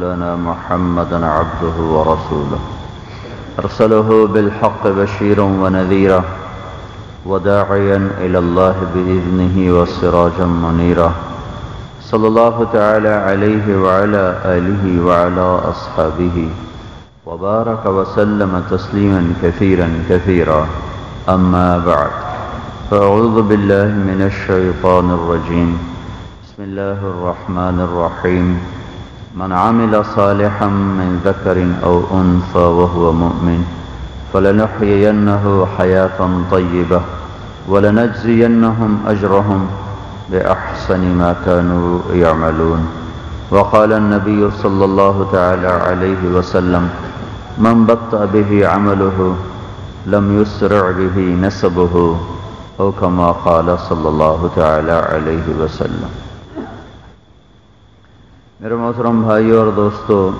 مولانا محمدا عبده ورسوله. أرسله بالحق بشيرا ونذيرا وداعيا إلى الله بإذنه وسراجا منيرا. صلى الله تعالى عليه وعلى آله وعلى أصحابه وبارك وسلم تسليما كثيرا كثيرا. أما بعد فأعوذ بالله من الشيطان الرجيم. بسم الله الرحمن الرحيم. من عمل صالحا من ذكر أو أنثى وهو مؤمن فلنحيينه حياة طيبة ولنجزينهم أجرهم بأحسن ما كانوا يعملون. وقال النبي صلى الله تعالى عليه وسلم من بطأ به عمله لم يسرع به نسبه أو كما قال صلى الله تعالى عليه وسلم. میرے محترم بھائی اور دوستو،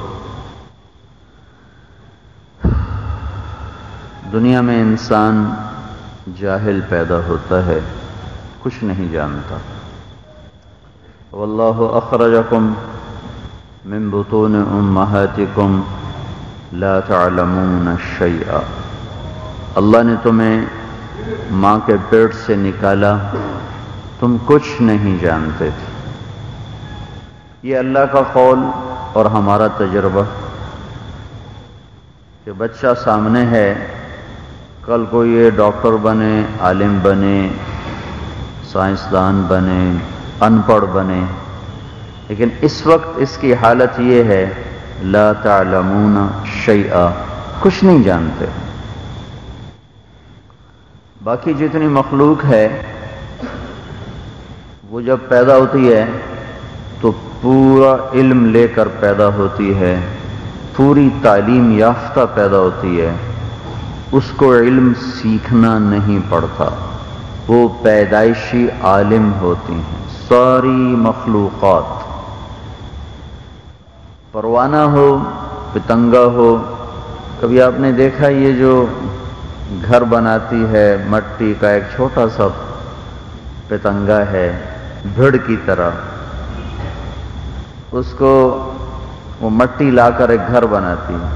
دنیا میں انسان جاہل پیدا ہوتا ہے، کچھ نہیں جانتا۔ واللہ اخرجکم من بطون امہاتکم لا تعلمون شیئا۔ اللہ نے تمہیں ماں کے پیٹ سے نکالا، تم کچھ نہیں جانتے تھے۔ یہ اللہ کا قول اور ہمارا تجربہ کہ بچہ سامنے ہے، کل کو یہ ڈاکٹر بنے، عالم بنے، سائنسدان بنے ان پڑھ بنے۔ لیکن اس وقت اس کی حالت یہ ہے، لا تعلمون شیئا، کچھ نہیں جانتے۔ باقی جتنی مخلوق ہے، وہ جب پیدا ہوتی ہے تو پورا علم لے کر پیدا ہوتی ہے، پوری تعلیم یافتہ پیدا ہوتی ہے۔ اس کو علم سیکھنا نہیں پڑتا، وہ پیدائشی عالم ہوتی ہیں۔ ساری مخلوقات۔ پروانہ ہو، پتنگا ہو، کبھی آپ نے دیکھا یہ جو گھر بناتی ہے، مٹی کا ایک چھوٹا سا پتنگا ہے بھڑ کی طرح۔ اس کو وہ مٹی لا کر ایک گھر بناتی ہے۔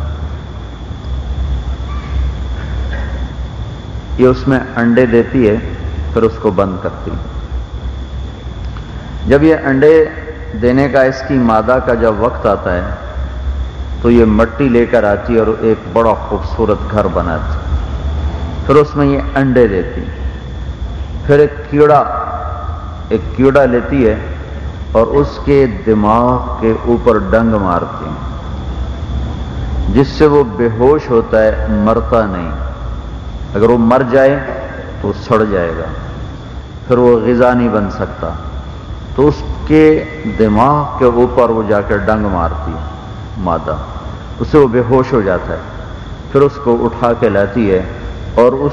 یہ اس میں انڈے دیتی ہے، پھر اس کو بند کرتی جب یہ انڈے دینے کا اس کی مادہ کا جب وقت آتا ہے، تو یہ مٹی لے کر آتی ہے اور ایک بڑا خوبصورت گھر بناتی پھر اس میں یہ انڈے دیتی پھر ایک کیڑا ایک کیڑا لیتی ہے اور اس کے دماغ کے اوپر ڈنگ مارتی جس سے وہ بے ہوش ہوتا ہے، مرتا نہیں۔ اگر وہ مر جائے تو سڑ جائے گا۔ پھر وہ غذا نہیں بن سکتا۔ تو اس کے دماغ کے اوپر وہ جا کر ڈنگ مارتی ہے، مادہ۔ اس سے وہ بے ہوش ہو جاتا ہے۔ پھر اس کو اٹھا کے لاتی ہے اور اس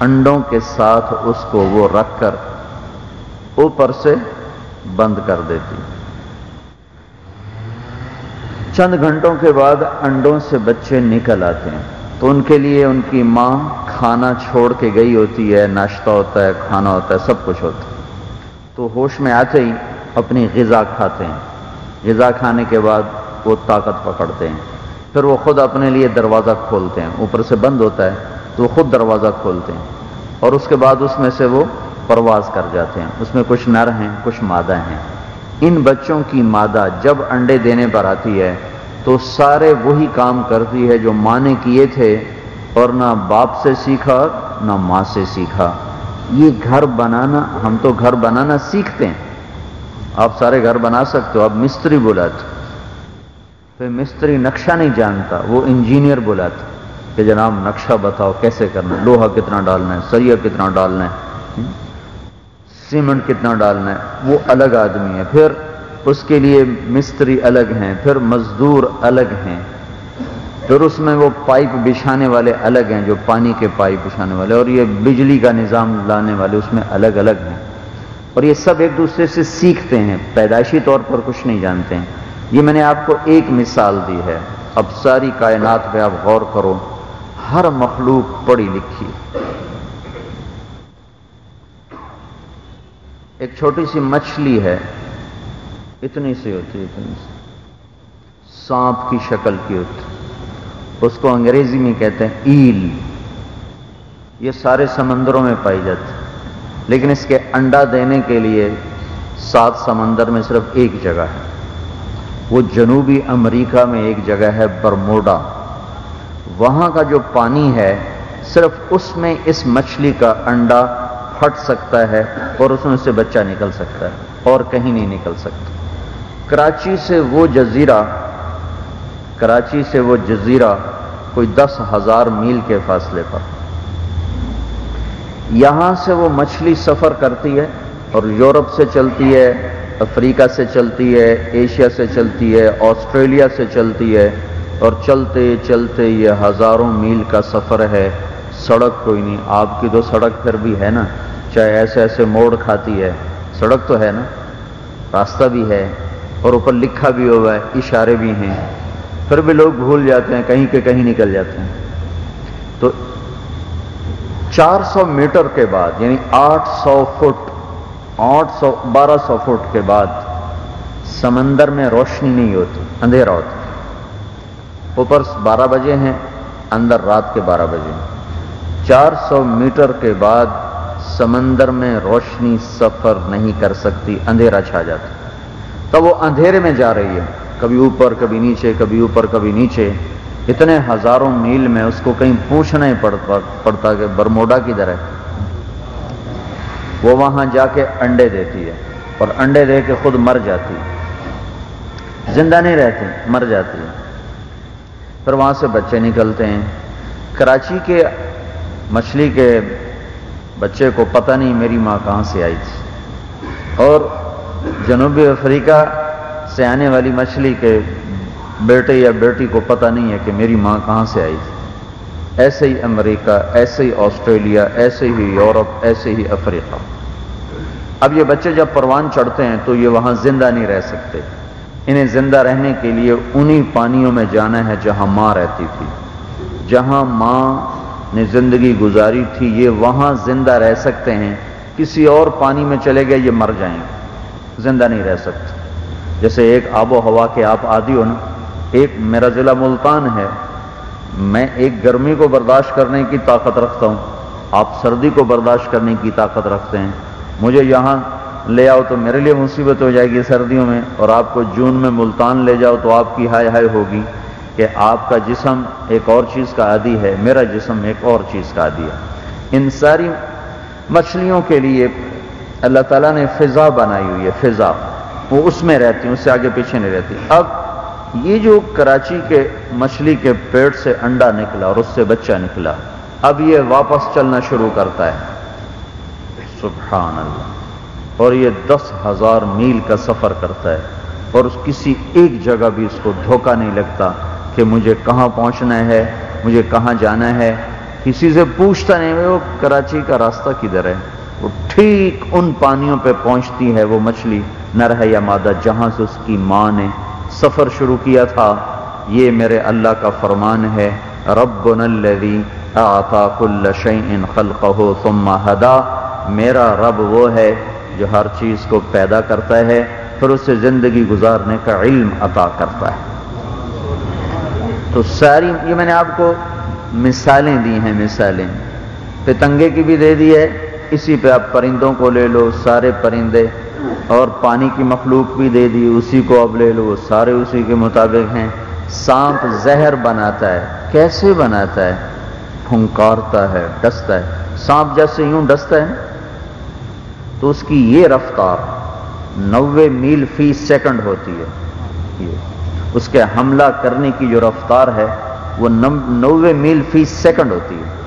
انڈوں کے ساتھ اس کو وہ رکھ کر اوپر سے بند کر دیتی۔ چند گھنٹوں کے بعد انڈوں سے بچے نکل آتے ہیں۔ تو ان کے لیے ان کی ماں کھانا چھوڑ کے گئی ہوتی ہے، ناشتہ ہوتا ہے، کھانا ہوتا ہے، سب کچھ ہوتا ہے۔ تو ہوش میں آتے ہی اپنی غذا کھاتے ہیں۔ غذا کھانے کے بعد وہ طاقت پکڑتے ہیں۔ پھر وہ خود اپنے لیے دروازہ کھولتے ہیں۔ اوپر سے بند ہوتا ہے تو وہ خود دروازہ کھولتے ہیں۔ اور اس کے بعد اس میں سے وہ پرواز کر جاتے ہیں۔ اس میں کچھ نر ہیں، کچھ مادہ ہیں۔ ان بچوں کی مادہ جب انڈے دینے پر آتی ہے تو سارے وہی کام کرتی ہے جو ماں نے کیے تھے اور نہ باپ سے سیکھا، نہ ماں سے سیکھا۔ یہ گھر بنانا، ہم تو گھر بنانا سیکھتے ہیں۔ آپ سارے گھر بنا سکتے ہو، آپ مستری بلاتے پھر مستری نقشہ نہیں جانتا، وہ انجینئر بلاتے کہ جناب نقشہ بتاؤ کیسے کرنا لوہا کتنا ڈالنا ہے سریا کتنا ڈالنا ہے۔ سیمنٹ کتنا ڈالنا ہے؟ وہ الگ آدمی ہے۔ پھر اس کے لیے مستری الگ ہیں، پھر مزدور الگ ہیں۔ پھر اس میں وہ پائپ بچھانے والے الگ ہیں، جو پانی کے پائپ بچھانے والے، اور یہ بجلی کا نظام لانے والے اس میں الگ الگ ہیں۔ اور یہ سب ایک دوسرے سے سیکھتے ہیں، پیدائشی طور پر کچھ نہیں جانتے ہیں۔ یہ میں نے آپ کو ایک مثال دی ہے۔ اب ساری کائنات پہ آپ غور کرو، ہر مخلوق پڑھی لکھی ایک چھوٹی سی مچھلی ہے، اتنی سی ہوتی ہے اتنی سی۔ سانپ کی شکل کی ہوتی۔ اس کو انگریزی میں کہتے ہیں ایل۔ یہ سارے سمندروں میں پائی جاتی۔ لیکن اس کے انڈا دینے کے لیے سات سمندر میں صرف ایک جگہ ہے۔ وہ جنوبی امریکہ میں ایک جگہ ہے، برموڈا۔ وہاں کا جو پانی ہے، صرف اس میں اس مچھلی کا انڈا پھٹ سکتا ہے اور اس میں سے بچہ نکل سکتا ہے اور کہیں نہیں نکل سکتا۔ کراچی سے وہ جزیرہ، کراچی سے وہ جزیرہ کوئی دس ہزار میل کے فاصلے پر۔ یہاں سے وہ مچھلی سفر کرتی ہے اور یورپ سے چلتی ہے، افریقہ سے چلتی ہے، ایشیا سے چلتی ہے، آسٹریلیا سے چلتی ہے اور چلتے چلتے یہ ہزاروں میل کا سفر ہے۔ سڑک کوئی نہیں، آپ کی تو سڑک پھر بھی ہے نا۔ چاہے ایسے ایسے موڑ کھاتی ہے۔ سڑک تو ہے نا۔ راستہ بھی ہے اور اوپر لکھا بھی ہوا ہے، اشارے بھی ہیں۔ پھر بھی لوگ بھول جاتے ہیں، کہیں کے کہیں نکل جاتے ہیں۔ تو چار سو میٹر کے بعد یعنی آٹھ سو فٹ، آٹھ سو، بارہ سو فٹ کے بعد سمندر میں روشنی نہیں ہوتی، اندھیرا ہوتا۔ اوپر بارہ بجے ہیں، اندر رات کے بارہ بجے۔ چار سو میٹر کے بعد سمندر میں روشنی سفر نہیں کر سکتی، اندھیرا چھا جاتا۔ تب وہ اندھیرے میں جا رہی ہے، کبھی اوپر، کبھی نیچے، کبھی اوپر، کبھی نیچے۔ اتنے ہزاروں میل میں اس کو کہیں پوچھنا ہی پڑتا کہ برموڈا کدھر ہے۔ وہ وہاں جا کے انڈے دیتی ہے اور انڈے دے کے خود مر جاتی زندہ نہیں رہتی مر جاتی ہے۔ پھر وہاں سے بچے نکلتے ہیں۔ کراچی کے مچھلی کے بچے کو پتہ نہیں میری ماں کہاں سے آئی تھی۔ اور جنوبی افریقہ سے آنے والی مچھلی کے بیٹے یا بیٹی کو پتہ نہیں ہے کہ میری ماں کہاں سے آئی تھی۔ ایسے ہی امریکہ، ایسے ہی آسٹریلیا، ایسے ہی یورپ، ایسے ہی افریقہ۔ اب یہ بچے جب پروان چڑھتے ہیں تو یہ وہاں زندہ نہیں رہ سکتے۔ انہیں زندہ رہنے کے لیے انہی پانیوں میں جانا ہے جہاں ماں رہتی تھی، جہاں ماں نے زندگی گزاری تھی، یہ وہاں زندہ رہ سکتے ہیں۔ کسی اور پانی میں چلے گئے، یہ مر جائیں گے۔ زندہ نہیں رہ سکتے۔ جیسے ایک آب و ہوا کے آپ آدھی ہو نا، ایک میرا ضلع ملتان ہے۔ میں ایک گرمی کو برداشت کرنے کی طاقت رکھتا ہوں۔ آپ سردی کو برداشت کرنے کی طاقت رکھتے ہیں۔ مجھے یہاں لے آؤ تو میرے لیے مصیبت ہو جائے گی سردیوں میں، اور آپ کو جون میں ملتان لے جاؤ تو آپ کی ہائے ہائے ہوگی۔ کہ آپ کا جسم ایک اور چیز کا عادی ہے، میرا جسم ایک اور چیز کا عادی ہے۔ ان ساری مچھلیوں کے لیے اللہ تعالیٰ نے فضا بنائی ہوئی ہے، فضا۔ وہ اس میں رہتی ہیں، اس سے آگے پیچھے نہیں رہتی۔ اب یہ جو کراچی کے مچھلی کے پیٹ سے انڈا نکلا اور اس سے بچہ نکلا، اب یہ واپس چلنا شروع کرتا ہے۔ سبحان اللہ۔ اور یہ دس ہزار میل کا سفر کرتا ہے اور اس کسی ایک جگہ بھی اس کو دھوکہ نہیں لگتا۔ کہ مجھے کہاں پہنچنا ہے، مجھے کہاں جانا ہے۔ کسی سے پوچھتا نہیں، وہ کراچی کا راستہ کدھر ہے؟ وہ ٹھیک ان پانیوں پہ پہنچتی ہے وہ مچھلی، نر ہے یا مادہ، جہاں سے اس کی ماں نے سفر شروع کیا تھا۔ یہ میرے اللہ کا فرمان ہے۔ رب الذی اعطا کل شیء خلقه ثم ہدا۔ میرا رب وہ ہے جو ہر چیز کو پیدا کرتا ہے، پھر اسے زندگی گزارنے کا علم عطا کرتا ہے۔ تو ساری یہ میں نے آپ کو مثالیں دی ہیں، مثالیں۔ پتنگے کی بھی دے دی ہے، اسی پہ آپ پرندوں کو لے لو، سارے پرندے۔ اور پانی کی مخلوق بھی دے دی، اسی کو اب لے لو وہ سارے اسی کے مطابق ہیں۔ سانپ زہر بناتا ہے، کیسے بناتا ہے؟ پھنکارتا ہے، ڈستا ہے۔ سانپ جیسے یوں ڈستا ہے تو اس کی یہ رفتار نوے میل فی سیکنڈ ہوتی ہے۔ یہ۔ اس کے حملہ کرنے کی جو رفتار ہے، وہ نوے میل فی سیکنڈ ہوتی ہے۔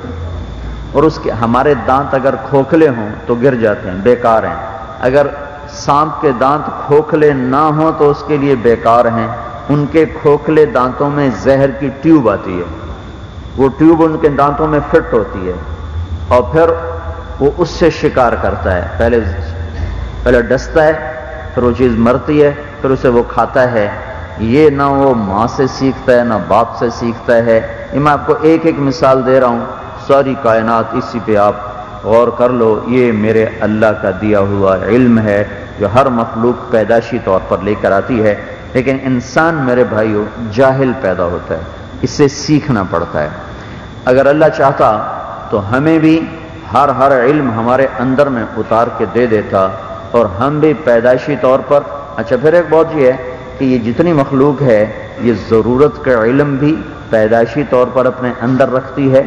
اور اس کے، ہمارے دانت اگر کھوکھلے ہوں تو گر جاتے ہیں، بیکار ہیں۔ اگر سانپ کے دانت کھوکھلے نہ ہوں تو اس کے لیے بیکار ہیں۔ ان کے کھوکھلے دانتوں میں زہر کی ٹیوب آتی ہے۔ وہ ٹیوب ان کے دانتوں میں فٹ ہوتی ہے۔ اور پھر وہ اس سے شکار کرتا ہے۔ پہلے پہلے ڈستا ہے، پھر وہ چیز مرتی ہے، پھر اسے وہ کھاتا ہے۔ یہ نہ وہ ماں سے سیکھتا ہے، نہ باپ سے سیکھتا ہے۔ یہ میں آپ کو ایک ایک مثال دے رہا ہوں۔ ساری کائنات اسی پہ آپ غور کر لو، یہ میرے اللہ کا دیا ہوا علم ہے جو ہر مخلوق پیداشی طور پر لے کر آتی ہے۔ لیکن انسان میرے بھائیوں جاہل پیدا ہوتا ہے اس سے سیکھنا پڑتا ہے۔ اگر اللہ چاہتا تو ہمیں بھی ہر ہر علم ہمارے اندر میں اتار کے دے دیتا اور ہم بھی پیدائشی طور پر۔ اچھا پھر ایک بات یہ ہے کہ یہ جتنی مخلوق ہے، یہ ضرورت کا علم بھی پیدائشی طور پر اپنے اندر رکھتی ہے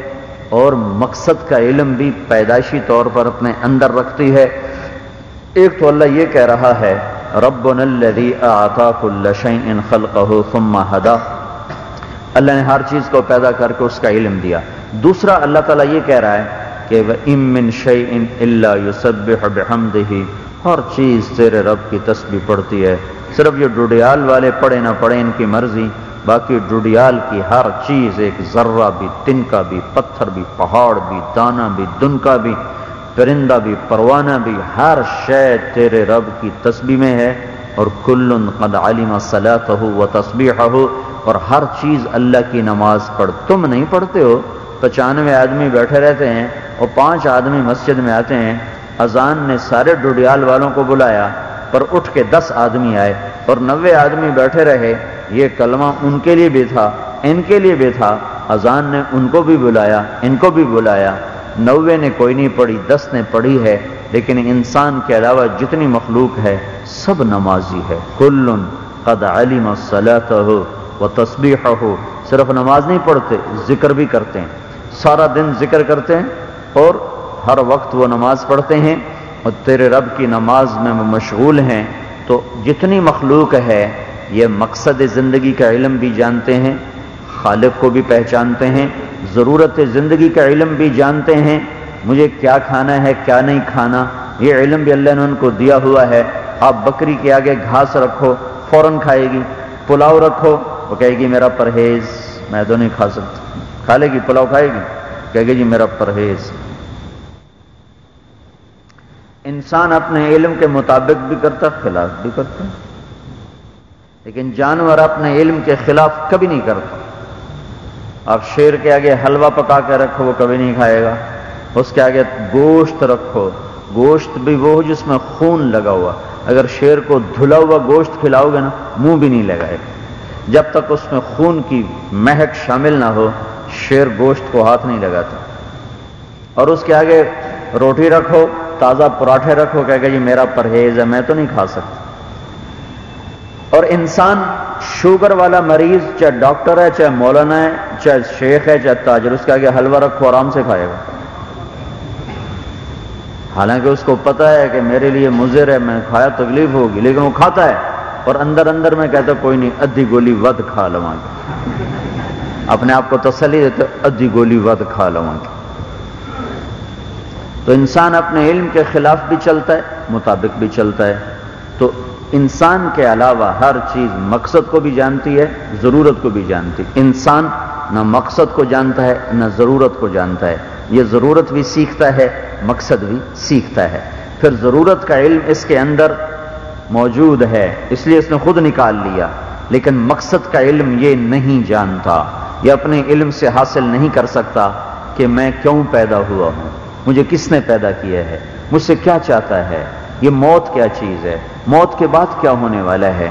اور مقصد کا علم بھی پیدائشی طور پر اپنے اندر رکھتی ہے۔ ایک تو اللہ یہ کہہ رہا ہے رب الذي آتا كل شيء خلقه ثم هدى اللہ نے ہر چیز کو پیدا کر کے اس کا علم دیا۔ دوسرا، اللہ تعالیٰ یہ کہہ رہا ہے کہ امن شعین اللہ یوسب ہر چیز تیرے رب کی تسبیح پڑتی ہے۔ صرف یہ ڈوڈیال والے پڑھے نہ پڑھے ان کی مرضی، باقی ڈوڈیال کی ہر چیز ایک ذرہ بھی تن کا بھی، پتھر بھی، پہاڑ بھی دانا بھی دن کا بھی، پرندہ بھی، پروانہ بھی، ہر شے تیرے رب کی تسبیح میں ہے۔ اور کل قد علم صلاح ہو و تصبیح ہو اور ہر چیز اللہ کی نماز پڑھ تم نہیں پڑھتے ہو۔ پچانوے آدمی بیٹھے رہتے ہیں اور پانچ آدمی مسجد میں آتے ہیں۔ اذان نے سارے ڈوڈیال والوں کو بلایا۔ پر اٹھ کے دس آدمی آئے اور نوے آدمی بیٹھے رہے، یہ کلمہ ان کے لیے بھی تھا، ان کے لیے بھی تھا۔ اذان نے ان کو بھی بلایا، ان کو بھی بلایا۔ نوے نے کوئی نہیں پڑھی، دس نے پڑھی ہے، لیکن انسان کے علاوہ جتنی مخلوق ہے، سب نمازی ہے۔ کل قد علم ہو وہ تصبیح ہو صرف نماز نہیں پڑھتے، ذکر بھی کرتے ہیں۔ سارا دن ذکر کرتے ہیں اور ہر وقت وہ نماز پڑھتے ہیں۔ اور تیرے رب کی نماز میں وہ مشغول ہیں، تو جتنی مخلوق ہے، یہ مقصد زندگی کا علم بھی جانتے ہیں، خالق کو بھی پہچانتے ہیں، ضرورت زندگی کا علم بھی جانتے ہیں، مجھے کیا کھانا ہے، کیا نہیں کھانا، یہ علم بھی اللہ نے ان کو دیا ہوا ہے۔ آپ بکری کے آگے گھاس رکھو، فوراً کھائے گی، پلاؤ رکھو، وہ کہے گی میرا پرہیز، میں تو نہیں کھا سکتا۔ کھا لے گی، پلاؤ کھائے گی، کہے گی جی میرا پرہیز۔ انسان اپنے علم کے مطابق بھی کرتا خلاف بھی کرتا لیکن جانور اپنے علم کے خلاف کبھی نہیں کرتا۔ آپ شیر کے آگے حلوہ پکا کے رکھو، وہ کبھی نہیں کھائے گا۔ اس کے آگے گوشت رکھو۔ گوشت بھی وہ جس میں خون لگا ہوا۔ اگر شیر کو دھلا ہوا گوشت کھلاؤ گے نا، منہ بھی نہیں لگائے گا۔ جب تک اس میں خون کی مہک شامل نہ ہو، شیر گوشت کو ہاتھ نہیں لگاتا۔ اور اس کے آگے روٹی رکھو، تازہ پراٹھے رکھو کہ جی میرا پرہیز ہے، میں تو نہیں کھا سکتا۔ اور انسان شوگر والا مریض، چاہے ڈاکٹر ہے، چاہے مولانا ہے، چاہے شیخ ہے، چاہے تاجر، اس کے آگے حلوہ رکھو، آرام سے کھائے گا۔ حالانکہ اس کو پتا ہے کہ میرے لیے مضر ہے، میں کھایا، تکلیف ہوگی، لیکن وہ کھاتا ہے۔ اور اندر اندر میں کہتا کوئی نہیں، ادھی گولی ود کھا لوا اپنے آپ کو تسلی دیتے، ادھی گولی ود کھا لوا تو انسان اپنے علم کے خلاف بھی چلتا ہے، مطابق بھی چلتا ہے۔ تو انسان کے علاوہ ہر چیز مقصد کو بھی جانتی ہے، ضرورت کو بھی جانتی۔ انسان نہ مقصد کو جانتا ہے، نہ ضرورت کو جانتا ہے۔ یہ ضرورت بھی سیکھتا ہے، مقصد بھی سیکھتا ہے۔ پھر ضرورت کا علم اس کے اندر موجود ہے، اس لیے اس نے خود نکال لیا۔ لیکن مقصد کا علم یہ نہیں جانتا، یہ اپنے علم سے حاصل نہیں کر سکتا کہ میں کیوں پیدا ہوا ہوں۔ مجھے کس نے پیدا کیا ہے؟ مجھ سے کیا چاہتا ہے؟ یہ موت کیا چیز ہے؟ موت کے بعد کیا ہونے والا ہے؟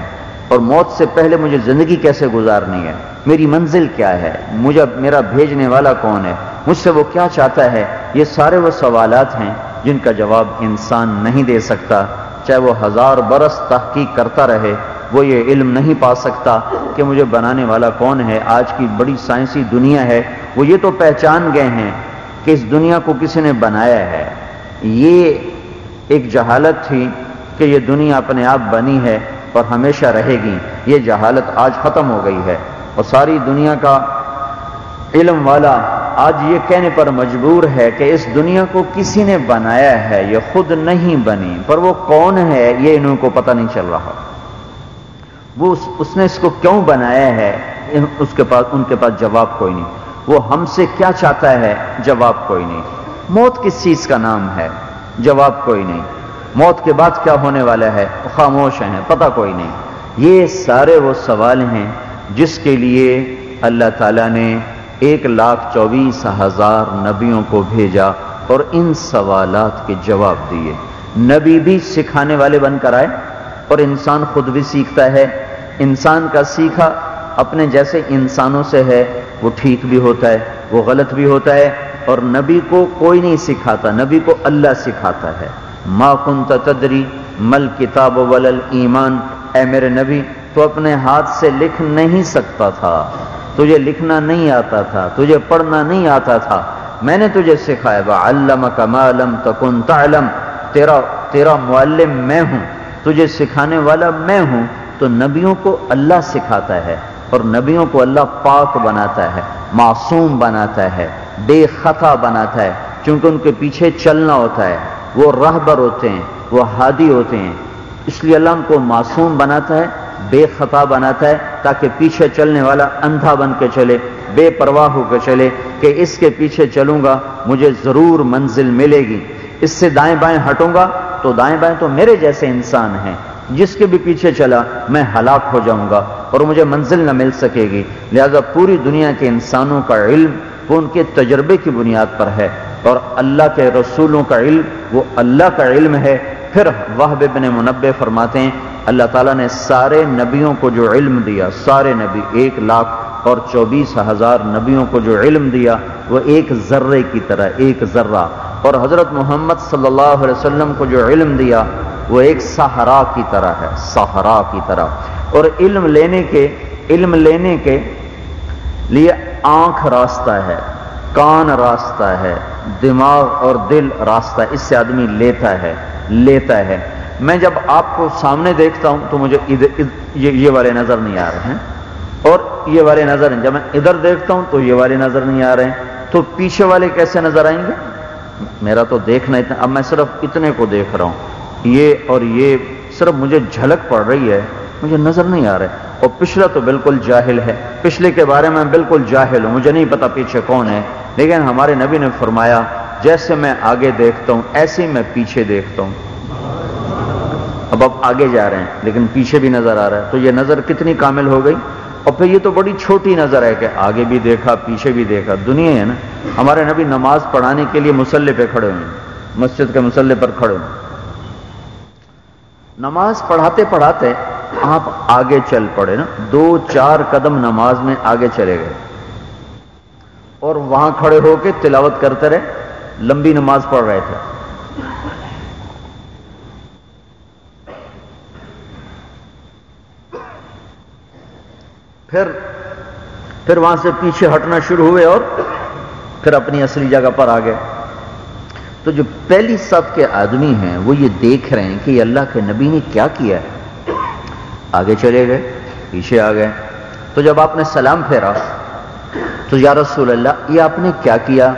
اور موت سے پہلے مجھے زندگی کیسے گزارنی ہے؟ میری منزل کیا ہے؟ مجھے میرا بھیجنے والا کون ہے؟ مجھ سے وہ کیا چاہتا ہے؟ یہ سارے وہ سوالات ہیں جن کا جواب انسان نہیں دے سکتا۔ چاہے وہ ہزار برس تحقیق کرتا رہے، وہ یہ علم نہیں پا سکتا کہ مجھے بنانے والا کون ہے۔ آج کی بڑی سائنسی دنیا ہے، وہ یہ تو پہچان گئے ہیں۔ کہ اس دنیا کو کسی نے بنایا ہے، یہ ایک جہالت تھی کہ یہ دنیا اپنے آپ بنی ہے اور ہمیشہ رہے گی۔ یہ جہالت آج ختم ہو گئی ہے۔ اور ساری دنیا کا علم والا آج یہ کہنے پر مجبور ہے کہ اس دنیا کو کسی نے بنایا ہے، یہ خود نہیں بنی۔ پر وہ کون ہے، یہ انہوں کو پتہ نہیں چل رہا۔ وہ اس نے اس کو کیوں بنایا ہے؟ اس کے پاس، ان کے پاس جواب کوئی نہیں۔ وہ ہم سے کیا چاہتا ہے؟ جواب کوئی نہیں۔ موت کس چیز کا نام ہے؟ جواب کوئی نہیں۔ موت کے بعد کیا ہونے والا ہے؟ خاموش ہیں، پتہ کوئی نہیں۔ یہ سارے وہ سوال ہیں جس کے لیے اللہ تعالیٰ نے ایک لاکھ چوبیس ہزار نبیوں کو بھیجا اور ان سوالات کے جواب دیے۔ نبی بھی سکھانے والے بن کر آئے اور انسان خود بھی سیکھتا ہے۔ انسان کا سیکھا اپنے جیسے انسانوں سے ہے، وہ ٹھیک بھی ہوتا ہے، وہ غلط بھی ہوتا ہے، اور نبی کو کوئی نہیں سکھاتا، نبی کو اللہ سکھاتا ہے۔ ما کنت تدری مل کتاب ولل ایمان اے میرے نبی، تو اپنے ہاتھ سے لکھ نہیں سکتا تھا، تجھے لکھنا نہیں آتا تھا، تجھے پڑھنا نہیں آتا تھا۔ میں نے تجھے سکھایا با علم کمالم تکن تعلم۔ تیرا تیرا معلم میں ہوں، تجھے سکھانے والا میں ہوں۔ تو نبیوں کو اللہ سکھاتا ہے۔ اور نبیوں کو اللہ پاک بناتا ہے، معصوم بناتا ہے، بے خطا بناتا ہے۔ چونکہ ان کے پیچھے چلنا ہوتا ہے، وہ رہبر ہوتے ہیں، وہ ہادی ہوتے ہیں۔ اس لیے اللہ ان کو معصوم بناتا ہے، بے خطا بناتا ہے، تاکہ پیچھے چلنے والا اندھا بن کے چلے، بے پرواہ ہو کے چلے کہ اس کے پیچھے چلوں گا، مجھے ضرور منزل ملے گی۔ اس سے دائیں بائیں ہٹوں گا تو دائیں بائیں تو میرے جیسے انسان ہیں۔ جس کے بھی پیچھے چلا میں ہلاک ہو جاؤں گا اور مجھے منزل نہ مل سکے گی۔ لہذا پوری دنیا کے انسانوں کا علم وہ ان کے تجربے کی بنیاد پر ہے اور اللہ کے رسولوں کا علم وہ اللہ کا علم ہے۔ پھر وہ بن منبع فرماتے ہیں، اللہ تعالیٰ نے سارے نبیوں کو جو علم دیا، سارے نبی، ایک لاکھ اور چوبیس ہزار نبیوں کو جو علم دیا، وہ ایک ذرے کی طرح، ایک ذرہ۔ اور حضرت محمد صلی اللہ علیہ وسلم کو جو علم دیا وہ ایک سہارا کی طرح ہے سہارا کی طرح۔ اور علم لینے کے، علم لینے کے لیے آنکھ راستہ ہے، کان راستہ ہے، دماغ اور دل راستہ، اس سے آدمی لیتا ہے لیتا ہے۔ میں جب آپ کو سامنے دیکھتا ہوں تو مجھے یہ والے نظر نہیں آ رہے ہیں۔ اور یہ والے نظر ہیں، جب میں ادھر دیکھتا ہوں تو یہ والے نظر نہیں آ رہے ہیں۔ تو پیچھے والے کیسے نظر آئیں گے؟ میرا تو دیکھنا اتنا، اب میں صرف اتنے کو دیکھ رہا ہوں۔ یہ اور یہ صرف مجھے جھلک پڑ رہی ہے، مجھے نظر نہیں آ رہے۔ اور پچھلا تو بالکل جاہل ہے۔ پچھلے کے بارے میں بالکل جاہل ہوں، مجھے نہیں پتا پیچھے کون ہے۔ لیکن ہمارے نبی نے فرمایا، جیسے میں آگے دیکھتا ہوں، ایسے ہی میں پیچھے دیکھتا ہوں۔ اب اب آگے جا رہے ہیں، لیکن پیچھے بھی نظر آ رہا ہے۔ تو یہ نظر کتنی کامل ہو گئی؟ اور پھر یہ تو بڑی چھوٹی نظر ہے کہ آگے بھی دیکھا، پیچھے بھی دیکھا۔ دنیا ہے نا، ہمارے نبی نماز پڑھانے کے لیے مسلح پہ کھڑے ہوئے مسجد کے مسلح پر کھڑے ہوئے نماز پڑھاتے پڑھاتے آپ آگے چل پڑے نا۔ دو چار قدم نماز میں آگے چلے گئے۔ اور وہاں کھڑے ہو کے تلاوت کرتے رہے۔ لمبی نماز پڑھ رہے تھے۔ پھر پھر وہاں سے پیچھے ہٹنا شروع ہوئے اور پھر اپنی اصلی جگہ پر آ گئے تو جو پہلی سب کے آدمی ہیں وہ یہ دیکھ رہے ہیں کہ یہ اللہ کے نبی نے کیا کیا ہے۔ آگے چلے گئے، پیچھے آ گئے۔ تو جب آپ نے سلام پھیرا، تو یا رسول اللہ، یہ آپ نے کیا کیا؟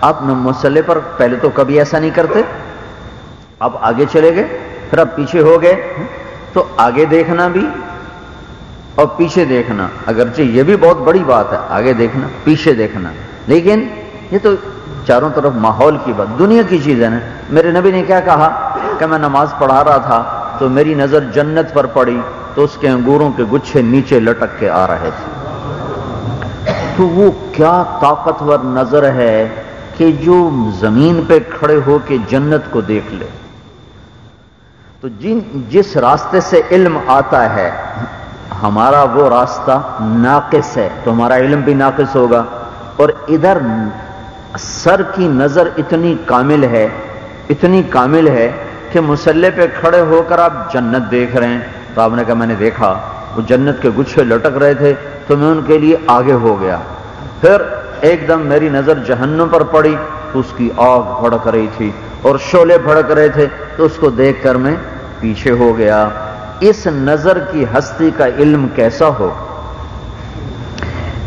آپ مسئلے پر، پہلے تو کبھی ایسا نہیں کرتے۔ آپ آگے چلے گئے، پھر آپ پیچھے ہو گئے۔ تو آگے دیکھنا بھی اور پیچھے دیکھنا، اگرچہ یہ بھی بہت بڑی بات ہے، آگے دیکھنا، پیچھے دیکھنا۔ لیکن یہ تو چاروں طرف ماحول کی بات، دنیا کی چیز ہے نا میرے نبی نے کیا کہا کہ میں نماز پڑھا رہا تھا تو میری نظر جنت پر پڑی تو اس کے انگوروں کے گچھے نیچے لٹک کے آ رہے تھے۔ تو وہ کیا طاقتور نظر ہے کہ جو زمین پہ کھڑے ہو کے جنت کو دیکھ لے۔ تو جن، جس راستے سے علم آتا ہے، ہمارا وہ راستہ ناقص ہے۔ تو ہمارا علم بھی ناقص ہوگا۔ اور ادھر سر کی نظر اتنی کامل ہے، اتنی کامل ہے کہ مسلح پہ کھڑے ہو کر آپ جنت دیکھ رہے ہیں۔ تو آپ نے کہا، میں نے دیکھا، وہ جنت کے گچھے لٹک رہے تھے، تو میں ان کے لیے آگے ہو گیا۔ پھر ایک دم میری نظر جہنم پر پڑی، تو اس کی آگ بھڑک رہی تھی اور شولے بھڑک رہے تھے، تو اس کو دیکھ کر میں پیچھے ہو گیا۔ اس نظر کی ہستی کا علم کیسا ہو؟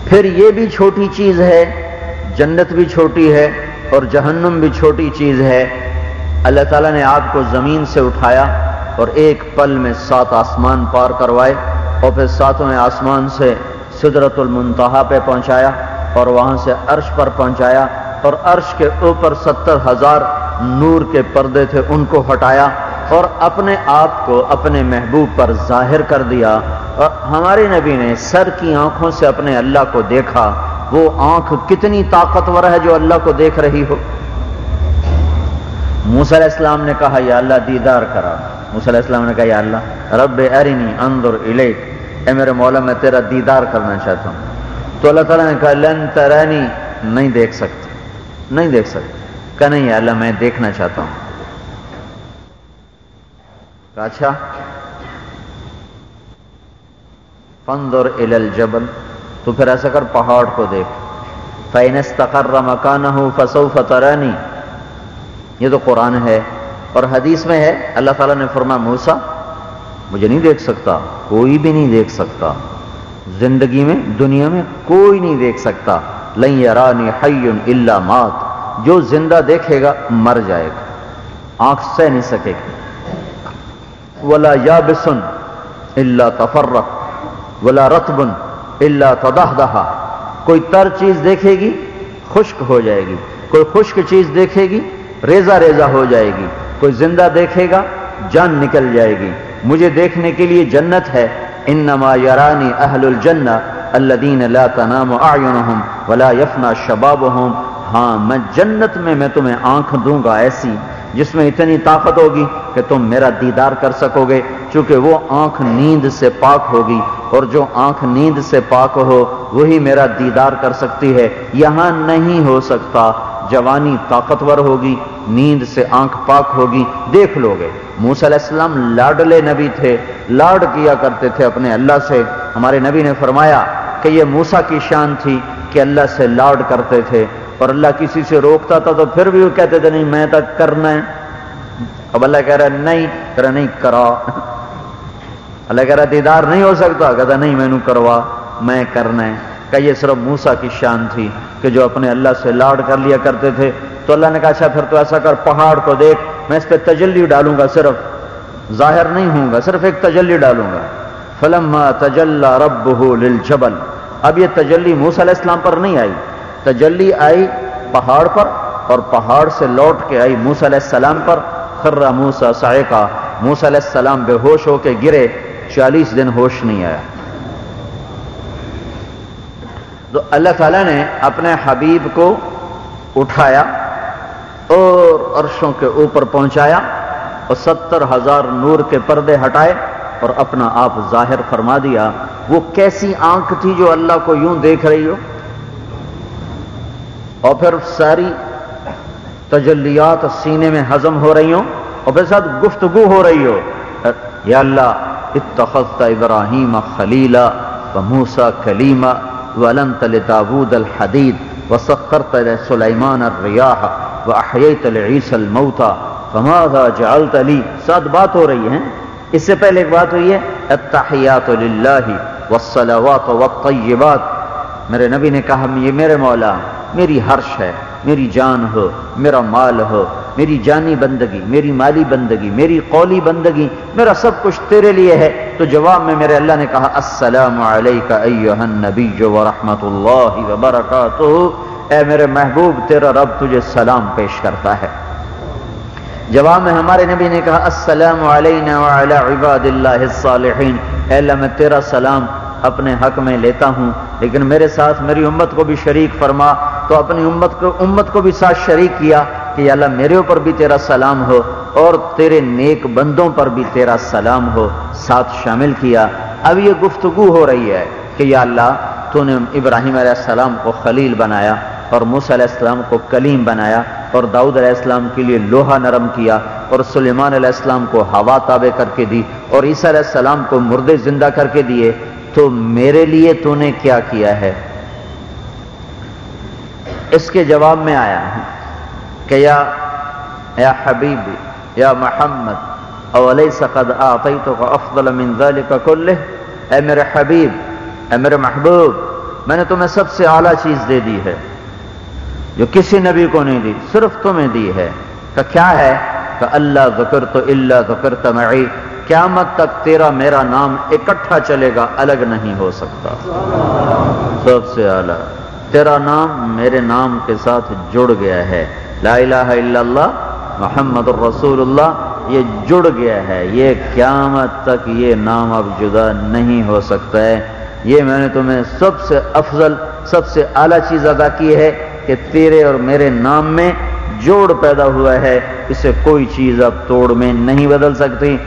پھر یہ بھی چھوٹی چیز ہے جنت بھی چھوٹی ہے اور جہنم بھی چھوٹی چیز ہے۔ اللہ تعالیٰ نے آپ کو زمین سے اٹھایا اور ایک پل میں سات آسمان پار کروائے اور پھر ساتویں آسمان سے سدرت المنتہا پہ پہنچایا اور وہاں سے عرش پر پہنچایا اور عرش کے اوپر ستر ہزار نور کے پردے تھے، ان کو ہٹایا اور اپنے آپ کو اپنے محبوب پر ظاہر کر دیا۔ اور ہمارے نبی نے سر کی آنکھوں سے اپنے اللہ کو دیکھا۔ وہ آنکھ کتنی طاقتور ہے جو اللہ کو دیکھ رہی ہو۔ موسیٰ علیہ السلام نے کہا، یا اللہ دیدار کرا۔ موسیٰ علیہ السلام نے کہا، یا اللہ، رب ارنی اندر الیک۔ اے میرے مولا، میں تیرا دیدار کرنا چاہتا ہوں۔ تو اللہ تعالیٰ نے کہا، لن ترانی، نہیں دیکھ سکتے۔ نہیں دیکھ سکتے۔ کہ نہیں اللہ، میں دیکھنا چاہتا ہوں۔ کہا اچھا۔ فندر الجبل۔ تو پھر ایسا کر پہاڑ کو دیکھ۔ فینس تقرر مکان ہو فسو فترانی یہ تو قرآن ہے اور حدیث میں ہے، اللہ تعالیٰ نے فرما موسا مجھے نہیں دیکھ سکتا، کوئی بھی نہیں دیکھ سکتا۔ زندگی میں، دنیا میں کوئی نہیں دیکھ سکتا۔ لن یرانی حی الا مات۔ جو زندہ دیکھے گا، مر جائے گا۔ آنکھ سہ نہیں سکے گا۔ ولا یابسن الا تفرق۔ ولا رتبن الا تدہ کوئی تر چیز دیکھے گی، خشک ہو جائے گی، کوئی خشک چیز دیکھے گی ریزا ریزا ہو جائے گی، کوئی زندہ دیکھے گا، جان نکل جائے گی۔ مجھے دیکھنے کے لیے جنت ہے، انما یرانی اہل الجنہ الذین لا تنام اعینہم ولا یفنا شبابہم۔ ہاں میں جنت میں میں تمہیں آنکھ دوں گا ایسی، جس میں اتنی طاقت ہوگی کہ تم میرا دیدار کر سکو گے، چونکہ وہ آنکھ نیند سے پاک ہوگی۔ اور جو آنکھ نیند سے پاک ہو، وہی میرا دیدار کر سکتی ہے۔ یہاں نہیں ہو سکتا۔ جوانی طاقتور ہوگی، نیند سے آنکھ پاک ہوگی۔ دیکھ لو گے موس علیہ السلام لاڈلے نبی تھے۔ لاڈ کیا کرتے تھے اپنے اللہ سے۔ ہمارے نبی نے فرمایا کہ یہ موسا کی شان تھی کہ اللہ سے لاڈ کرتے تھے۔ اور اللہ کسی سے روکتا تھا تو پھر بھی وہ کہتے تھے، نہیں، میں تک کرنا ہے۔ اب اللہ کہہ رہا ہے، نہیں کرا نہیں، کرا۔ اللہ کہہ رہا دیدار نہیں ہو سکتا؟ کہتا نہیں، میں کروا، میں کرنا ہے۔ کہ یہ صرف موسا کی شان تھی کہ جو اپنے اللہ سے لاڈ کر لیا کرتے تھے۔ تو اللہ نے کہا اچھا پھر تو ایسا کر، پہاڑ کو دیکھ، میں اس پہ تجلی ڈالوں گا، صرف ظاہر نہیں ہوں گا، صرف ایک تجلی ڈالوں گا۔ فلم تجل رب للجبل۔ اب یہ تجلی موسا علیہ السلام پر نہیں آئی۔ تجلی آئی پہاڑ پر اور پہاڑ سے لوٹ کے آئی موسا علیہ السلام پر۔ خرا موسا سائقہ موسا علیہ السلام بے ہوش ہو کے گرے۔ چالیس دن ہوش نہیں آیا۔ تو اللہ تعالیٰ نے اپنے حبیب کو اٹھایا اور عرشوں کے اوپر پہنچایا اور ستر ہزار نور کے پردے ہٹائے اور اپنا آپ ظاہر فرما دیا۔ وہ کیسی آنکھ تھی جو اللہ کو یوں دیکھ رہی ہو۔ اور پھر ساری تجلیات سینے میں ہضم ہو رہی ہوں اور پھر ساتھ گفتگو ہو رہی ہو۔ یا اللہ اتخذت ابراہیم خلیلا و موسا کلیما ولنت لداود الحدید وسخرت سلیمان الریاح واحییت لعیسی الموتى فماذا جعلت لی؟ سات بات ہو رہی ہیں۔ اس سے پہلے ایک بات ہوئی ہے۔ التحیات للہ والصلوات والطیبات میرے نبی نے کہا، یہ میرے مولا، میری ہرش ہے، میری جان ہو، میرا مال ہو میری جانی بندگی، میری مالی بندگی، میری قولی بندگی، میرا سب کچھ تیرے لیے ہے۔ تو جواب میں میرے اللہ نے کہا، السلام علیکہ ایوہ النبی ورحمت اللہ وبرکاتہ اے میرے محبوب، تیرا رب تجھے سلام پیش کرتا ہے۔ جواب میں ہمارے نبی نے کہا، السلام علینا وعلی عباد اللہ الصالحین۔ اے اللہ، میں تیرا سلام اپنے حق میں لیتا ہوں، لیکن میرے ساتھ میری امت کو بھی شریک فرما، تو اپنی امت کو امت کو بھی ساتھ شریک کیا کہ اللہ میرے اوپر بھی تیرا سلام ہو اور تیرے نیک بندوں پر بھی تیرا سلام ہو، ساتھ شامل کیا۔ اب یہ گفتگو ہو رہی ہے کہ یا اللہ تو نے ابراہیم علیہ السلام کو خلیل بنایا اور موس علیہ السلام کو کلیم بنایا اور داؤد علیہ السلام کے لیے لوہا نرم کیا اور سلیمان علیہ السلام کو ہوا تابع کر کے دی اور عیسیٰ علیہ السلام کو مردے زندہ کر کے دیے۔ تو میرے لیے تو نے کیا کیا ہے؟ اس کے جواب میں آیا کہ یا یا حبیب یا محمد اولی سقد آتیتو کا افضل من ذالک کلہ؟ اے میرے حبیب، اے میرے محبوب، میں نے تمہیں سب سے اعلیٰ چیز دے دی ہے، جو کسی نبی کو نہیں دی، صرف تمہیں دی ہے، کہ کیا ہے؟ کہ اللہ ذکر تو اللہ ذکر تمعی قیامت تک تیرا میرا نام اکٹھا چلے گا، الگ نہیں ہو سکتا۔ سب سے اعلیٰ، تیرا نام میرے نام کے ساتھ جڑ گیا ہے۔ لا الہ الا اللہ، محمد الرسول اللہ، یہ جڑ گیا ہے۔ یہ قیامت تک یہ نام اب جدا نہیں ہو سکتا ہے۔ یہ میں نے تمہیں سب سے افضل، سب سے اعلیٰ چیز ادا کی ہے کہ تیرے اور میرے نام میں جوڑ پیدا ہوا ہے۔ اسے کوئی چیز اب توڑ میں نہیں بدل سکتی۔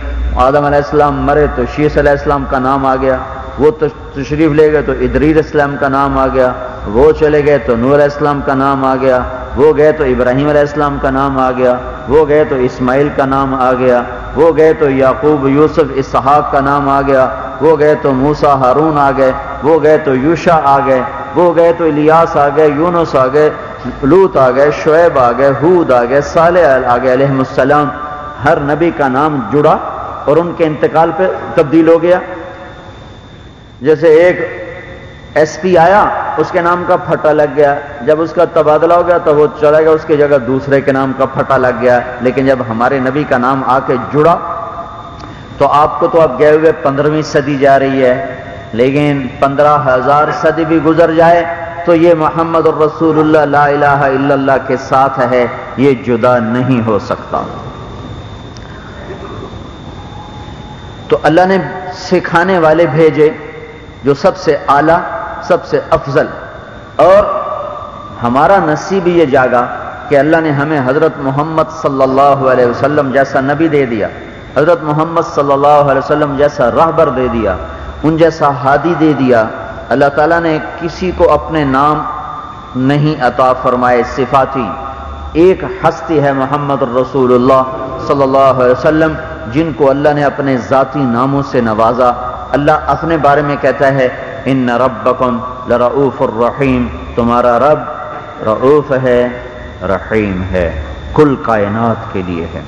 آدم علیہ السلام مرے تو شیش علیہ السلام کا نام آ گیا، وہ تشریف لے گئے تو ادریر اسلام کا نام آ گیا، وہ چلے گئے تو نور اسلام کا نام آ گیا، وہ گئے تو ابراہیم علیہ السلام کا نام آ گیا، وہ گئے تو اسماعیل کا نام آ گیا، وہ گئے تو یعقوب، یوسف، اسحاق کا نام آ گیا، وہ گئے تو موسا ہارون آ گئے، وہ گئے تو یوشا آ گئے، وہ گئے تو الیاس آ گئے، یونس آ گئے لوت آ گئے، شعیب آ گئے حود آ گئے، صالح آ گئے علیہ السلام، ہر نبی کا نام جڑا اور ان کے انتقال پہ تبدیل ہو گیا۔ جیسے ایک ایس پی آیا، اس کے نام کا پھٹا لگ گیا۔ جب اس کا تبادلہ ہو گیا تو وہ چلا گیا، اس کی جگہ دوسرے کے نام کا پھٹا لگ گیا۔ لیکن جب ہمارے نبی کا نام آ کے جڑا، تو آپ کو تو اب گئے ہوئے پندرہویں صدی جا رہی ہے۔ لیکن پندرہ ہزار صدی بھی گزر جائے تو یہ محمد الرسول اللہ، لا الہ الا اللہ کے ساتھ ہے، یہ جدا نہیں ہو سکتا۔ تو اللہ نے سکھانے والے بھیجے جو سب سے اعلی، سب سے افضل۔ اور ہمارا نصیب یہ جاگا کہ اللہ نے ہمیں حضرت محمد صلی اللہ علیہ وسلم جیسا نبی دے دیا، حضرت محمد صلی اللہ علیہ وسلم جیسا راہبر دے دیا، ان جیسا ہادی دے دیا۔ اللہ تعالیٰ نے کسی کو اپنے نام نہیں عطا فرمائے، صفاتی۔ ایک ہستی ہے محمد الرسول اللہ صلی اللہ علیہ وسلم۔ جن کو اللہ نے اپنے ذاتی ناموں سے نوازا، اللہ اپنے بارے میں کہتا ہے، ان ربکم لرعوف الرحیم، تمہارا رب رعوف ہے، رحیم ہے، کل کائنات کے لیے ہے۔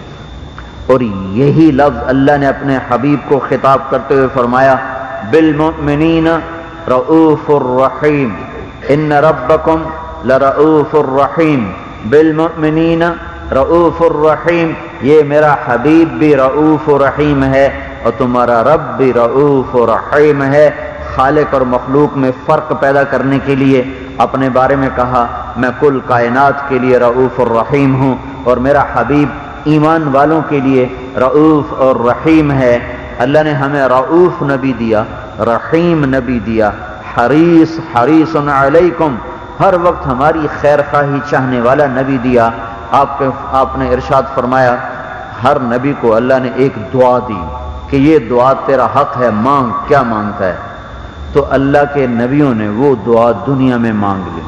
اور یہی لفظ اللہ نے اپنے حبیب کو خطاب کرتے ہوئے فرمایا، بالمؤمنین رعوف الرحیم، ان ربکم لرعوف الرحیم، بالمؤمنین رعوف الرحیم، یہ میرا حبیب بھی رعوف الرحیم ہے اور تمہارا رب بھی رعوف الرحیم ہے۔ خالق اور مخلوق میں فرق پیدا کرنے کے لیے اپنے بارے میں کہا، میں کل کائنات کے لیے رعوف الرحیم ہوں اور میرا حبیب ایمان والوں کے لیے رعوف اور رحیم ہے۔ اللہ نے ہمیں رعوف نبی دیا، رحیم نبی دیا۔ حریص حریص علیکم، ہر وقت ہماری خیر خواہی چاہنے والا نبی دیا۔ آپ کے آپ نے ارشاد فرمایا، ہر نبی کو اللہ نے ایک دعا دی کہ یہ دعا تیرا حق ہے، مانگ، کیا مانگتا ہے؟ تو اللہ کے نبیوں نے وہ دعا دنیا میں مانگ لی۔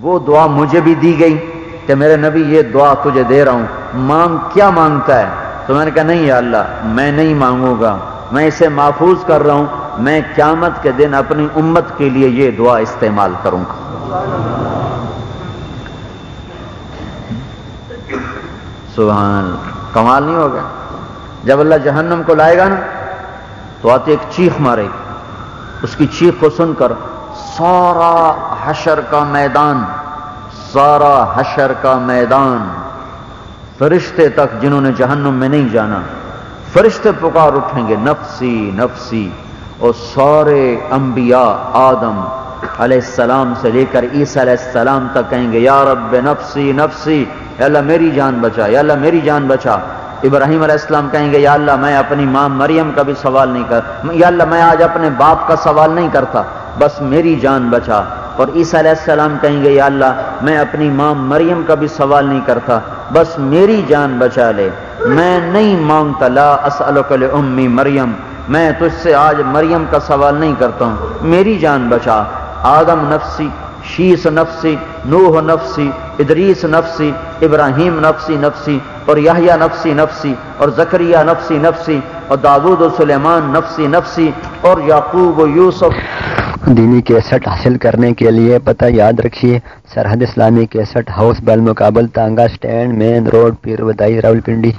وہ دعا مجھے بھی دی گئی کہ میرے نبی، یہ دعا تجھے دے رہا ہوں۔ مانگ، کیا مانگتا ہے؟ تو میں نے کہا، نہیں یا اللہ، میں نہیں مانگوں گا۔ میں اسے محفوظ کر رہا ہوں۔ میں قیامت کے دن اپنی امت کے لیے یہ دعا استعمال کروں گا۔ سبحان کمال نہیں ہوگا۔ جب اللہ جہنم کو لائے گا نا، تو آتے ایک چیخ مارے گی۔ اس کی چیخ کو سن کر سارا حشر کا میدان، سارا حشر کا میدان فرشتے تک جنہوں نے جہنم میں نہیں جانا، فرشتے پکار اٹھیں گے، نفسی نفسی، اور سارے انبیاء آدم علیہ السلام سے لے کر عیسیٰ علیہ السلام تک کہیں گے، یا رب نفسی نفسی، یا اللہ میری جان بچا، یا اللہ میری جان بچا۔ ابراہیم علیہ السلام کہیں گے، یا اللہ میں اپنی ماں مریم کا بھی سوال نہیں کر، یا اللہ میں آج اپنے باپ کا سوال نہیں کرتا، بس میری جان بچا۔ اور عیسیٰ علیہ السلام کہیں گے، یا اللہ میں اپنی ماں مریم کا بھی سوال نہیں کرتا، بس میری جان بچا لے۔ میں نہیں مانگتا، لا اسألک امی مریم، میں تجھ سے آج مریم کا سوال نہیں کرتا ہوں، میری جان بچا۔ آدم نفسی شیس نفسی نوح نفسی ادریس نفسی ابراہیم نفسی نفسی اور یحییٰ نفسی نفسی اور زکریہ نفسی نفسی اور داود و سلیمان نفسی نفسی اور یعقوب و یوسف۔ دینی کیسٹ حاصل کرنے کے لیے پتہ یاد رکھیے سرحد اسلامی کیسٹ ہاؤس بیل مقابل tonga stand main road Pir Wadhai Rawalpindi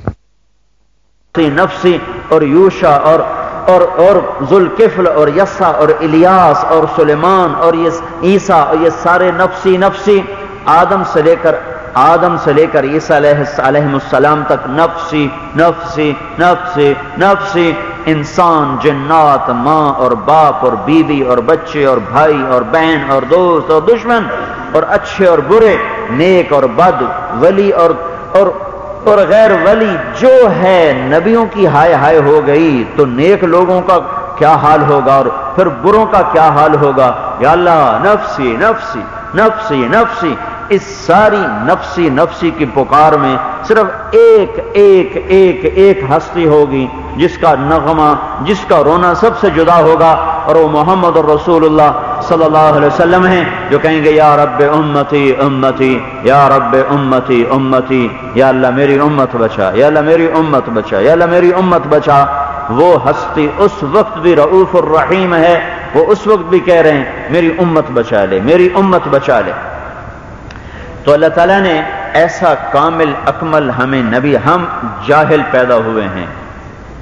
نفسی اور یوشا اور اور اور ذوالکفل اور یسا اور الیاس اور سلیمان اور یہ عیسیٰ اور یہ سارے نفسی نفسی آدم سے لے کر آدم سے لے کر عیسیٰ علیہ السلام تک نفسی نفسی نفسی نفسی انسان، جنات، ماں اور باپ اور بیوی اور بچے اور بھائی اور بہن اور دوست اور دشمن اور اچھے اور برے، نیک اور بد، ولی اور اور اور غیر ولی جو ہے نبیوں کی ہائے ہائے ہو گئی، تو نیک لوگوں کا کیا حال ہوگا اور پھر بروں کا کیا حال ہوگا؟ یا اللہ، نفسی نفسی نفسی نفسی۔ اس ساری نفسی نفسی کی پکار میں صرف ایک ایک ایک ایک ہستی ہوگی، جس کا نغمہ، جس کا رونا سب سے جدا ہوگا۔ اور وہ محمد الرسول اللہ صلی اللہ علیہ وسلم ہیں، جو کہیں گے، یا رب امتی امتی، یا رب امتی امتی، یا اللہ میری امت بچا، یا اللہ میری امت بچا، یا اللہ میری امت بچا۔ وہ ہستی اس وقت بھی رعوف الرحیم ہے، وہ اس وقت بھی کہہ رہے ہیں، میری امت بچا لے، میری امت بچا لے۔ تو اللہ تعالیٰ نے ایسا کامل اکمل ہمیں نبی، ہم جاہل پیدا ہوئے ہیں۔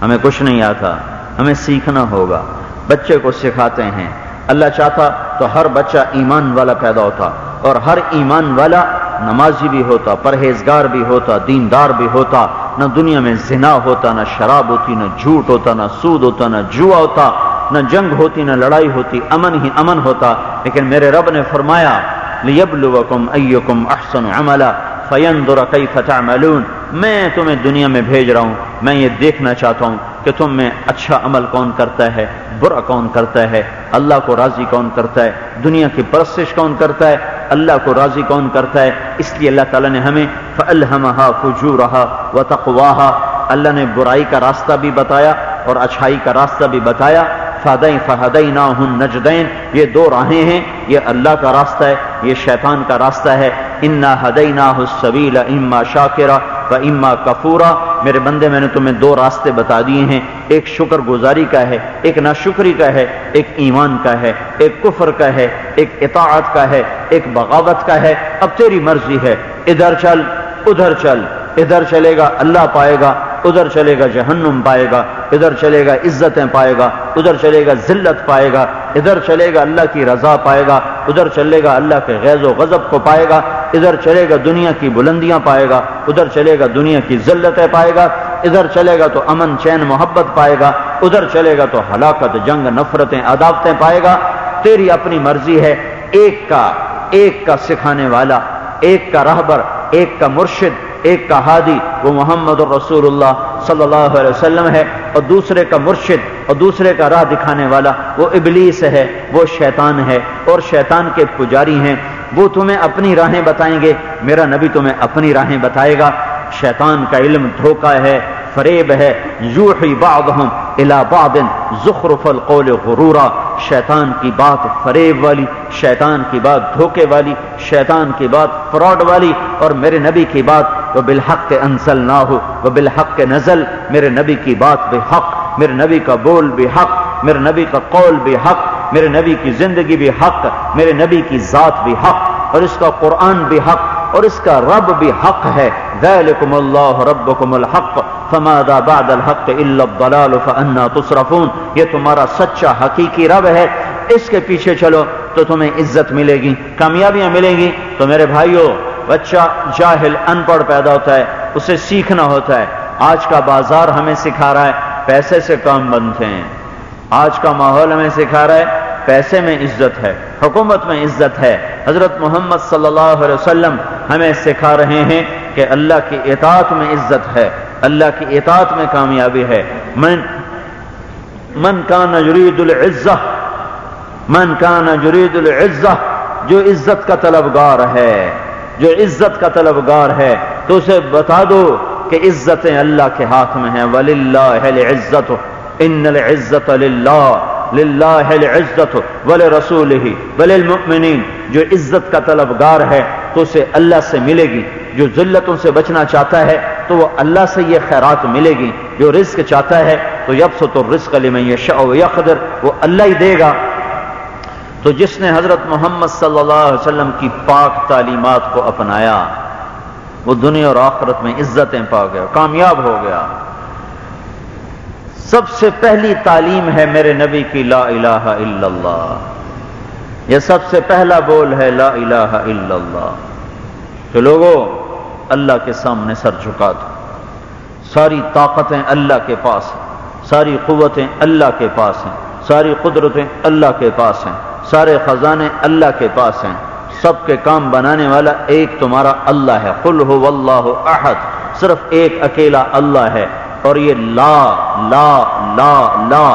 ہمیں کچھ نہیں آتا، ہمیں سیکھنا ہوگا، بچے کو سکھاتے ہیں۔ اللہ چاہتا تو ہر بچہ ایمان والا پیدا ہوتا اور ہر ایمان والا نمازی بھی ہوتا، پرہیزگار بھی ہوتا، دیندار بھی ہوتا۔ نہ دنیا میں زنا ہوتا، نہ شراب ہوتی، نہ جھوٹ ہوتا، نہ سود ہوتا، نہ جوا ہوتا، نہ جنگ ہوتی، نہ لڑائی ہوتی، امن ہی امن ہوتا۔ لیکن میرے رب نے فرمایا، لیبلوکم ایکم احسن عملا فینظر کیف تعملون۔ میں تمہیں دنیا میں بھیج رہا ہوں، میں یہ دیکھنا چاہتا ہوں۔ کہ تم میں اچھا عمل کون کرتا ہے، برا کون کرتا ہے؟ اللہ کو راضی کون کرتا ہے؟ دنیا کی پرستش کون کرتا ہے؟ اللہ کو راضی کون کرتا ہے؟ اس لیے اللہ تعالیٰ نے ہمیں فَأَلْهَمَهَا فُجُورَهَا وَتَقْوَاهَا۔ اللہ نے برائی کا راستہ بھی بتایا اور اچھائی کا راستہ بھی بتایا۔ فہدئی فہدئی نا نجدین یہ دو راہیں ہیں، یہ اللہ کا راستہ ہے، یہ شیطان کا راستہ ہے۔ انا ہدئی نا حسبیل اما شاکرہ و اما کفورا میرے بندے، میں نے تمہیں دو راستے بتا دیے ہیں، ایک شکر گزاری کا ہے، ایک ناشکری کا ہے، ایک ایمان کا ہے، ایک کفر کا ہے، ایک اطاعت کا ہے، ایک بغاوت کا ہے، اب تیری مرضی ہے، ادھر چل ادھر چل، ادھر چلے گا، اللہ پائے گا، ادھر چلے گا، جہنم پائے گا، ادھر چلے گا، عزتیں پائے گا، ادھر چلے گا، ذلت پائے گا، ادھر چلے گا، اللہ کی رضا پائے گا، ادھر چلے گا، اللہ کے غیظ و غضب کو پائے گا ادھر چلے گا دنیا کی بلندیاں پائے گا، ادھر چلے گا دنیا کی ذلتیں پائے گا، ادھر چلے گا تو امن، چین، محبت پائے گا، ادھر چلے گا تو ہلاکت، جنگ، نفرتیں، عداوتیں پائے گا۔ تیری اپنی مرضی ہے، ایک کا ایک کا سکھانے والا، ایک کا رہبر، ایک کا مرشد، ایک کا ہادی، وہ محمد الرسول اللہ صلی اللہ علیہ وسلم ہے، اور دوسرے کا مرشد اور دوسرے کا راہ دکھانے والا، وہ ابلیس ہے، وہ شیطان ہے، اور شیطان کے پجاری ہیں۔ وہ تمہیں اپنی راہیں بتائیں گے، میرا نبی تمہیں اپنی راہیں بتائے گا۔ شیطان کا علم دھوکا ہے، فریب ہے۔ یوحی بعضهم الى بعض زخرف القول غرورا۔ شیطان کی بات فریب والی، شیطان کی بات دھوکے والی، شیطان کی بات فراڈ والی۔ اور میرے نبی کی بات وہ بالحق کے انسل نہ ہو وہ بالحق کے نزل۔ میرے نبی کی بات بے حق میرے نبی کا بول بھی حق میرے نبی کا قول بھی حق میرے نبی کی زندگی بھی حق، میرے نبی کی ذات بھی حق، اور اس کا قرآن بھی حق، اور اس کا رب بھی حق ہے۔ ذالکم اللہ ربکم الحق، فماذا بعد الحق الا الضلال فانا تصرفون۔ یہ تمہارا سچا حقیقی رب ہے۔ اس کے پیچھے چلو تو تمہیں عزت ملے گی، کامیابیاں ملیں گی۔ تو میرے بھائیوں بچہ جاہل ان پڑھ پیدا ہوتا ہے، اسے سیکھنا ہوتا ہے۔ آج کا بازار ہمیں سکھا رہا ہے، پیسے سے کام بنتے ہیں۔ آج کا ماحول ہمیں سکھا رہا ہے، پیسے میں عزت ہے، حکومت میں عزت ہے۔ حضرت محمد صلی اللہ علیہ وسلم ہمیں سکھا رہے ہیں کہ اللہ کی اطاعت میں عزت ہے، اللہ کی اطاعت میں کامیابی ہے۔ من من کا نجرید العزہ، من کا نجرید العزہ، جو عزت کا طلبگار ہے، جو عزت کا طلبگار ہے، تو اسے بتا دو کہ عزتیں اللہ کے ہاتھ میں ہیں۔ ولی اللہ ان العزت للہ للہ العزت ول رسول ہی ول جو عزت کا طلبگار ہے، تو اسے اللہ سے ملے گی۔ جو ذلتوں سے بچنا چاہتا ہے، تو وہ اللہ سے یہ خیرات ملے گی۔ جو رزق چاہتا ہے، تو یب سو تو رزق علی میں یہ وہ اللہ ہی دے گا۔ تو جس نے حضرت محمد صلی اللہ علیہ وسلم کی پاک تعلیمات کو اپنایا، وہ دنیا اور آخرت میں عزتیں پا گیا، کامیاب ہو گیا۔ سب سے پہلی تعلیم ہے میرے نبی کی لا الہ الا اللہ۔ یہ سب سے پہلا بول ہے لا الہ الا اللہ۔ کہ لوگوں، اللہ کے سامنے سر جھکا دو۔ ساری طاقتیں اللہ کے پاس ہیں۔ ساری قوتیں اللہ کے پاس ہیں۔ ساری قدرتیں اللہ کے پاس ہیں۔ سارے خزانے اللہ کے پاس ہیں۔ سب کے کام بنانے والا ایک تمہارا اللہ ہے۔ قل ہو واللہ احد۔ صرف ایک اکیلا اللہ ہے۔ اور یہ لا لا لا لا،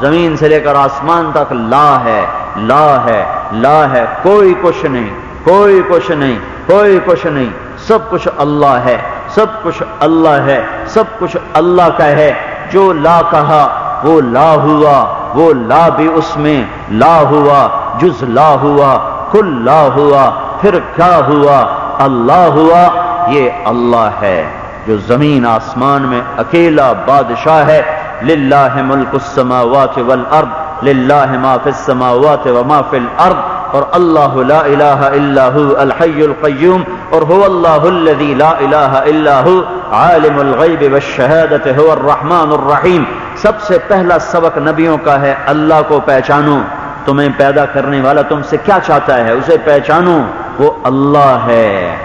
زمین سے لے کر آسمان تک لا ہے لا ہے لا ہے، کوئی کچھ نہیں، کوئی کچھ نہیں، کوئی کچھ نہیں، سب کچھ اللہ ہے، سب کچھ اللہ ہے، سب کچھ اللہ کا ہے، جو لا کہا وہ لا ہوا، وہ لا بھی اس میں لا ہوا، جز لا ہوا، کل لا ہوا، پھر کیا ہوا، اللہ ہوا، یہ اللہ ہے۔ جو زمین آسمان میں اکیلا بادشاہ ہے، للہ ملک السماوات والارض، للہ ما فی السماوات وما فی الارض، اور اللہ لا الہ الا ہو الحی القیوم، اور هو اللہ الذی لا الہ الا ہو عالم الغیب والشہادت هو الرحمن الرحیم۔ سب سے پہلا سبق نبیوں کا ہے، اللہ کو پہچانو۔ تمہیں پیدا کرنے والا تم سے کیا چاہتا ہے؟ اسے پہچانو، وہ اللہ ہے۔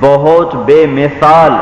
بہت بے مثال۔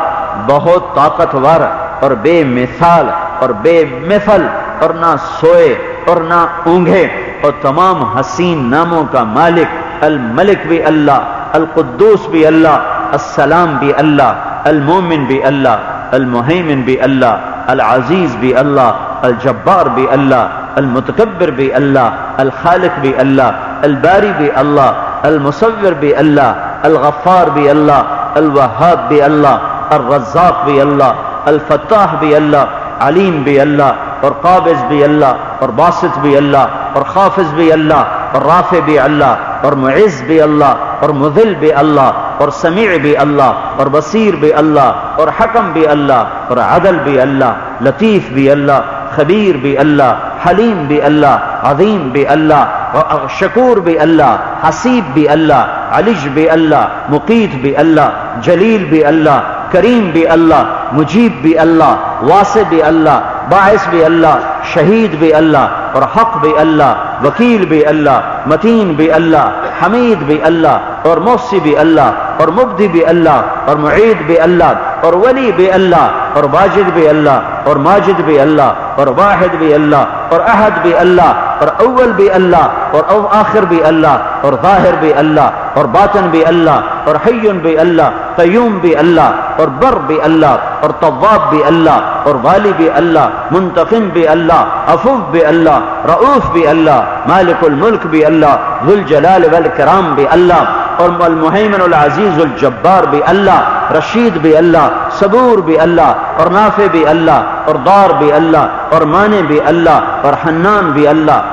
بہت طاقتور اور بے مثال اور بے مثل اور نہ سوئے اور نہ اونگے اور تمام حسین ناموں کا مالک الملک بھی اللہ القدوس بھی اللہ السلام بھی اللہ المومن بھی اللہ المحیمن بھی اللہ العزیز بھی اللہ الجبار بھی اللہ المتکبر بھی اللہ الخالق بھی اللہ الباری بھی اللہ المصور بھی اللہ الغفار بھی اللہ الوہاب بھی اللہ الرزاق بھی اللہ الفتاح بھی اللہ علیم بھی اللہ اور قابض بھی اللہ اور باسط بھی اللہ اور خافظ بھی اللہ اور رافع بھی اللہ اور معز بھی اللہ اور مذل بھی اللہ اور سمیع بھی اللہ اور بصیر بھی اللہ اور حکم بھی اللہ اور عدل بھی اللہ لطیف بھی اللہ خبیر بھی اللہ حلیم بھی اللہ عظیم بھی اللہ اور شکور بھی اللہ حسیب بھی اللہ علج بھی اللہ مقیت بھی اللہ جلیل بھی اللہ کریم بھی اللہ مجیب بھی اللہ واسع بھی اللہ باعث بھی اللہ شہید بھی اللہ اور حق بھی اللہ وکیل بھی اللہ متین بھی اللہ حمید بھی اللہ اور موسی بھی اللہ اور مبدی بھی اللہ اور معید بھی اللہ اور ولی بھی اللہ اور واجد بھی اللہ اور ماجد بھی اللہ اور واحد بھی اللہ اور احد بھی اللہ اور اول بھی اللہ اور أو آخر بھی اللہ اور ظاہر بھی اللہ اور باطن بھی اللہ اور حیون بھی اللہ قیوم بھی اللہ اور بر بھی اللہ اور طواب بھی اللہ اور والی بھی اللہ منتقم بھی اللہ افوف بھی اللہ رعوف بھی اللہ مالک الملک بھی اللہ ذو الجلال والکرام بھی اللہ اور المحیمن العزیز الجبار بھی اللہ رشید بھی اللہ، صبور بھی اللہ، اور نافع بھی اللہ، اور دار بھی اللہ، اور مانے بھی اللہ، اور حنان بھی اللہ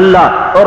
اللہ اور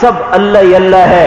سب اللہ ہی اللہ ہے۔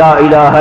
لا الہ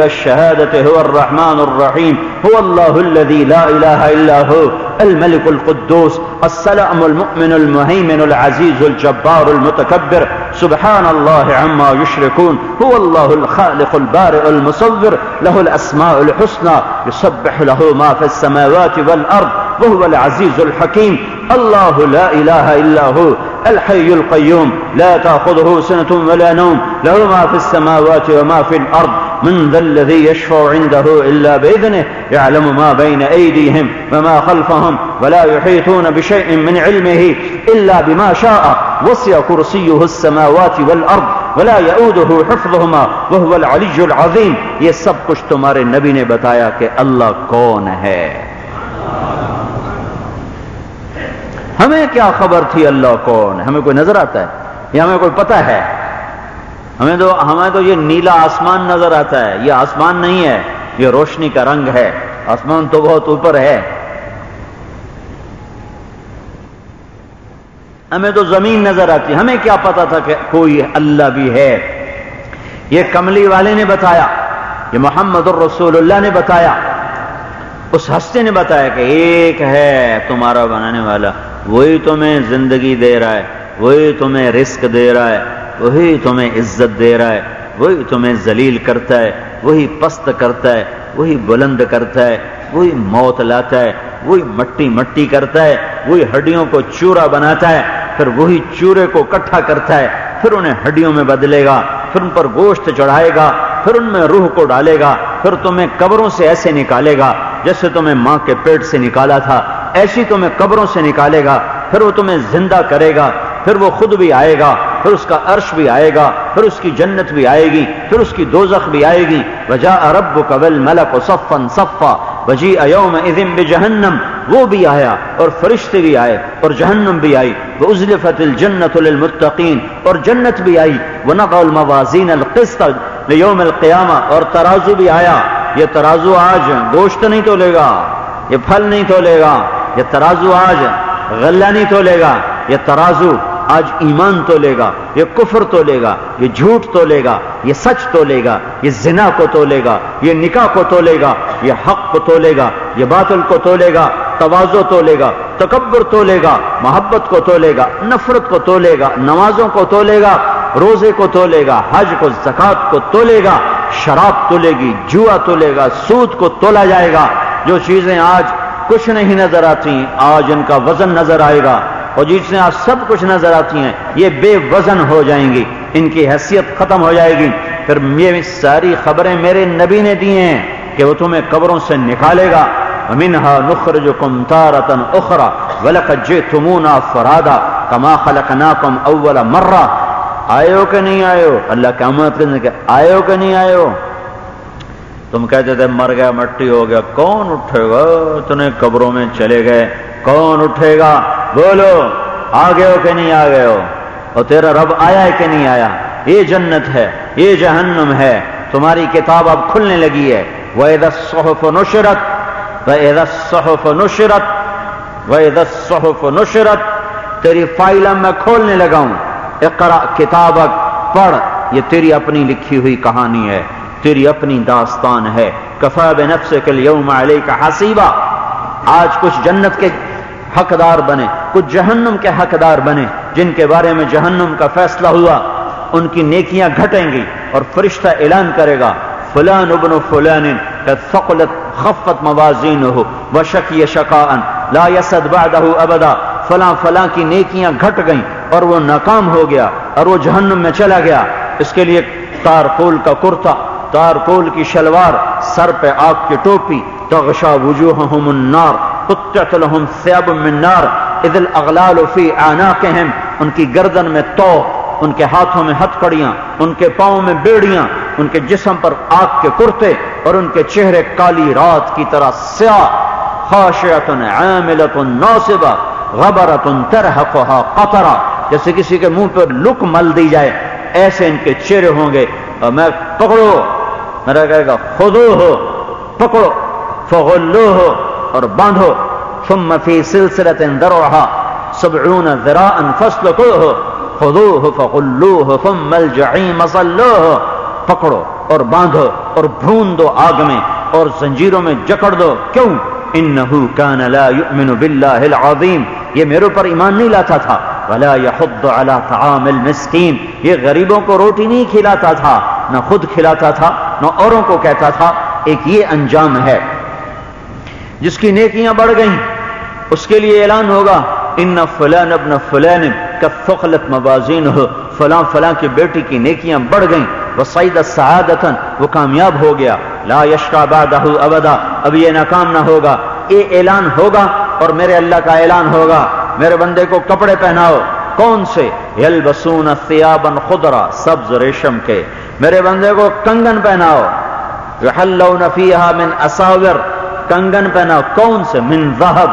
والشهادة هو الرحمن الرحيم هو الله الذي لا إله إلا هو الملك القدوس السلام المؤمن المهيمن العزيز الجبار المتكبر سبحان الله عما يشركون هو الله الخالق البارئ المصور له الأسماء الحسنى يسبح له ما في السماوات والأرض وهو العزيز الحكيم. الله لا إله إلا هو الحي القيوم. لا تأخذه سنة ولا نوم. له ما في السماوات وما في الأرض. من ذا الذي يشفع عنده إلا بإذنه يعلم ما بين أيديهم وما خلفهم ولا يحيطون بشيء من علمه إلا بما شاء. وسع كرسيه السماوات والأرض. ولا يؤوده حفظهما وهو العلي العظيم یہ سب کچھ تمہارے نبی نے بتایا کہ اللہ کون ہے۔ ہمیں کیا خبر تھی اللہ کون ہمیں کوئی نظر آتا ہے؟ یا ہمیں کوئی پتہ ہے؟ ہمیں تو ہمیں تو یہ نیلا آسمان نظر آتا ہے۔ یہ آسمان نہیں ہے، یہ روشنی کا رنگ ہے۔ آسمان تو بہت اوپر ہے۔ ہمیں تو زمین نظر آتی، ہمیں کیا پتا تھا کہ کوئی اللہ بھی ہے۔ یہ کملی والے نے بتایا، یہ محمد الرسول اللہ نے بتایا۔ اس ہستے نے بتایا کہ ایک ہے تمہارا بنانے والا، وہی تمہیں زندگی دے رہا ہے، وہی تمہیں رزق دے رہا ہے، وہی تمہیں عزت دے رہا ہے، وہی تمہیں ذلیل کرتا ہے، وہی پست کرتا ہے، وہی بلند کرتا ہے۔ وہی موت لاتا ہے، وہی مٹی مٹی کرتا ہے، وہی ہڈیوں کو چورا بناتا ہے، پھر وہی چورے کو کٹھا کرتا ہے، پھر انہیں ہڈیوں میں بدلے گا، پھر ان پر گوشت چڑھائے گا، پھر ان میں روح کو ڈالے گا، پھر تمہیں قبروں سے ایسے نکالے گا جیسے تمہیں ماں کے پیٹ سے نکالا تھا، ایسی تمہیں قبروں سے نکالے گا، پھر وہ تمہیں زندہ کرے گا، پھر وہ خود بھی آئے گا پھر اس کا عرش بھی آئے گا، پھر اس کی جنت بھی آئے گی، پھر اس کی دوزخ بھی آئے گی۔ وجا ارب قبل ملک و صفن صفا۔ وجی ایوم اذن بجہنم۔ وہ بھی آیا اور فرشتے بھی آئے اور جہنم بھی آئی۔ وہ ازلفت الجنت للمتقین اور جنت بھی آئی۔ وہ نقل الموازین القسط لیوم القیامہ اور ترازو بھی آیا۔ یہ ترازو آج گوشت نہیں تولے گا، یہ پھل نہیں تولے گا، یہ ترازو آج غلہ نہیں تولے گا، یہ ترازو آج ایمان تو لے گا یہ کفر تو لے گا یہ جھوٹ تو لے گا یہ سچ تو لے گا یہ زنا کو تو لے گا یہ نکاح کو تو لے گا یہ حق کو تو لے گا یہ باطل کو تو لے گا توازو تو لے گا تکبر تو لے گا محبت کو تو لے گا نفرت کو تو لے گا نمازوں کو تو لے گا روزے کو تو لے گا حج کو زکات کو تو لے گا شراب تو لے گی جوا تو لے گا سود کو تولا جائے گا جو چیزیں آج کچھ نہیں نظر آتی آج ان کا وزن نظر آئے گا اور جس میں سب کچھ نظر آتی ہیں، یہ بے وزن ہو جائیں گی، ان کی حیثیت ختم ہو جائے گی۔ پھر یہ ساری خبریں میرے نبی نے دی ہیں کہ وہ تمہیں قبروں سے نکالے گا۔ منہا نخرجکم تارتا اخرى ولقد جئتمونا فرادا کما خلقناکم اول مرہ آئے ہو کہ نہیں آئے ہو؟ اللہ قیامت کرنے کہ آئے ہو کہ نہیں آئے ہو؟ تم کہتے تھے، مر گیا، مٹی ہو گیا، کون اٹھے گا؟ تمہیں قبروں میں چلے گئے، کون اٹھے گا؟ بولو آ گئے ہو کہ نہیں آ گئے ہو؟ اور تیرا رب آیا ہے کہ نہیں آیا؟ یہ جنت ہے، یہ جہنم ہے، تمہاری کتاب اب کھلنے لگی ہے۔ وہ صحف نشرت وہ صحف نشرت وہ صحف نشرت۔ تیری فائل میں کھولنے لگا ہوں۔ اقرا کتاب پڑھ، یہ تیری اپنی لکھی ہوئی کہانی ہے۔ تیری اپنی داستان ہے۔ کفا بنفس کل یوم علیہ کا حسیبہ آج کچھ جنت کے حقدار بنے، کچھ جہنم کے حقدار بنے، جن کے بارے میں جہنم کا فیصلہ ہوا۔ ان کی نیکیاں گھٹیں گی اور فرشتہ اعلان کرے گا، فلان ابن فلان فقلت خفت موازین ہو وشکی شکان لا یسد بعدہ ابدا۔ فلاں فلاں کی نیکیاں گھٹ گئیں اور وہ ناکام ہو گیا اور وہ جہنم میں چلا گیا۔ اس کے لیے تارکول کا کرتا۔ تارکول کی شلوار سر پہ آگ کی ٹوپی تغشا وجوہہم النار قطعت لهم ثياب من نار، اذ الاغلال في اعناقهم ان کی گردن میں تو ان کے ہاتھوں میں ہتھ کڑیاں ان کے پاؤں میں بیڑیاں، ان کے جسم پر آگ کے کرتے اور ان کے چہرے کالی رات کی طرح سیاہ خاشعت عاملت ناصبہ غبرت ترحقها قطرہ۔ جیسے کسی کے منہ پر لک مل دی جائے، ایسے ان کے چہرے ہوں گے۔ میں پکڑو میرا کہے گا خودو ہو، پکڑو، فغلو ہو اور باندھو۔ ثم فی سلسلت درعها سبعون ذراعا فسلکوه خذوه فغلوه ثم الجحیم صلوه پکڑو اور باندھو اور بھون دو آگ میں اور زنجیروں میں جکڑ دو۔ کیوں؟ انہو کان لا یؤمن باللہ العظیم۔ یہ میرے پر ایمان نہیں لاتا تھا۔ ولا يحض على طعام المسکین یہ غریبوں کو روٹی نہیں کھلاتا تھا، نہ خود کھلاتا تھا، نہ اوروں کو کہتا تھا، ایک یہ انجام ہے۔ جس کی نیکیاں بڑھ گئیں، اس کے لیے اعلان ہوگا، ان فلان ابن فلان کا فخلت موازین ہو فلاں فلاں کی بیٹی کی نیکیاں بڑھ گئیں۔ وہ سعید سعادتن وہ کامیاب ہو گیا۔ لا یشکا بادہ ابدا اب یہ ناکام نہ ہوگا۔ یہ اعلان ہوگا اور میرے اللہ کا اعلان ہوگا۔ میرے بندے کو کپڑے پہناؤ۔ کون سے؟ یل بسون سیابن خدرا سبز ریشم کے۔ میرے بندے کو کنگن پہناؤ۔ فیہا من اساور۔ کنگن پہنا کون سے؟ من ذہب۔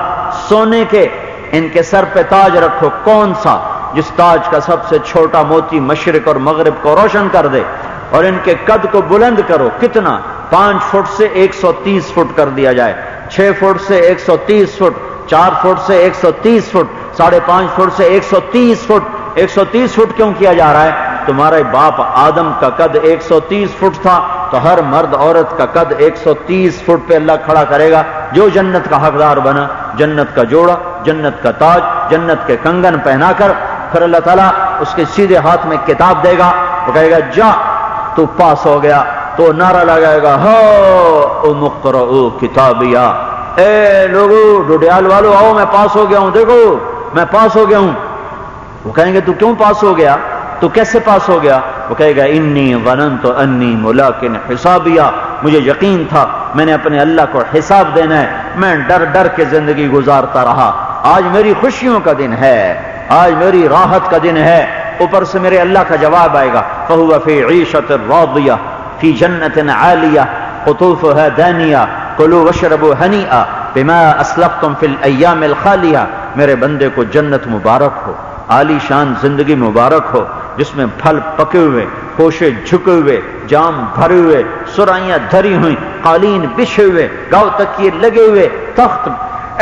سونے کے۔ ان کے سر پہ تاج رکھو۔ کون سا؟ جس تاج کا سب سے چھوٹا موتی مشرق اور مغرب کو روشن کر دے۔ اور ان کے قد کو بلند کرو۔ کتنا؟ پانچ فٹ سے ایک سو تیس فٹ کر دیا جائے۔ چھ فٹ سے ایک سو تیس فٹ۔ چار فٹ سے ایک سو تیس فٹ، ساڑھے پانچ فٹ سے ایک سو تیس فٹ۔ ایک سو تیس فٹ کیوں کیا جا رہا ہے؟ تمہارے باپ آدم کا قد ایک سو تیس فٹ تھا، تو ہر مرد عورت کا قد ایک سو تیس فٹ پہ اللہ کھڑا کرے گا۔ جو جنت کا حقدار بنا، جنت کا جوڑا، جنت کا تاج، جنت کے کنگن پہنا کر، پھر اللہ تعالیٰ اس کے سیدھے ہاتھ میں کتاب دے گا۔ وہ کہے گا، جا، تو پاس ہو گیا، تو نعرہ لگائے گا، ہو مکر او کتابیا۔ اے لوگو، ڈوڈیال والو، آؤ، میں پاس ہو گیا ہوں۔ دیکھو، میں پاس ہو گیا ہوں۔ وہ کہیں گے، تو کیوں پاس ہو گیا؟ تو کیسے پاس ہو گیا؟ وہ کہے گا، انی ونن تو انی ملاکن حسابیا. مجھے یقین تھا، میں نے اپنے اللہ کو حساب دینا ہے۔ میں ڈر ڈر کے زندگی گزارتا رہا۔ آج میری خوشیوں کا دن ہے۔ آج میری راحت کا دن ہے۔ اوپر سے میرے اللہ کا جواب آئے گا۔ فہو فی عیشت فی جنت عالیہ قطوف ہے دینیا کلو وشرب ہنی بما اسلف تم فل ایام الخالیہ۔ میرے بندے کو جنت مبارک ہو، عالی شان زندگی مبارک ہو، جس میں پھل پکے ہوئے کوشے جھکے ہوئے، جام بھرے ہوئے، سرائیاں دھری ہوئی قالین بچھے ہوئے گاؤ تکیے لگے ہوئے، تخت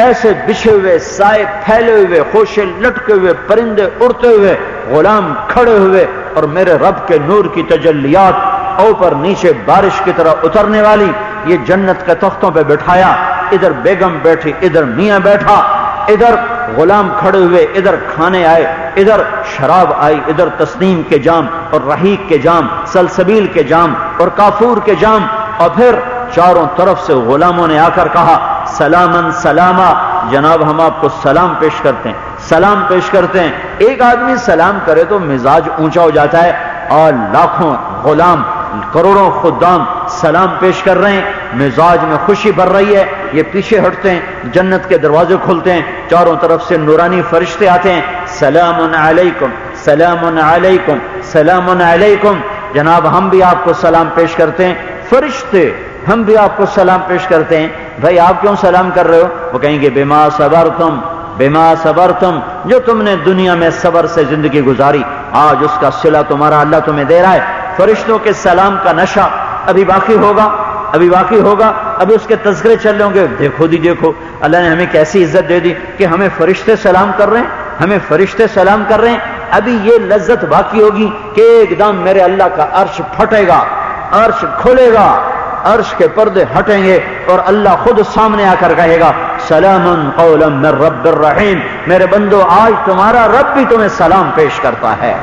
ایسے بچھے ہوئے، سائے پھیلے ہوئے، خوشے لٹکے ہوئے، پرندے اڑتے ہوئے، غلام کھڑے ہوئے، اور میرے رب کے نور کی تجلیات، اوپر نیچے بارش کی طرح اترنے والی۔ یہ جنت کے تختوں پہ بٹھایا، ادھر بیگم بیٹھی، ادھر میاں بیٹھا، ادھر غلام کھڑے ہوئے، ادھر کھانے آئے، ادھر شراب آئی، ادھر تسنیم کے جام اور رحیق کے جام، سلسبیل کے جام اور کافور کے جام۔ اور پھر چاروں طرف سے غلاموں نے آ کر کہا سلامن سلامہ جناب ہم آپ کو سلام پیش کرتے ہیں، سلام پیش کرتے ہیں۔ ایک آدمی سلام کرے تو مزاج اونچا ہو جاتا ہے۔ اور لاکھوں غلام، کروڑوں خدام سلام پیش کر رہے ہیں، مزاج میں خوشی بھر رہی ہے، یہ پیچھے ہٹتے ہیں، جنت کے دروازے کھلتے ہیں، چاروں طرف سے نورانی فرشتے آتے ہیں، سلام علیکم سلام علیکم سلام علیکم۔ جناب، ہم بھی آپ کو سلام پیش کرتے ہیں، فرشتے ہم بھی آپ کو سلام پیش کرتے ہیں۔ بھائی، آپ کیوں سلام کر رہے ہو؟ وہ کہیں گے بیما صبر تم بیما صبر تم جو تم نے دنیا میں صبر سے زندگی گزاری، آج اس کا سلا تمہارا اللہ تمہیں دے رہا ہے۔ فرشتوں کے سلام کا نشہ ابھی باقی ہوگا، ابھی باقی ہوگا، ابھی اس کے تذکرے چل رہے ہوں گے۔ دیکھو دی دیکھو، اللہ نے ہمیں کیسی عزت دے دی کہ ہمیں فرشتے سلام کر رہے ہیں، ہمیں فرشتے سلام کر رہے ہیں۔ ابھی یہ لذت باقی ہوگی کہ ایک دم میرے اللہ کا عرش پھٹے گا، عرش کھلے گا، عرش کے پردے ہٹیں گے اور اللہ خود سامنے آ کر کہے گا سلام قولم من رب الرحیم۔ میرے بندو، آج تمہارا رب بھی تمہیں سلام پیش کرتا ہے۔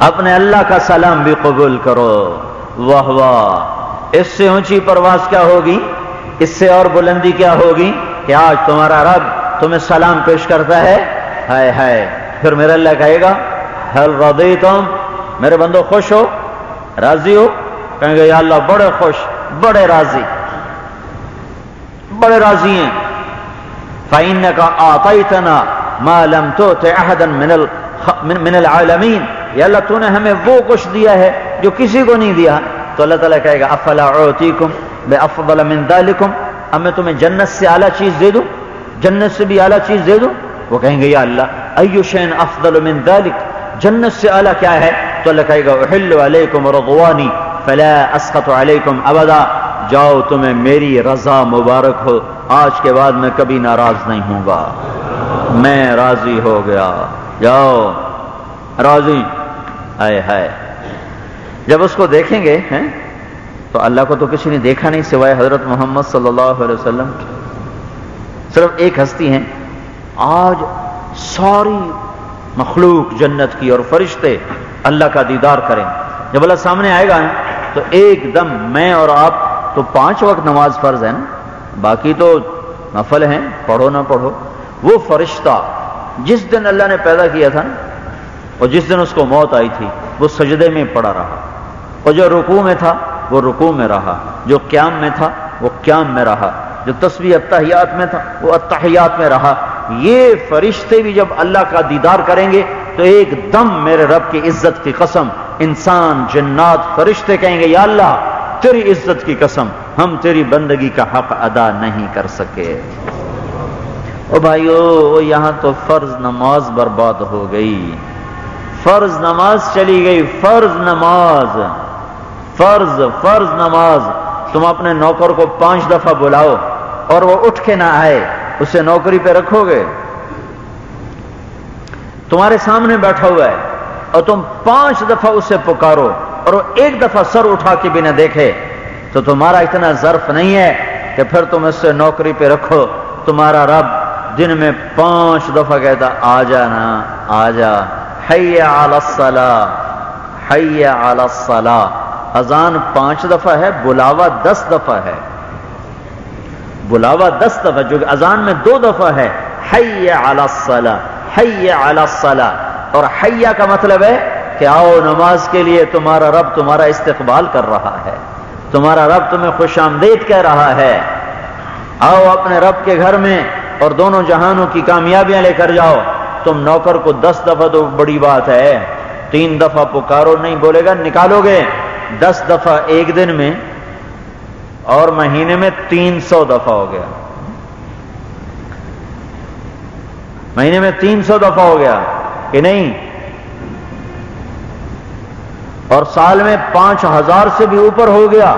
اپنے اللہ کا سلام بھی قبول کرو۔ واہ واہ، اس سے اونچی پرواز کیا ہوگی؟ اس سے اور بلندی کیا ہوگی؟ کہ آج تمہارا رب تمہیں سلام پیش کرتا ہے۔ ہائے ہائے، پھر میرا اللہ کہے گا، ہل ردی تم میرے بندو، خوش ہو؟ راضی ہو؟ کہیں گے، یا اللہ، بڑے خوش، بڑے راضی بڑے راضی ہیں۔ فائن کا آتا ہی تنا معلوم تو من العالمین یا اللہ تو نے ہمیں وہ کچھ دیا ہے جو کسی کو نہیں دیا تو اللہ تعالیٰ کہے گا، افلا اعطیکم بے افضل من ذالکم؟ اب میں تمہیں جنت سے اعلیٰ چیز دے دوں؟ جنت سے بھی اعلیٰ چیز دے دوں؟ وہ کہیں گے، یا اللہ، ایو شین افضل من ذالک؟ جنت سے اعلیٰ کیا ہے؟ تو اللہ کہے گا، احل علیکم رضوانی فلا اسخط علیکم ابدا۔ جاؤ تمہیں میری رضا مبارک ہو، آج کے بعد میں کبھی ناراض نہیں ہوں گا۔ میں راضی ہو گیا۔ جاؤ، راضی۔ آئے ہائے۔ جب اس کو دیکھیں گے، ہیں، تو اللہ کو تو کسی نے دیکھا نہیں سوائے حضرت محمد صلی اللہ علیہ وسلم صرف ایک ہستی ہیں۔ آج ساری مخلوق جنت کی اور فرشتے اللہ کا دیدار کریں۔ جب اللہ سامنے آئے گا تو ایک دم میں اور آپ تو پانچ وقت نماز فرض ہے نا۔ باقی تو نفل ہیں، پڑھو نہ پڑھو۔ وہ فرشتہ جس دن اللہ نے پیدا کیا تھا نا اور جس دن اس کو موت آئی تھی، وہ سجدے میں پڑا رہا۔ اور جو رکوع میں تھا، وہ رکوع میں رہا۔ جو قیام میں تھا، وہ قیام میں رہا۔ جو تصویر اتحیات میں تھا، وہ اتحیات میں رہا۔ یہ فرشتے بھی جب اللہ کا دیدار کریں گے، تو ایک دم میرے رب کی عزت کی قسم، انسان جنات فرشتے کہیں گے، یا اللہ، تیری عزت کی قسم، ہم تیری بندگی کا حق ادا نہیں کر سکے۔ او بھائیو، یہاں تو فرض نماز برباد ہو گئی۔ فرض نماز چلی گئی، فرض نماز، فرض فرض نماز۔ تم اپنے نوکر کو پانچ دفعہ بلاؤ اور وہ اٹھ کے نہ آئے، اسے نوکری پہ رکھو گے۔ تمہارے سامنے بیٹھا ہوا ہے اور تم پانچ دفعہ اسے پکارو اور وہ ایک دفعہ سر اٹھا کے بھی نہ دیکھے۔ تو تمہارا اتنا ظرف نہیں ہے کہ پھر تم اس سے نوکری پہ رکھو۔ تمہارا رب دن میں پانچ دفعہ کہتا، آ جا نا آ جا۔ حی علی الصلاح، حی علی الصلاح۔ اذان پانچ دفعہ ہے، بلاوا دس دفعہ ہے۔ بلاوا دس دفعہ، جو اذان میں دو دفعہ ہے، حی علی الصلاح، حی علی الصلاح۔ اور حیا کا مطلب ہے کہ آؤ نماز کے لیے تمہارا رب تمہارا استقبال کر رہا ہے۔ تمہارا رب تمہیں خوش آمدید کہہ رہا ہے۔ آؤ اپنے رب کے گھر میں اور دونوں جہانوں کی کامیابیاں لے کر جاؤ۔ تم نوکر کو دس دفعہ تو بڑی بات ہے، تین دفعہ پکارو، نہیں بولے گا، نکالو گے۔ دس دفعہ ایک دن میں اور مہینے میں تین سو دفعہ ہو گیا۔ مہینے میں تین سو دفعہ ہو گیا، کہ نہیں؟ اور سال میں پانچ ہزار سے بھی اوپر ہو گیا۔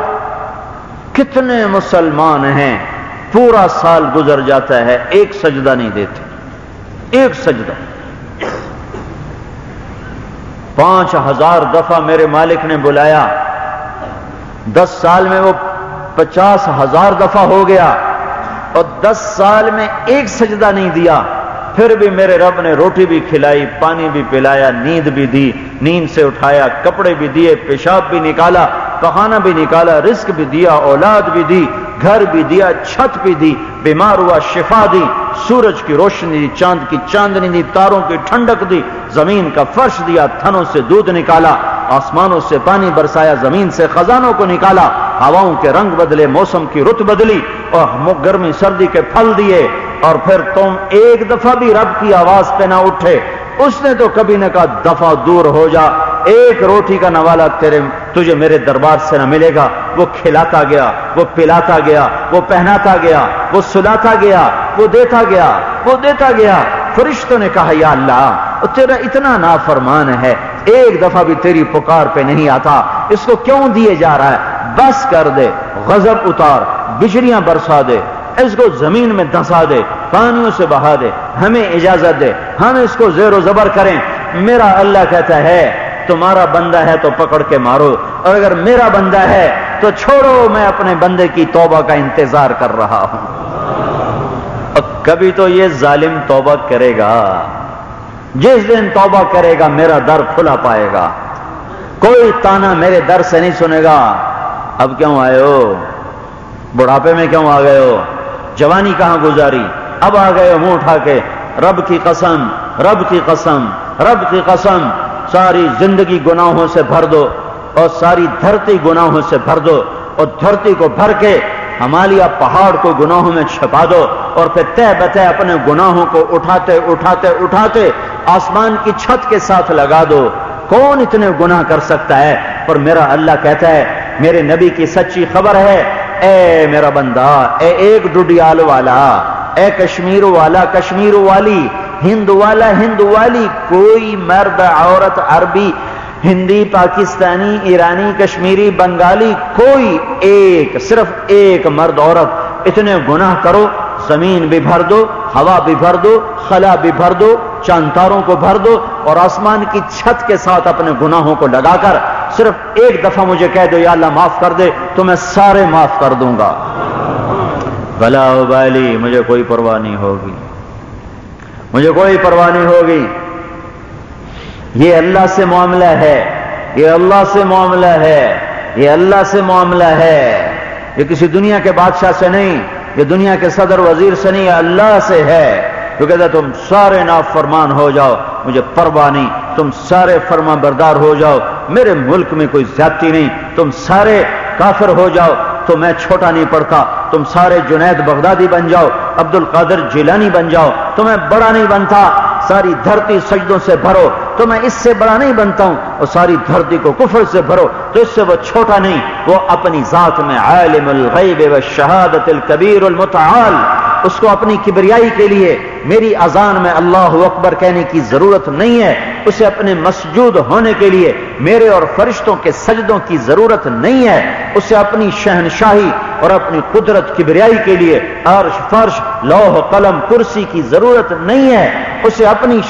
کتنے مسلمان ہیں، پورا سال گزر جاتا ہے، ایک سجدہ نہیں دیتے۔ ایک سجدہ۔ پانچ ہزار دفعہ میرے مالک نے بلایا۔ دس سال میں وہ پچاس ہزار دفعہ ہو گیا اور دس سال میں ایک سجدہ نہیں دیا۔ پھر بھی میرے رب نے روٹی بھی کھلائی، پانی بھی پلایا، نیند بھی دی، نیند سے اٹھایا، کپڑے بھی دیے، پیشاب بھی نکالا، پخانہ بھی نکالا، رزق بھی دیا، اولاد بھی دی، گھر بھی دیا، چھت بھی دی، بیمار ہوا، شفا دی۔ سورج کی روشنی دی چاند کی چاندنی دی، تاروں کی ٹھنڈک دی، زمین کا فرش دیا، تھنوں سے دودھ نکالا، آسمانوں سے پانی برسایا، زمین سے خزانوں کو نکالا، ہواؤں کے رنگ بدلے، موسم کی رت بدلی اور گرمی، سردی کے پھل دیے، اور پھر تم ایک دفعہ بھی رب کی آواز پہ نہ اٹھے۔ اس نے تو کبھی نہ کہا دفعہ دور ہو جا، ایک روٹی کا نوالا تیرے، تجھے میرے دربار سے نہ ملے گا۔ وہ کھلاتا گیا، وہ پلاتا گیا، وہ پہناتا گیا، وہ سلاتا گیا، وہ دیتا گیا، وہ دیتا گیا۔ فرشتوں نے کہا، یا اللہ تیرا اتنا نافرمان ہے، ایک دفعہ بھی تیری پکار پہ نہیں آتا۔ اس کو کیوں دیے جا رہا ہے؟ بس کر دے، غضب اتار بجلیاں برسا دے۔ اس کو زمین میں دھسا دے، پانیوں سے بہا دے، ہمیں اجازت دے، ہم اس کو زیر و زبر کریں۔ میرا اللہ کہتا ہے، تمہارا بندہ ہے تو پکڑ کے مارو۔ اور اگر میرا بندہ ہے تو چھوڑو، میں اپنے بندے کی توبہ کا انتظار کر رہا ہوں۔ اور کبھی تو یہ ظالم توبہ کرے گا۔ جس دن توبہ کرے گا، میرا در کھلا پائے گا۔ کوئی تانا میرے در سے نہیں سنے گا۔ اب کیوں آئے ہو؟ بڑھاپے میں کیوں آ گئے ہو؟ جوانی کہاں گزاری؟ اب آ گئے منہ اٹھا کے رب کی قسم، رب کی قسم، رب کی قسم، ساری زندگی گناہوں سے بھر دو اور ساری دھرتی گناہوں سے بھر دو اور دھرتی کو بھر کے ہمالیہ پہاڑ کو گناہوں میں چھپا دو اور پھر طے بتے اپنے گناہوں کو اٹھاتے اٹھاتے اٹھاتے آسمان کی چھت کے ساتھ لگا دو۔ کون اتنے گناہ کر سکتا ہے؟ پر میرا اللہ کہتا ہے، میرے نبی کی سچی خبر ہے اے میرا بندہ، اے ایک ڈڈیال والا، اے کشمیر والا، کشمیر والی، ہند والا، ہند والی، کوئی مرد، عورت، عربی، ہندی، پاکستانی، ایرانی، کشمیری، بنگالی، کوئی ایک، صرف ایک مرد، عورت، اتنے گناہ کرو زمین بھی بھر دو، ہوا بھی بھر دو، خلا بھی بھر دو چانداروں کو بھر دو اور آسمان کی چھت کے ساتھ اپنے گناہوں کو لگا کر صرف ایک دفعہ مجھے کہہ دو، یا اللہ معاف کر دے، تو میں سارے معاف کر دوں گا۔ بلا ابالی مجھے کوئی پرواہ نہیں ہوگی۔ مجھے کوئی پرواہ نہیں ہوگی۔ یہ اللہ سے معاملہ ہے۔ یہ اللہ سے معاملہ ہے۔ یہ اللہ سے معاملہ ہے۔ یہ کسی دنیا کے بادشاہ سے نہیں۔ یہ دنیا کے صدر وزیر سے نہیں اللہ سے ہے۔ تو کہتا تم سارے نافرمان ہو جاؤ، مجھے پرواہ نہیں، تم سارے فرما بردار ہو جاؤ، میرے ملک میں کوئی زیادتی نہیں، تم سارے کافر ہو جاؤ، تو میں چھوٹا نہیں پڑتا تم سارے جنید بغدادی بن جاؤ عبد القادر جیلانی بن جاؤ، تو میں بڑا نہیں بنتا ساری دھرتی سجدوں سے بھرو تو میں اس سے بڑا نہیں بنتا ہوں اور ساری دھرتی کو کفر سے بھرو تو اس سے وہ چھوٹا نہیں، وہ اپنی ذات میں عالم الغیب و شہادت الکبیر المتعال۔ اس کو اپنی کبریائی کے لیے میری اذان میں اللہ اکبر کہنے کی ضرورت نہیں ہے، اسے اپنے مسجود ہونے کے لیے میرے اور فرشتوں کے سجدوں کی ضرورت نہیں ہے، اسے اپنی شہنشاہی اور اپنی قدرت کبریائی کے لیے عرش فرش لوہ قلم کرسی کی ضرورت نہیں ہے، اسے اپنی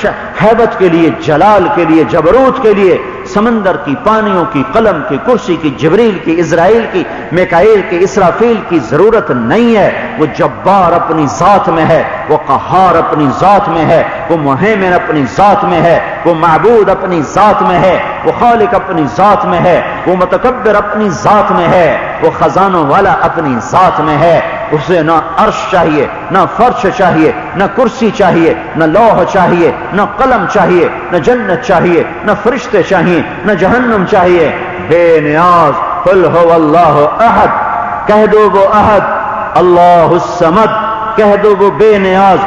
حیبت کے لیے، جلال کے لیے، جبروت کے لیے، سمندر کی پانیوں کی، قلم کی، کرسی کی، جبریل کی، اسرائیل کی میکائل کی، اسرافیل کی ضرورت نہیں ہے۔ وہ جبار اپنی ذات میں ہے، وہ قہار اپنی ذات میں ہے، وہ مہمن اپنی ذات میں ہے، وہ معبود اپنی ذات میں ہے، وہ خالق اپنی ذات میں ہے، وہ متکبر اپنی ذات میں ہے۔ وہ خزانوں والا اپنی ذات میں ہے، اسے نہ عرش چاہیے، نہ فرش چاہیے، نہ کرسی چاہیے، نہ لوہ چاہیے، نہ قلم چاہیے، نہ جنت چاہیے، نہ فرشتے چاہیے، نہ جہنم چاہیے۔ بے نیاز، قل ہو اللہ احد۔ کہہ دو وہ احد، اللہ السمد کہہ دو وہ بے نیاز،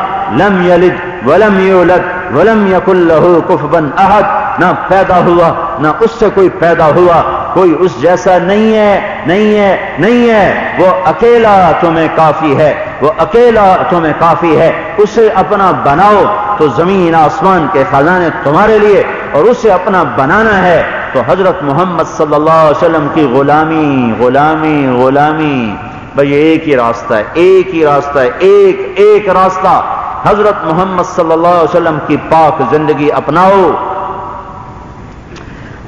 لم یلد ولم یولد ولم یکن له کفوا احد۔ نہ پیدا ہوا، نہ اس سے کوئی پیدا ہوا۔ کوئی اس جیسا نہیں ہے نہیں ہے نہیں ہے۔ وہ اکیلا تمہیں کافی ہے، وہ اکیلا تمہیں کافی ہے۔ اسے اپنا بناؤ تو زمین آسمان کے خزانے تمہارے لیے، اور اسے اپنا بنانا ہے تو حضرت محمد صلی اللہ علیہ وسلم کی غلامی غلامی غلامی۔ بھائی ایک ہی راستہ ہے، ایک ہی راستہ ہے، ایک ایک راستہ۔ حضرت محمد صلی اللہ علیہ وسلم کی پاک زندگی اپناؤ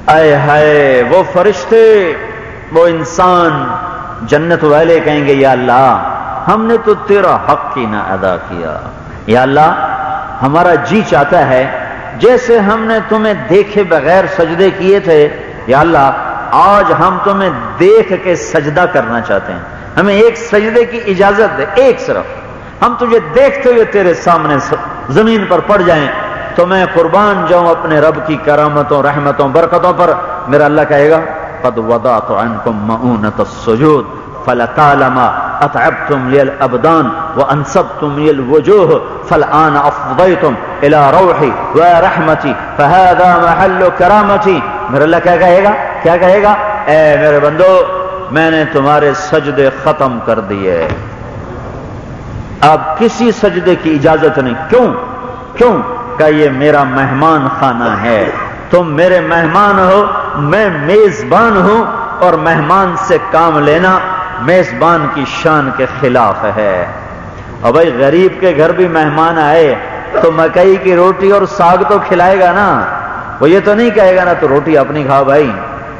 اے ہے وہ فرشتے، وہ انسان جنت والے کہیں گے، یا اللہ، ہم نے تو تیرا حق ہی نہ ادا کیا۔ یا اللہ، ہمارا جی چاہتا ہے، جیسے ہم نے تمہیں دیکھے بغیر سجدے کیے تھے، یا اللہ، آج ہم تمہیں دیکھ کے سجدہ کرنا چاہتے ہیں۔ ہمیں ایک سجدے کی اجازت دے، ایک صرف۔ ہم تجھے دیکھتے ہوئے تیرے سامنے زمین پر پڑ جائیں۔ تو میں قربان جاؤں اپنے رب کی کرامتوں، رحمتوں، برکتوں پر۔ میرا اللہ کہے گا، قد وضعت عنکم مؤونت السجود فلتعلم اتعبتم لی الابدان وانصبتم لی الوجوه فالآن افضیتم الى روحی و رحمتی فهذا محل کرامتی۔ میرا اللہ کیا کہے گا؟ کیا کہے گا؟ اے میرے بندو، میں نے تمہارے سجدے ختم کر دیے۔ اب کسی سجدے کی اجازت نہیں۔ کیوں؟ کیوں؟ کہ یہ میرا مہمان خانہ ہے۔ تم میرے مہمان ہو، میں میزبان ہوں اور مہمان سے کام لینا میزبان کی شان کے خلاف ہے۔ اور بھائی غریب کے گھر بھی مہمان آئے، تو مکئی کی روٹی اور ساگ تو کھلائے گا نا؟ وہ یہ تو نہیں کہے گا نا، تو روٹی اپنی کھاؤ بھائی۔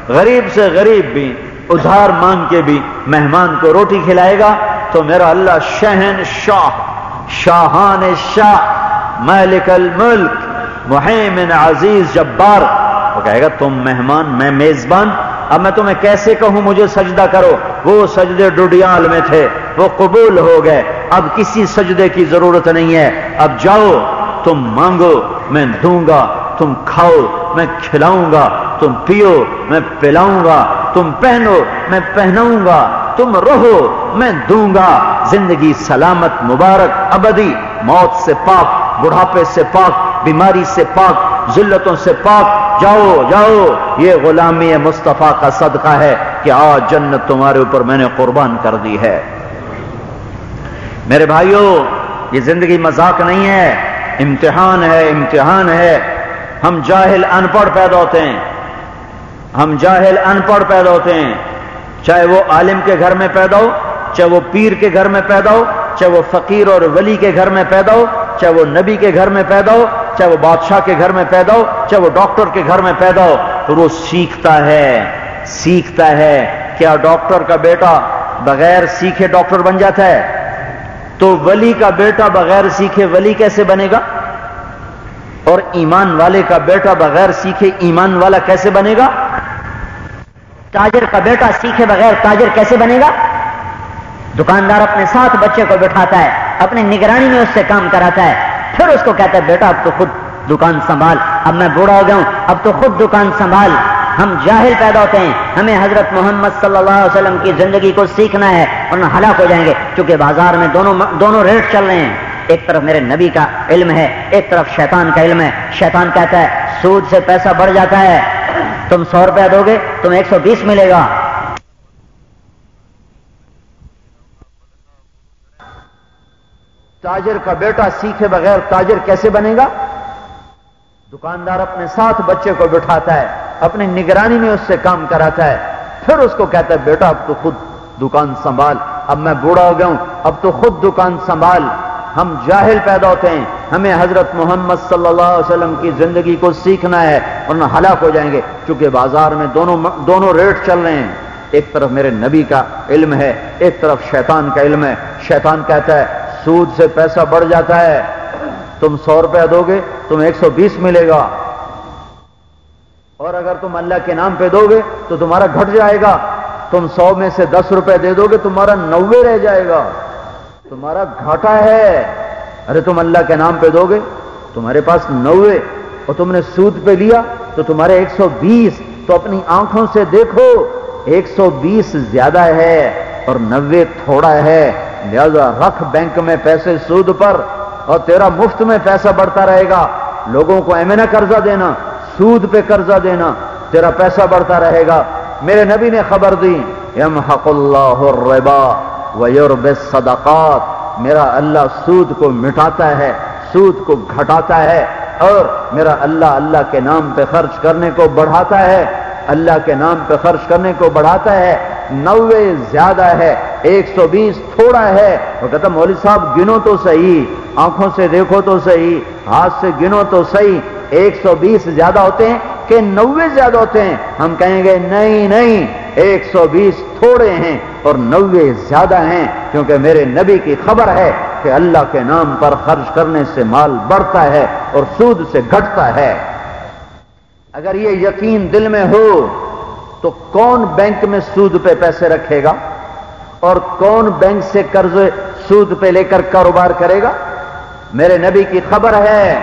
غریب سے غریب بھی، ادھار مانگ کے بھی مہمان کو روٹی کھلائے گا، تو میرا اللہ شہن شاہ، شاہان شاہ۔ ملک الملک محیمن عزیز جبار۔ وہ کہے گا، تم مہمان، میں میزبان۔ اب میں تمہیں کیسے کہوں، مجھے سجدہ کرو۔ وہ سجدے ڈوڈیال میں تھے، وہ قبول ہو گئے۔ اب کسی سجدے کی ضرورت نہیں ہے۔ اب جاؤ، تم مانگو، میں دوں گا۔ تم کھاؤ، میں کھلاؤں گا۔ تم پیو، میں پلاؤں گا۔ تم پہنو، میں پہناؤں گا۔ تم رہو، میں دوں گا۔ زندگی سلامت، مبارک، ابدی، موت سے پاک۔ بڑھاپے سے پاک، بیماری سے پاک، ذلتوں سے پاک۔ جاؤ جاؤ، یہ غلامی مصطفیٰ کا صدقہ ہے کہ آج جنت تمہارے اوپر میں نے قربان کر دی ہے۔ میرے بھائیوں یہ زندگی مذاق نہیں ہے، امتحان ہے امتحان ہے۔ ہم جاہل ان پڑھ پیدا ہوتے ہیں۔ ہم جاہل ان پڑھ پیدا ہوتے ہیں۔ چاہے وہ عالم کے گھر میں پیدا ہو، چاہے وہ پیر کے گھر میں پیدا ہو چاہے وہ فقیر اور ولی کے گھر میں پیدا ہو، چاہے وہ نبی کے گھر میں پیدا ہو، چاہے وہ بادشاہ کے گھر میں پیدا ہو، چاہے وہ ڈاکٹر کے گھر میں پیدا ہو، تو وہ سیکھتا ہے سیکھتا ہے کیا ڈاکٹر کا بیٹا بغیر سیکھے ڈاکٹر بن جاتا ہے؟ تو ولی کا بیٹا بغیر سیکھے ولی کیسے بنے گا؟ اور ایمان والے کا بیٹا بغیر سیکھے ایمان والا کیسے بنے گا؟ تاجر کا بیٹا سیکھے بغیر تاجر کیسے بنے گا؟ دکاندار اپنے ساتھ بچے کو بٹھاتا ہے، اپنی نگرانی میں اس سے کام کراتا ہے۔ پھر اس کو کہتا ہے، بیٹا، اب تو خود دکان سنبھال۔ اب میں بوڑھا ہو گیا ہوں، اب تو خود دکان سنبھال۔ ہم جاہل پیدا ہوتے ہیں۔ ہمیں حضرت محمد صلی اللہ علیہ وسلم کی زندگی کو سیکھنا ہے اور ہلاک ہو جائیں گے کیونکہ بازار میں دونوں دونوں ریٹ چل رہے ہیں۔ ایک طرف میرے نبی کا علم ہے، ایک طرف شیطان کا علم ہے۔ شیطان کہتا ہے، سود سے پیسہ بڑھ جاتا ہے۔ تم سو روپیہ دو گے، تم ایک سو بیس ملے گا۔ تاجر کا بیٹا سیکھے بغیر تاجر کیسے بنے گا؟ دکاندار اپنے ساتھ بچے کو بٹھاتا ہے، اپنی نگرانی میں اس سے کام کراتا ہے۔ پھر اس کو کہتا ہے، بیٹا، اب تو خود دکان سنبھال، اب میں بوڑھا ہو گیا ہوں، اب تو خود دکان سنبھال۔ ہم جاہل پیدا ہوتے ہیں، ہمیں حضرت محمد صلی اللہ علیہ وسلم کی زندگی کو سیکھنا ہے، ورنہ ہلاک ہو جائیں گے۔ چونکہ بازار میں دونوں دونوں ریٹ چل رہے ہیں۔ ایک طرف میرے نبی کا علم ہے، ایک طرف شیطان کا علم ہے۔ شیطان کہتا ہے سود سے پیسہ بڑھ جاتا ہے، تم سو روپیہ دو گے، تم ایک سو بیس ملے گا۔ اور اگر تم اللہ کے نام پہ دو گے، تو تمہارا گھٹ جائے گا۔ تم سو میں سے دس روپے دے دو گے، تمہارا نوے رہ جائے گا۔ تمہارا گھاٹا ہے۔ ارے، تم اللہ کے نام پہ دو گے، تمہارے پاس نوے۔ اور تم نے سود پہ لیا، تو تمہارے ایک سو بیس۔ تو اپنی آنکھوں سے دیکھو، ایک سو بیس زیادہ ہے اور نوے تھوڑا ہے۔ لہذا رکھ بینک میں پیسے سود پر اور تیرا مفت میں پیسہ بڑھتا رہے گا۔ لوگوں کو ایمنا قرضہ دینا، سود پہ قرضہ دینا، تیرا پیسہ بڑھتا رہے گا۔ میرے نبی نے خبر دی یم حق اللہ الربا ویرب صدقات میرا اللہ سود کو مٹاتا ہے، سود کو گھٹاتا ہے اور میرا اللہ اللہ کے نام پہ خرچ کرنے کو بڑھاتا ہے۔ اللہ کے نام پہ خرچ کرنے کو بڑھاتا ہے، نوے زیادہ ہے۔ ایک سو بیس تھوڑا ہے۔ وہ کہتا مولوی صاحب، گنو تو صحیح، آنکھوں سے دیکھو تو صحیح، ہاتھ سے گنو تو صحیح۔ ایک سو بیس زیادہ ہوتے ہیں کہ نوے زیادہ ہوتے ہیں؟ ہم کہیں گے، نہیں نہیں، ایک سو بیس تھوڑے ہیں اور نوے زیادہ ہیں۔ کیونکہ میرے نبی کی خبر ہے کہ اللہ کے نام پر خرچ کرنے سے مال بڑھتا ہے اور سود سے گھٹتا ہے۔ اگر یہ یقین دل میں ہو تو کون بینک میں سود پہ پیسے رکھے گا؟ اور کون بینک سے قرض سود پہ لے کر کاروبار کرے گا؟ میرے نبی کی خبر ہے،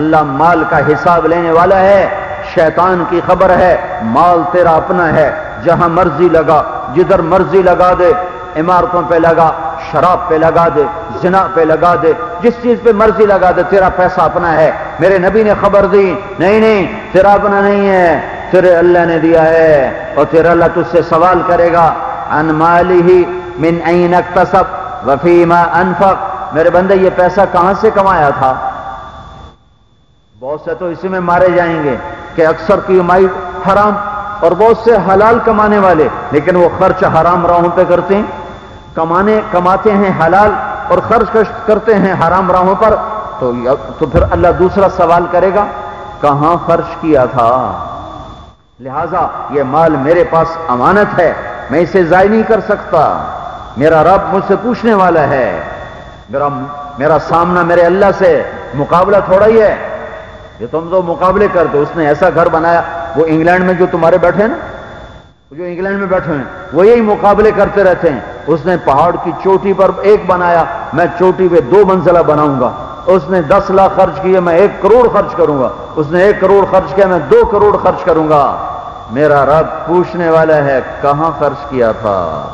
اللہ مال کا حساب لینے والا ہے، شیطان کی خبر ہے، مال تیرا اپنا ہے، جہاں مرضی لگا، جدھر مرضی لگا دے، عمارتوں پہ لگا، شراب پہ لگا دے، زنا پہ لگا دے، جس چیز پہ مرضی لگا دے، تیرا پیسہ اپنا ہے۔ میرے نبی نے خبر دی، نہیں نہیں، تیرا اپنا نہیں ہے، تیرے اللہ نے دیا ہے اور تیرا اللہ تجھ سے سوال کرے گا انمالی ہی من این اکتسب وفیما انفق۔ میرے بندے، یہ پیسہ کہاں سے کمایا تھا؟ بہت سے تو اسی میں مارے جائیں گے کہ اکثر کی مائی حرام اور بہت سے حلال کمانے والے، لیکن وہ خرچ حرام راہوں پہ کرتے ہیں۔ کمانے، کماتے ہیں حلال اور خرچ کرتے ہیں حرام راہوں پر۔ تو تو پھر اللہ دوسرا سوال کرے گا، کہاں خرچ کیا تھا؟ لہذا یہ مال میرے پاس امانت ہے، میں اسے ضائع نہیں کر سکتا۔ میرا رب مجھ سے پوچھنے والا ہے۔ میرا میرا سامنا میرے اللہ سے مقابلہ تھوڑا ہی ہے۔ یہ تم تو مقابلے کرتے اس نے ایسا گھر بنایا۔ وہ انگلینڈ میں جو تمہارے بیٹھے ہیں نا جو انگلینڈ میں بیٹھے ہیں، وہ یہی مقابلے کرتے رہتے ہیں۔ اس نے پہاڑ کی چوٹی پر ایک بنایا۔ میں چوٹی پہ دو منزلہ بناؤں گا۔ اس نے دس لاکھ خرچ کیے، میں ایک کروڑ خرچ کروں گا۔ اس نے ایک کروڑ خرچ کیا، میں دو کروڑ خرچ کروں گا۔ میرا رب پوچھنے والا ہے، کہاں خرچ کیا تھا؟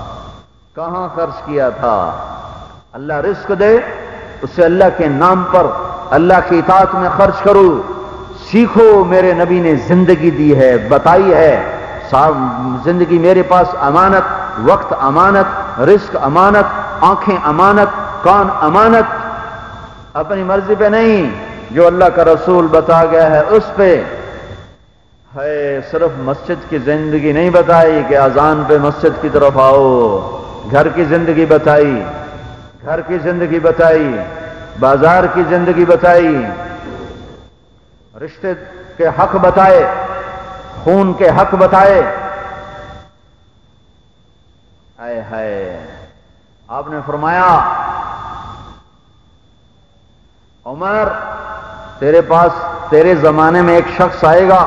کہاں خرچ کیا تھا؟ اللہ رزق دے، اسے اللہ کے نام پر، اللہ کی اطاعت میں خرچ کرو۔ سیکھو، میرے نبی نے زندگی دی ہے، بتائی ہے۔ زندگی میرے پاس امانت، وقت امانت، رزق امانت، آنکھیں امانت، کان امانت۔ اپنی مرضی پہ نہیں، جو اللہ کا رسول بتا گیا ہے اس پہ۔ ہے صرف مسجد کی زندگی نہیں بتائی کہ اذان پہ مسجد کی طرف آؤ۔ گھر کی زندگی بتائی، گھر کی زندگی بتائی، بازار کی زندگی بتائی، رشتے کے حق بتائے، خون کے حق بتائے۔ آئے ہائے، آپ نے فرمایا، عمر، تیرے پاس، تیرے زمانے میں ایک شخص آئے گا،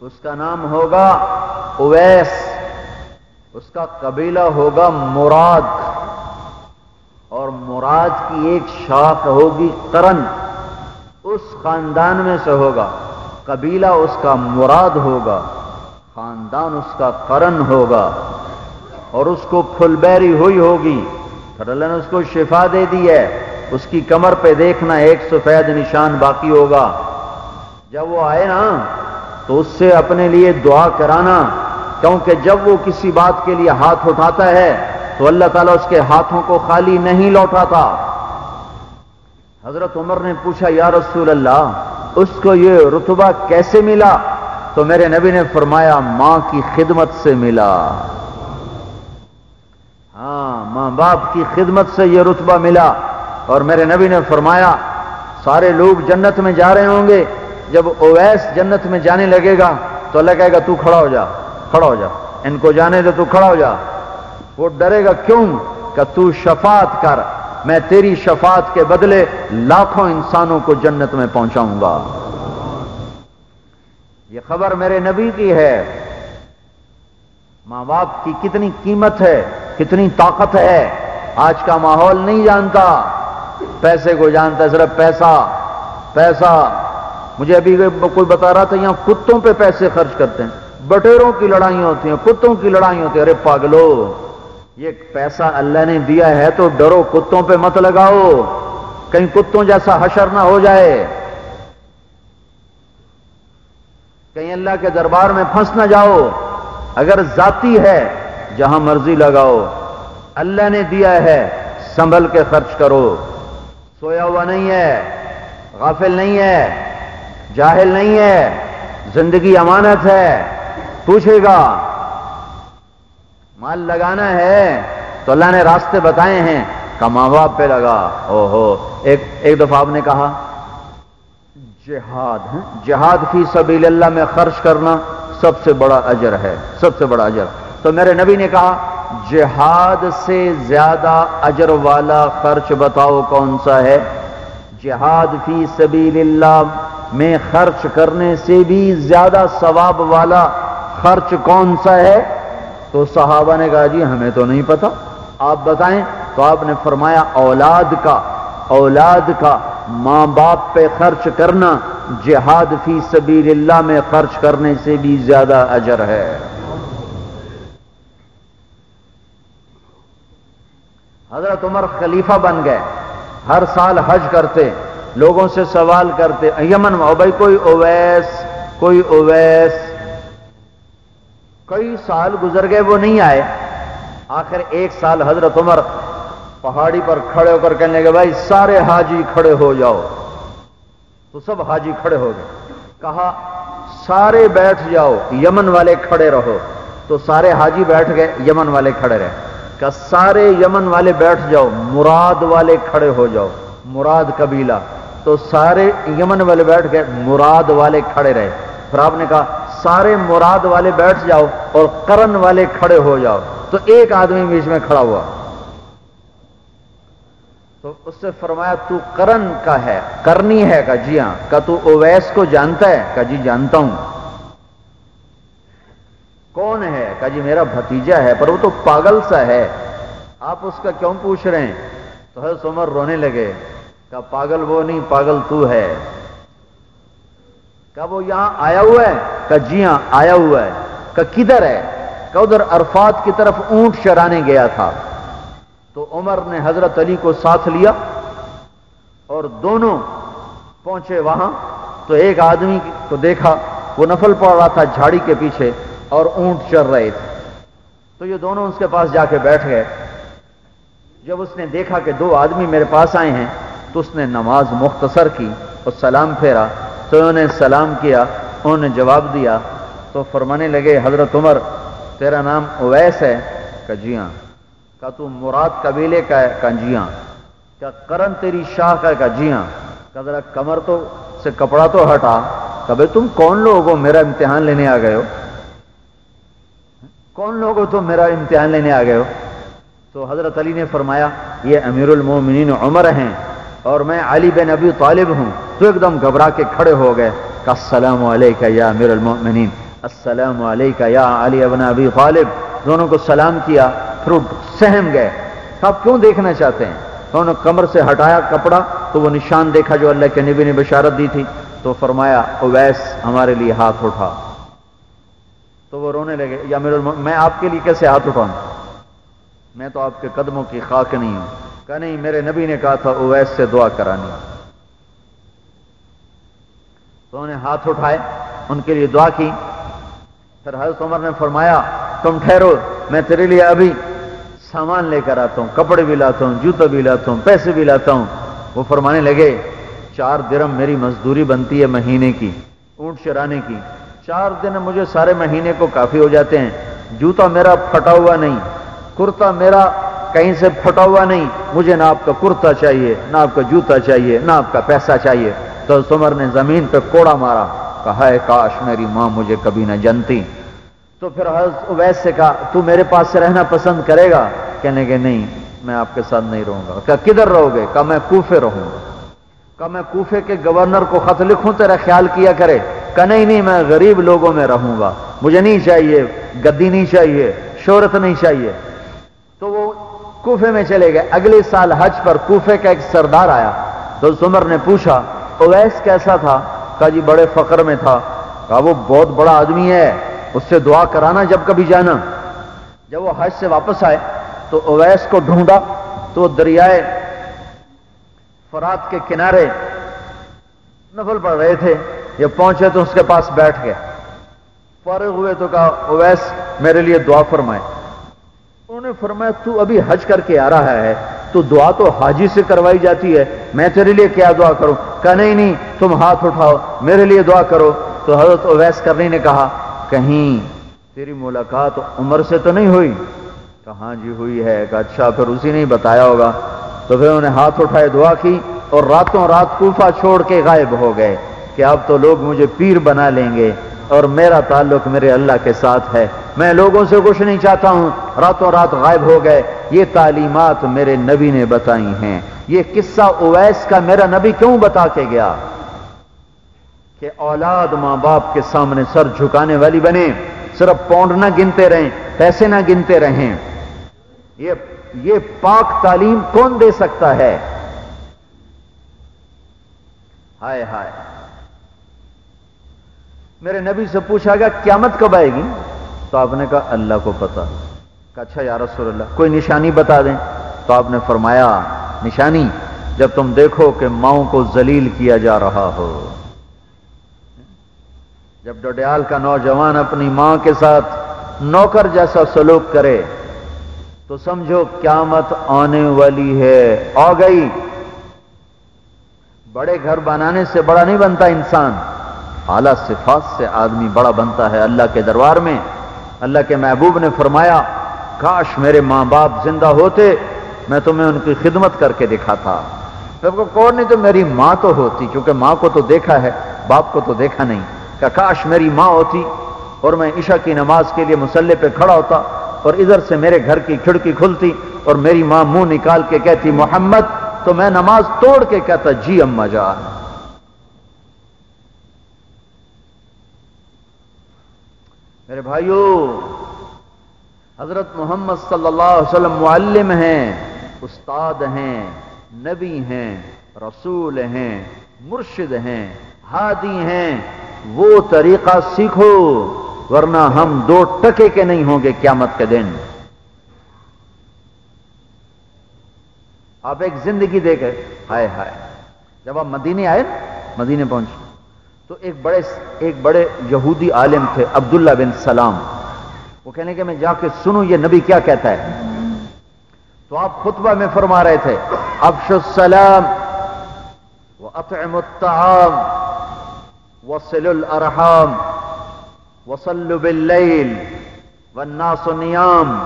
اس کا نام ہوگا اویس۔ اس کا قبیلہ ہوگا مراد اور مراد کی ایک شاخ ہوگی کرن اس خاندان میں سے ہوگا قبیلہ اس کا مراد ہوگا خاندان اس کا کرن ہوگا اور اس کو پھل بیری ہوئی ہوگی پھر اللہ نے اس کو شفا دے دی ہے اس کی کمر پہ دیکھنا ایک سفید نشان باقی ہوگا جب وہ آئے نا تو اس سے اپنے لیے دعا کرانا کیونکہ جب وہ کسی بات کے لیے ہاتھ اٹھاتا ہے تو اللہ تعالیٰ اس کے ہاتھوں کو خالی نہیں لوٹاتا۔ حضرت عمر نے پوچھا، یا رسول اللہ، اس کو یہ رتبہ کیسے ملا؟ تو میرے نبی نے فرمایا، ماں کی خدمت سے ملا۔ ہاں ماں باپ کی خدمت سے یہ رتبہ ملا۔ اور میرے نبی نے فرمایا، سارے لوگ جنت میں جا رہے ہوں گے۔ جب اویس جنت میں جانے لگے گا تو اللہ کہے گا، تو کھڑا ہو جا۔ کھڑا ہو جا۔ ان کو جانے دے تو کھڑا ہو جا۔ وہ ڈرے گا کیوں؟ کہ تو شفاعت کر۔ میں تیری شفاعت کے بدلے لاکھوں انسانوں کو جنت میں پہنچاؤں گا۔ یہ خبر میرے نبی کی ہے۔ ماں باپ کی کتنی قیمت ہے، کتنی طاقت ہے۔ آج کا ماحول نہیں جانتا۔ پیسے کو جانتا ہے، صرف پیسہ۔ پیسہ۔ مجھے ابھی کوئی بتا رہا تھا، یہاں کتوں پہ پیسے خرچ کرتے ہیں؟ بٹیروں کی لڑائیاں ہوتی ہیں، کتوں کی لڑائی ہوتی ہے ارے پاگلو، یہ پیسہ اللہ نے دیا ہے تو ڈرو، کتوں پہ مت لگاؤ۔ کہیں کتوں جیسا حشر نہ ہو جائے۔ کہیں اللہ کے دربار میں پھنس نہ جاؤ۔ اگر ذاتی ہے، جہاں مرضی لگاؤ۔ اللہ نے دیا ہے، سنبھل کے خرچ کرو۔ سویا ہوا نہیں ہے، غافل نہیں ہے، جاہل نہیں ہے۔ زندگی امانت ہے۔ پوچھے گا، مال لگانا ہے تو اللہ نے راستے بتائے ہیں، کا ماں باپ پہ لگا۔ او ہو ایک ایک دفعہ آپ نے کہا، جہاد ہاں؟ جہاد فی سبیل اللہ میں خرچ کرنا سب سے بڑا اجر ہے، سب سے بڑا اجر۔ تو میرے نبی نے کہا، جہاد سے زیادہ اجر والا خرچ بتاؤ کون سا ہے؟ جہاد فی سبیل اللہ میں خرچ کرنے سے بھی زیادہ ثواب والا خرچ کون سا ہے؟ تو صحابہ نے کہا جی ہمیں تو نہیں پتا۔ آپ بتائیں، تو آپ نے فرمایا، اولاد کا اولاد کا ماں باپ پہ خرچ کرنا جہاد فی سبیل اللہ میں خرچ کرنے سے بھی زیادہ اجر ہے۔ حضرت عمر خلیفہ بن گئے۔ ہر سال حج کرتے، لوگوں سے سوال کرتے، یمن بھائی، کوئی اویس کوئی اویس۔ کئی سال گزر گئے وہ نہیں آئے۔ آخر ایک سال حضرت عمر پہاڑی پر کھڑے ہو کر کہنے کے بھائی، سارے حاجی کھڑے ہو جاؤ۔ تو سب حاجی کھڑے ہو گئے۔ کہا، سارے بیٹھ جاؤ، یمن والے کھڑے رہو۔ تو سارے حاجی بیٹھ گئے، یمن والے کھڑے رہے۔ کہ سارے یمن والے بیٹھ جاؤ، مراد والے کھڑے ہو جاؤ۔ مراد قبیلہ۔ تو سارے یمن والے بیٹھ گئے، مراد والے کھڑے رہے۔ پھر آپ نے کہا سارے مراد والے بیٹھ جاؤ اور کرن والے کھڑے ہو جاؤ۔ تو ایک آدمی بیچ میں کھڑا ہوا۔ تو اس سے فرمایا، تو کرن کا ہے کرنی ہے کا جی ہاں۔ کا تو اویس کو جانتا ہے؟ کا جی جانتا ہوں۔ کون ہے؟ کا جی میرا بھتیجا ہے، پر وہ تو پاگل سا ہے۔ آپ اس کا کیوں پوچھ رہے ہیں؟ تو حضرت عمر رونے لگے۔ کہ پاگل وہ نہیں، پاگل تو ہے۔ کہ وہ یہاں آیا ہوا ہے۔ کہ جی ہاں آیا ہوا ہے کہ کدھر ہے؟ کہ ادھر عرفات کی طرف اونٹ چرانے گیا تھا۔ تو عمر نے حضرت علی کو ساتھ لیا اور دونوں پہنچے وہاں۔ تو ایک آدمی کو دیکھا، وہ نفل پڑ رہا تھا جھاڑی کے پیچھے اور اونٹ چر رہے تھے۔ تو یہ دونوں اس کے پاس جا کے بیٹھ گئے۔ جب اس نے دیکھا کہ دو آدمی میرے پاس آئے ہیں، تو اس نے نماز مختصر کی اور سلام پھیرا۔ تو انہوں نے سلام کیا۔ انہوں نے جواب دیا تو فرمانے لگے، حضرت عمر، تیرا نام اویس ہے؟ کہ جی ہاں۔ کا تو مراد قبیلے کا ہے؟ کہ جی ہاں۔ کیا کرن تیری شاہ کا ہے؟ کہ جی ہاں۔ کہ ذرا کمر تو سے کپڑا تو ہٹا۔ کبھی تم کون لوگ ہو میرا امتحان لینے آ گئے ہو؟ کون لوگ ہو تم میرا امتحان لینے آ گئے ہو؟ تو حضرت علی نے فرمایا، یہ امیر المومنین عمر ہیں اور میں علی بن ابی طالب ہوں۔ تو ایک دم گھبرا کے کھڑے ہو گئے۔ السلام علیکہ یا امیر المؤمنین، السلام علیکہ یا علی ابن ابی طالب۔ دونوں کو سلام کیا، پھر سہم گئے۔ آپ کیوں دیکھنا چاہتے ہیں؟ انہوں نے کمر سے ہٹایا کپڑا تو وہ نشان دیکھا جو اللہ کے نبی نے بشارت دی تھی۔ تو فرمایا، اویس ہمارے لیے ہاتھ اٹھا۔ تو وہ رونے لگے، یا میرے میں آپ کے لیے کیسے ہاتھ اٹھاؤں؟ میں تو آپ کے قدموں کی خاک نہیں ہوں۔ کہ نہیں، میرے نبی نے کہا تھا، اویس سے دعا کرانی۔ تو انہیں ہاتھ اٹھائے، ان کے لیے دعا کی۔ پھر حضرت عمر نے فرمایا، تم ٹھہرو، میں تیرے لیے ابھی سامان لے کر آتا ہوں، کپڑے بھی لاتا ہوں، جوتا بھی لاتا ہوں، پیسے بھی لاتا ہوں۔ وہ فرمانے لگے، چار درم میری مزدوری بنتی ہے مہینے کی، اونٹ چرانے کی۔ چار دن مجھے سارے مہینے کو کافی ہو جاتے ہیں۔ جوتا میرا پھٹا ہوا نہیں، کرتا میرا کہیں سے پھٹا ہوا نہیں۔ مجھے نہ آپ کا کرتا چاہیے، نہ آپ کا جوتا چاہیے، نہ آپ کا پیسہ چاہیے۔ تو سمر نے زمین پہ کوڑا مارا، کہا ہے کاش میری ماں مجھے کبھی نہ جنتی۔ تو پھر حضرت اویس سے کہا، تو میرے پاس سے رہنا پسند کرے گا؟ کہنے کے، نہیں، میں آپ کے ساتھ نہیں رہوں گا۔ کہا، کدھر رہو گے؟ کہا، میں کوفے رہوں گا۔ کہا، میں کوفے کے گورنر کو خط لکھوں، تیرا خیال کیا کرے۔ کہ نہیں نہیں، میں غریب لوگوں میں رہوں گا۔ مجھے نہیں چاہیے، گدی نہیں چاہیے، شہرت نہیں چاہیے۔ تو وہ کوفے میں چلے گئے۔ اگلے سال حج پر کوفے کا ایک سردار آیا۔ تو سمر نے پوچھا اویس کیسا تھا؟ کہا جی بڑے فخر میں تھا۔ کہا وہ بہت بڑا آدمی ہے، اس سے دعا کرانا جب کبھی جانا۔ جب وہ حج سے واپس آئے، تو اویس کو ڈھونڈا، تو وہ دریائے فرات کے کنارے نفل پڑ رہے تھے۔ یہ پہنچے تو اس کے پاس بیٹھ گئے۔ فارغ ہوئے تو کہا، اویس میرے لیے دعا فرمائے۔ انہوں نے فرمایا، تو ابھی حج کر کے آ رہا ہے۔ تو دعا تو حاجی سے کروائی جاتی ہے۔ میں تیرے لیے کیا دعا کروں؟ کہا، نہیں نہیں، تم ہاتھ اٹھاؤ، میرے لیے دعا کرو۔ تو حضرت اویس کرنی نے کہا، کہیں تیری ملاقات عمر سے تو نہیں ہوئی؟ کہاں جی ہوئی ہے۔ کہ اچھا پھر اسی نے بتایا ہوگا۔ تو پھر انہیں ہاتھ اٹھائے، دعا کی اور راتوں رات کوفہ چھوڑ کے غائب ہو گئے کہ اب تو لوگ مجھے پیر بنا لیں گے۔ اور میرا تعلق میرے اللہ کے ساتھ ہے۔ میں لوگوں سے کچھ نہیں چاہتا ہوں۔ راتوں رات غائب ہو گئے۔ یہ تعلیمات میرے نبی نے بتائی ہیں۔ یہ قصہ اویس کا میرا نبی کیوں بتا کے گیا؟ کہ اولاد ماں باپ کے سامنے سر جھکانے والی بنے صرف پونڈ نہ گنتے رہیں، پیسے نہ گنتے رہیں۔ یہ یہ پاک تعلیم کون دے سکتا ہے؟ ہائے ہائے۔ میرے نبی سے پوچھا گیا، قیامت کب آئے گی؟ تو آپ نے کہا، اللہ کو پتا کہ اچھا یا رسول اللہ، کوئی نشانی بتا دیں۔ تو آپ نے فرمایا، نشانی، جب تم دیکھو کہ ماؤں کو ذلیل کیا جا رہا ہو۔ جب ڈوڈیال کا نوجوان اپنی ماں کے ساتھ نوکر جیسا سلوک کرے، تو سمجھو، قیامت آنے والی ہے، آ گئی۔ بڑے گھر بنانے سے بڑا نہیں بنتا انسان۔ اعلی صفات سے آدمی بڑا بنتا ہے اللہ کے دربار میں۔ اللہ کے محبوب نے فرمایا، کاش میرے ماں باپ زندہ ہوتے، میں تمہیں ان کی خدمت کر کے دکھاتا۔ کو کون نہیں تو میری ماں تو ہوتی، کیونکہ ماں کو تو دیکھا ہے، باپ کو تو دیکھا نہیں۔ کہ کاش میری ماں ہوتی اور میں عشاء کی نماز کے لیے مسلح پہ کھڑا ہوتا اور ادھر سے میرے گھر کی کھڑکی کھلتی اور میری ماں منہ نکال کے کہتی، محمد، تو میں نماز توڑ کے کہتا جی اما جان میرے بھائیوں حضرت محمد صلی اللہ علیہ وسلم معلم ہیں، استاد ہیں، نبی ہیں، رسول ہیں، مرشد ہیں، ہادی ہیں، وہ طریقہ سیکھو، ورنہ ہم دو ٹکے کے نہیں ہوں گے قیامت کے دن۔ آپ ایک زندگی دے گئے ہائے ہائے، جب آپ مدینے آئے، مدینے پہنچے۔ تو ایک بڑے ایک بڑے یہودی عالم تھے، عبداللہ بن سلام۔ وہ کہنے کہ میں جا کے سنوں، یہ نبی کیا کہتا ہے؟ تو آپ خطبہ میں فرما رہے تھے افش السلام وہ اطعم الطعام وصل الارحام وصل باللیل والناس نیام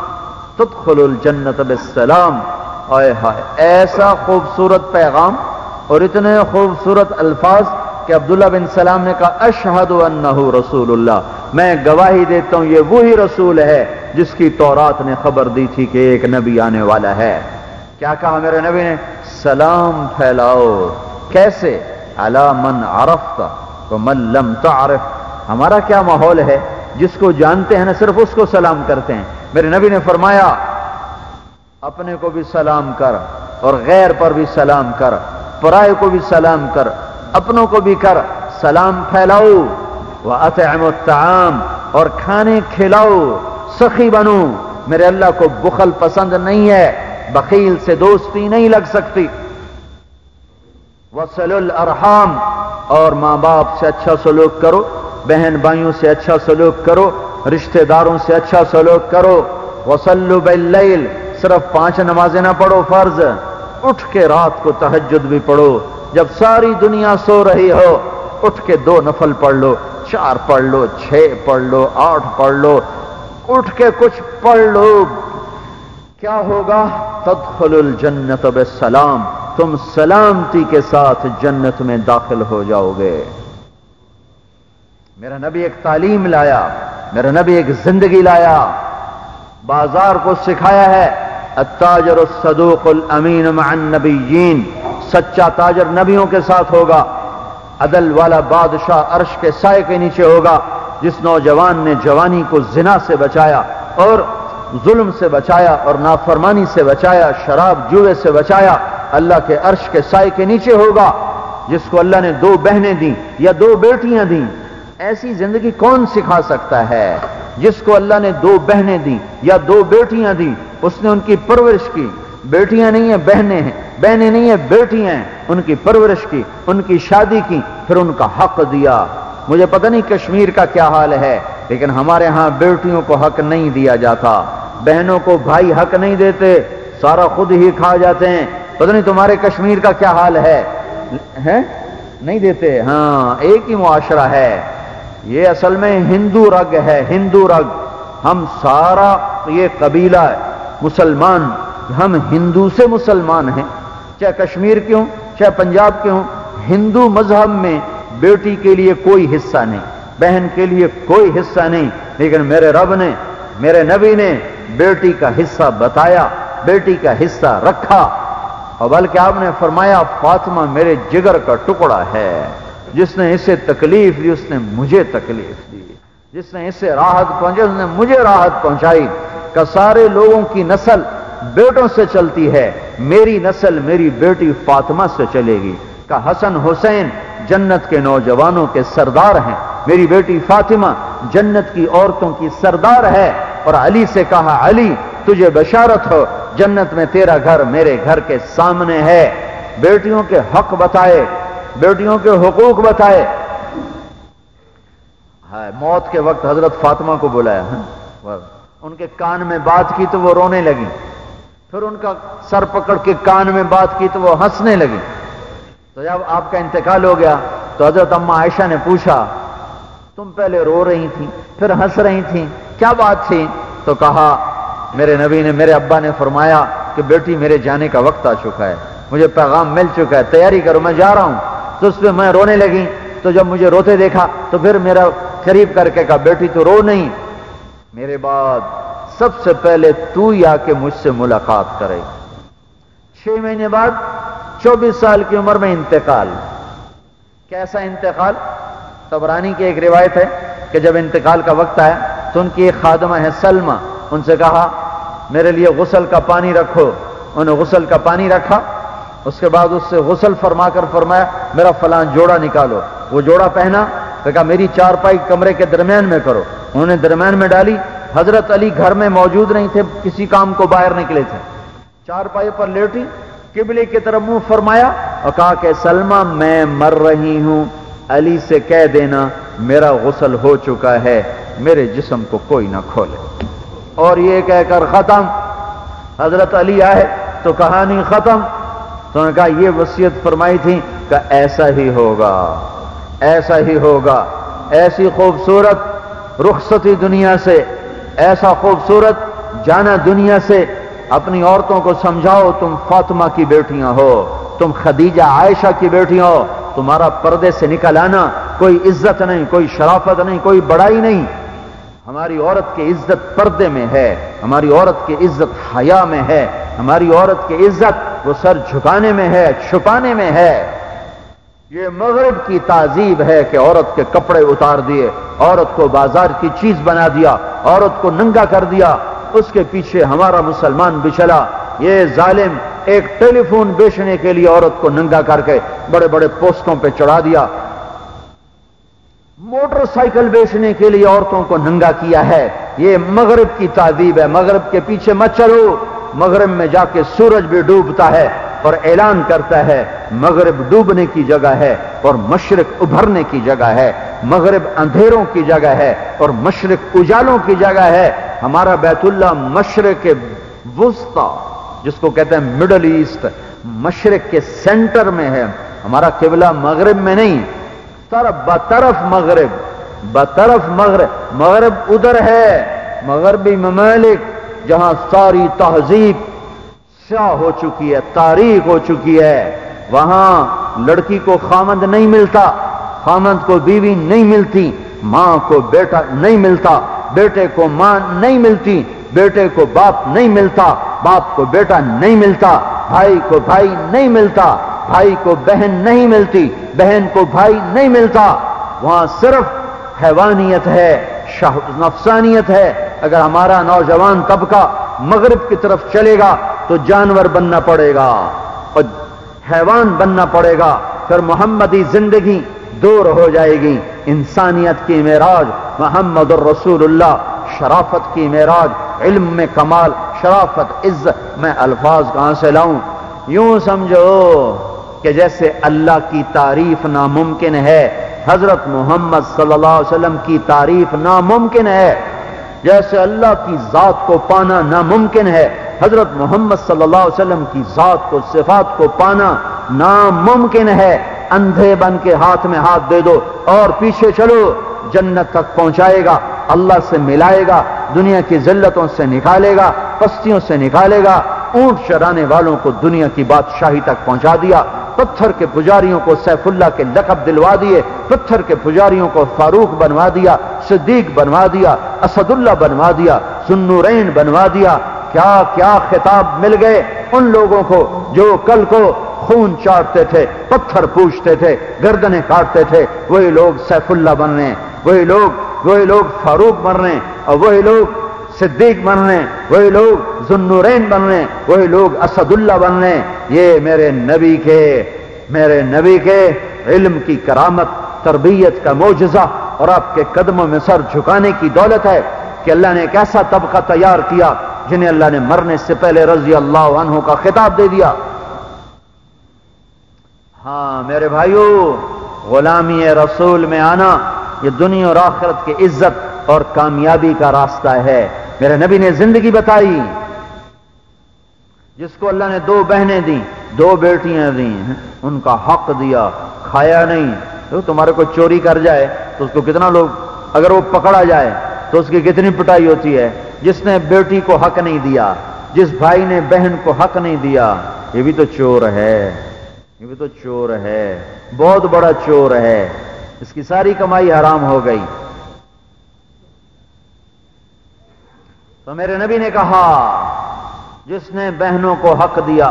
تدخل الجنت بالسلام۔ آئے ہائے، ایسا خوبصورت پیغام اور اتنے خوبصورت الفاظ کہ عبداللہ بن سلام نے کہا اشہد انہ رسول اللہ میں گواہی دیتا ہوں، یہ وہی رسول ہے جس کی تورات نے خبر دی تھی کہ ایک نبی آنے والا ہے۔ کیا کہا میرے نبی نے؟ سلام پھیلاؤ۔ کیسے؟ من عرفت من لم تعرف۔ ہمارا کیا ماحول ہے؟ جس کو جانتے ہیں نا صرف اس کو سلام کرتے ہیں۔ میرے نبی نے فرمایا، اپنے کو بھی سلام کر اور غیر پر بھی سلام کر، پرائے کو بھی سلام کر۔ اپنوں کو بھی کر، سلام پھیلاؤ وہ الطعام، اور کھانے کھلاؤ، سخی بنو۔ میرے اللہ کو بخل پسند نہیں ہے، بخیل سے دوستی نہیں لگ سکتی۔ وصل الارحام اور ماں باپ سے اچھا سلوک کرو، بہن بھائیوں سے اچھا سلوک کرو، رشتہ داروں سے اچھا سلوک کرو۔ وسلو باللیل صرف پانچ نمازیں نہ پڑھو، فرض۔ اٹھ کے رات کو تہجد بھی پڑھو۔ جب ساری دنیا سو رہی ہو، اٹھ کے دو نفل پڑھ لو، چار پڑھ لو، چھ پڑھ لو، آٹھ پڑھ لو، اٹھ کے کچھ پڑھ لو۔ کیا ہوگا؟ تدخل الجنت بالسلام، تم سلامتی کے ساتھ جنت میں داخل ہو جاؤ گے۔ میرا نبی ایک تعلیم لایا، میرا نبی ایک زندگی لایا۔ بازار کو سکھایا ہے، التاجر الصدوق الامین مع النبیین۔ سچا تاجر نبیوں کے ساتھ ہوگا۔ عدل والا بادشاہ عرش کے سائے کے نیچے ہوگا، جس نوجوان نے جوانی کو زنا سے بچایا اور ظلم سے بچایا اور نافرمانی سے بچایا، شراب جوئے سے بچایا، اللہ کے عرش کے سائے کے نیچے ہوگا، جس کو اللہ نے دو بہنیں دیں یا دو بیٹیاں دیں۔ ایسی زندگی کون سکھا سکتا ہے؟ جس کو اللہ نے دو بہنیں دی یا دو بیٹیاں دی اس نے ان کی پرورش کی۔ بیٹیاں نہیں ہیں، بہنیں ہیں۔ بہنیں نہیں ہیں، بیٹیاں ہیں۔ ان کی پرورش کی، ان کی شادی کی، پھر ان کا حق دیا۔ مجھے پتہ نہیں کشمیر کا کیا حال ہے، لیکن ہمارے ہاں بیٹیوں کو حق نہیں دیا جاتا۔ بہنوں کو بھائی حق نہیں دیتے، سارا خود ہی کھا جاتے ہیں۔ پتہ نہیں تمہارے کشمیر کا کیا حال ہے۔ نہیں دیتے۔ ہاں ایک ہی معاشرہ ہے۔ یہ اصل میں ہندو رگ ہے، ہندو رگ۔ ہم سارا یہ قبیلہ مسلمان، ہم ہندو سے مسلمان ہیں۔ چاہے کشمیر کے ہوں، چاہے پنجاب کے ہوں، ہندو مذہب میں بیٹی کے لیے کوئی حصہ نہیں، بہن کے لیے کوئی حصہ نہیں، لیکن میرے رب نے، میرے نبی نے بیٹی کا حصہ بتایا، بیٹی کا حصہ رکھا۔ اور بلکہ آپ نے فرمایا، فاطمہ میرے جگر کا ٹکڑا ہے، جس نے اسے تکلیف دی، اس نے مجھے تکلیف دی۔ جس نے اسے راحت پہنچی اس نے مجھے راحت پہنچائی۔ کہ سارے لوگوں کی نسل بیٹوں سے چلتی ہے میری نسل میری بیٹی فاطمہ سے چلے گی۔ کہ حسن حسین، جنت کے نوجوانوں کے سردار ہیں۔ میری بیٹی فاطمہ جنت کی عورتوں کی سردار ہے۔ اور علی سے کہا، علی، تجھے بشارت ہو۔ جنت میں تیرا گھر میرے گھر کے سامنے ہے۔ بیٹیوں کے حق بتائے، بیٹیوں کے حقوق بتائے۔ موت کے وقت حضرت فاطمہ کو بلایا۔ ہاں، ان کے کان میں بات کی تو وہ رونے لگی پھر ان کا سر پکڑ کے کان میں بات کی تو وہ ہنسنے لگی تو جب آپ کا انتقال ہو گیا تو حضرت اما عائشہ نے پوچھا، تم پہلے رو رہی تھی پھر ہنس رہی تھی کیا بات تھی؟ تو کہا، میرے نبی نے، میرے ابا نے فرمایا کہ بیٹی میرے جانے کا وقت آ چکا ہے، مجھے پیغام مل چکا ہے، تیاری کرو، میں جا رہا ہوں۔ تو اس پہ میں رونے لگی۔ تو جب مجھے روتے دیکھا تو پھر میرا قریب کر کے کہا، بیٹی تو رو نہیں۔ میرے بعد سب سے پہلے تو ہی آ کے مجھ سے ملاقات کرے۔ چھ مہینے بعد چوبیس سال کی عمر میں انتقال۔ کیسا انتقال؟ تبرانی کی ایک روایت ہے کہ جب انتقال کا وقت آیا تو ان کی ایک خادمہ ہے سلمہ، ان سے کہا، میرے لیے غسل کا پانی رکھو۔ انہوں نے غسل کا پانی رکھا۔ اس کے بعد اس سے غسل فرما کر فرمایا، میرا فلاں جوڑا نکالو۔ وہ جوڑا پہنا۔ تو کہا، میری چار پائی کمرے کے درمیان میں کرو۔ انہوں نے درمیان میں ڈالی۔ حضرت علی گھر میں موجود نہیں تھے، کسی کام کو باہر نکلے تھے۔ چار پائی پر لیٹی، قبلے کی طرف منہ فرمایا، اور کہا کہ، سلمہ، میں مر رہی ہوں۔ علی سے کہہ دینا، میرا غسل ہو چکا ہے، میرے جسم کو کوئی نہ کھولے۔ اور یہ کہہ کر ختم۔ حضرت علی آئے، تو کہانی ختم۔ تو نے کہا، یہ وصیت فرمائی تھی کہ ایسا ہی ہوگا، ایسا ہی ہوگا، ایسی خوبصورت رخصتی دنیا سے ایسا خوبصورت جانا دنیا سے اپنی عورتوں کو سمجھاؤ تم فاطمہ کی بیٹیاں ہو، تم خدیجہ عائشہ کی بیٹیاں ہو۔ تمہارا پردے سے نکل آنا کوئی عزت نہیں، کوئی شرافت نہیں، کوئی بڑائی نہیں۔ ہماری عورت کی عزت پردے میں ہے، ہماری عورت کی عزت حیا میں ہے، ہماری عورت کی عزت وہ سر جھکانے میں ہے، چھپانے میں ہے۔ یہ مغرب کی تعزیب ہے کہ عورت کے کپڑے اتار دیے، عورت کو بازار کی چیز بنا دیا، عورت کو ننگا کر دیا، اس کے پیچھے ہمارا مسلمان بچلا یہ ظالم ایک ٹیلی فون بیچنے کے لیے عورت کو ننگا کر کے بڑے بڑے پوسٹوں پہ چڑھا دیا۔ موٹر سائیکل بیچنے کے لیے عورتوں کو ننگا کیا ہے۔ یہ مغرب کی تعدیب ہے۔ مغرب کے پیچھے مت چلو۔ مغرب میں جا کے سورج بھی ڈوبتا ہے۔ اور اعلان کرتا ہے، مغرب ڈوبنے کی جگہ ہے اور مشرق ابھرنے کی جگہ ہے۔ مغرب اندھیروں کی جگہ ہے اور مشرق اجالوں کی جگہ ہے۔ ہمارا بیت اللہ مشرق وسطی، جس کو کہتے ہیں مڈل ایسٹ، مشرق کے سینٹر میں ہے۔ ہمارا قبلہ مغرب میں نہیں، طرف بطرف مغرب بطرف مغرب مغرب ادھر ہے، مغربی ممالک، جہاں ساری تہذیب سیاہ ہو چکی ہے، تاریخ ہو چکی ہے۔ وہاں لڑکی کو خامند نہیں ملتا، خامند کو بیوی نہیں ملتی، ماں کو بیٹا نہیں ملتا، بیٹے کو ماں نہیں ملتی، بیٹے کو باپ نہیں ملتا، باپ کو بیٹا نہیں ملتا، بھائی کو بھائی نہیں ملتا، بھائی کو بہن نہیں ملتی، بہن کو بھائی نہیں ملتا۔ وہاں صرف حیوانیت ہے نفسانیت ہے۔ اگر ہمارا نوجوان طبقہ مغرب کی طرف چلے گا تو جانور بننا پڑے گا اور حیوان بننا پڑے گا۔ پھر محمدی زندگی دور ہو جائے گی۔ انسانیت کی معراج، محمد الرسول اللہ شرافت کی معراج، علم میں کمال، شرافت، عزت۔ میں الفاظ کہاں سے لاؤں؟ یوں سمجھو کہ جیسے اللہ کی تعریف ناممکن ہے، حضرت محمد صلی اللہ علیہ وسلم کی تعریف ناممکن ہے، جیسے اللہ کی ذات کو پانا ناممکن ہے حضرت محمد صلی اللہ علیہ وسلم کی ذات کو، صفات کو پانا ناممکن ہے۔ اندھے بن کے ہاتھ میں ہاتھ دے دو اور پیچھے چلو، جنت تک پہنچائے گا۔ اللہ سے ملائے گا، دنیا کی ذلتوں سے نکالے گا پستیوں سے نکالے گا۔ اونٹ چرانے والوں کو دنیا کی بادشاہی تک پہنچا دیا۔ پتھر کے پجاریوں کو سیف اللہ کے لقب دلوا دیے۔ پتھر کے پجاریوں کو فاروق بنوا دیا، صدیق بنوا دیا اسد اللہ بنوا دیا سنورین بنوا دیا۔ کیا کیا خطاب مل گئے ان لوگوں کو جو کل کو خون چاٹتے تھے، پتھر پوچھتے تھے، گردنیں کاٹتے تھے، وہی لوگ سیف اللہ بن رہے ہیں، وہی لوگ وہی لوگ فاروق بن رہے ہیں، اور وہی لوگ صدیق بن رہے ہیں، وہی لوگ ذنورین بن رہے ہیں، وہی لوگ اسد اللہ بن رہے ہیں۔ یہ میرے نبی کے، میرے نبی کے علم کی کرامت، تربیت کا معجزہ اور آپ کے قدموں میں سر جھکانے کی دولت ہے کہ اللہ نے ایک ایسا طبقہ تیار کیا جنہیں اللہ نے مرنے سے پہلے رضی اللہ عنہ کا خطاب دے دیا۔ ہاں میرے بھائیو، غلامی رسول میں آنا یہ دنیا اور آخرت کی عزت اور کامیابی کا راستہ ہے۔ میرے نبی نے زندگی بتائی۔ جس کو اللہ نے دو بہنیں دی دو بیٹیاں دی ان کا حق دیا، کھایا نہیں۔ تو تمہارے کو چوری کر جائے تو اس کو کتنا لوگ، اگر وہ پکڑا جائے تو اس کی کتنی پٹائی ہوتی ہے؟ جس نے بیٹی کو حق نہیں دیا، جس بھائی نے بہن کو حق نہیں دیا، یہ بھی تو چور ہے۔ یہ بھی تو چور ہے۔ بہت بڑا چور ہے۔ اس کی ساری کمائی حرام ہو گئی۔ تو میرے نبی نے کہا، جس نے بہنوں کو حق دیا،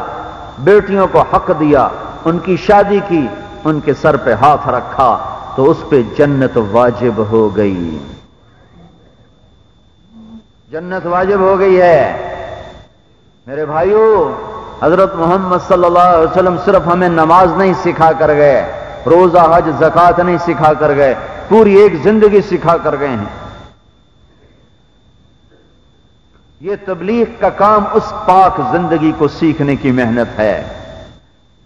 بیٹیوں کو حق دیا، ان کی شادی کی، ان کے سر پہ ہاتھ رکھا، تو اس پہ جنت واجب ہو گئی۔ جنت واجب ہو گئی ہے۔ میرے بھائیوں حضرت محمد صلی اللہ علیہ وسلم صرف ہمیں نماز نہیں سکھا کر گئے، روزہ، حج زکات نہیں سکھا کر گئے، پوری ایک زندگی سکھا کر گئے ہیں۔ یہ تبلیغ کا کام اس پاک زندگی کو سیکھنے کی محنت ہے۔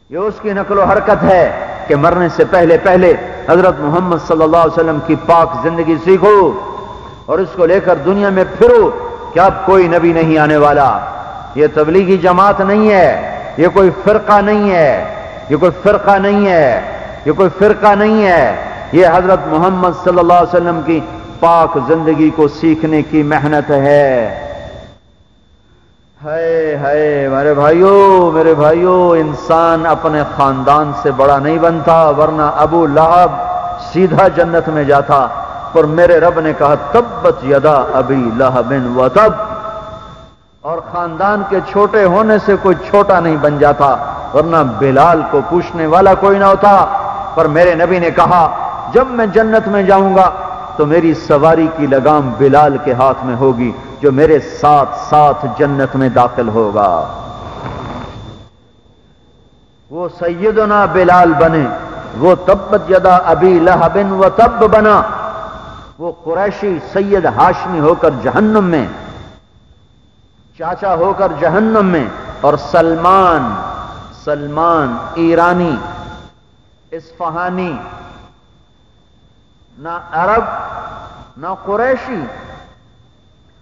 یہ اس کی نقل و حرکت ہے کہ مرنے سے پہلے پہلے حضرت محمد صلی اللہ علیہ وسلم کی پاک زندگی سیکھو۔ اور اس کو لے کر دنیا میں پھرو کہ اب کوئی نبی نہیں آنے والا۔ یہ تبلیغی جماعت نہیں ہے، یہ کوئی فرقہ نہیں ہے، یہ کوئی فرقہ نہیں ہے، یہ کوئی فرقہ نہیں ہے۔ یہ حضرت محمد صلی اللہ علیہ وسلم کی پاک زندگی کو سیکھنے کی محنت ہے۔ میرے بھائیوں میرے بھائیوں انسان اپنے خاندان سے بڑا نہیں بنتا، ورنہ ابو لہب سیدھا جنت میں جاتا۔ پر میرے رب نے کہا، تبت یدا ابھی لہبن و تب۔ اور خاندان کے چھوٹے ہونے سے کوئی چھوٹا نہیں بن جاتا، ورنہ بلال کو پوچھنے والا کوئی نہ ہوتا۔ پر میرے نبی نے کہا، جب میں جنت میں جاؤں گا تو میری سواری کی لگام بلال کے ہاتھ میں ہوگی، جو میرے ساتھ ساتھ جنت میں داخل ہوگا۔ وہ سیدنا بلال بنے، وہ تبت یدا ابھی لہبن و تب بنا۔ وہ قریشی سید ہاشمی ہو کر جہنم میں، چاچا ہو کر جہنم میں اور سلمان سلمان ایرانی اسفہانی نہ عرب، نہ قریشی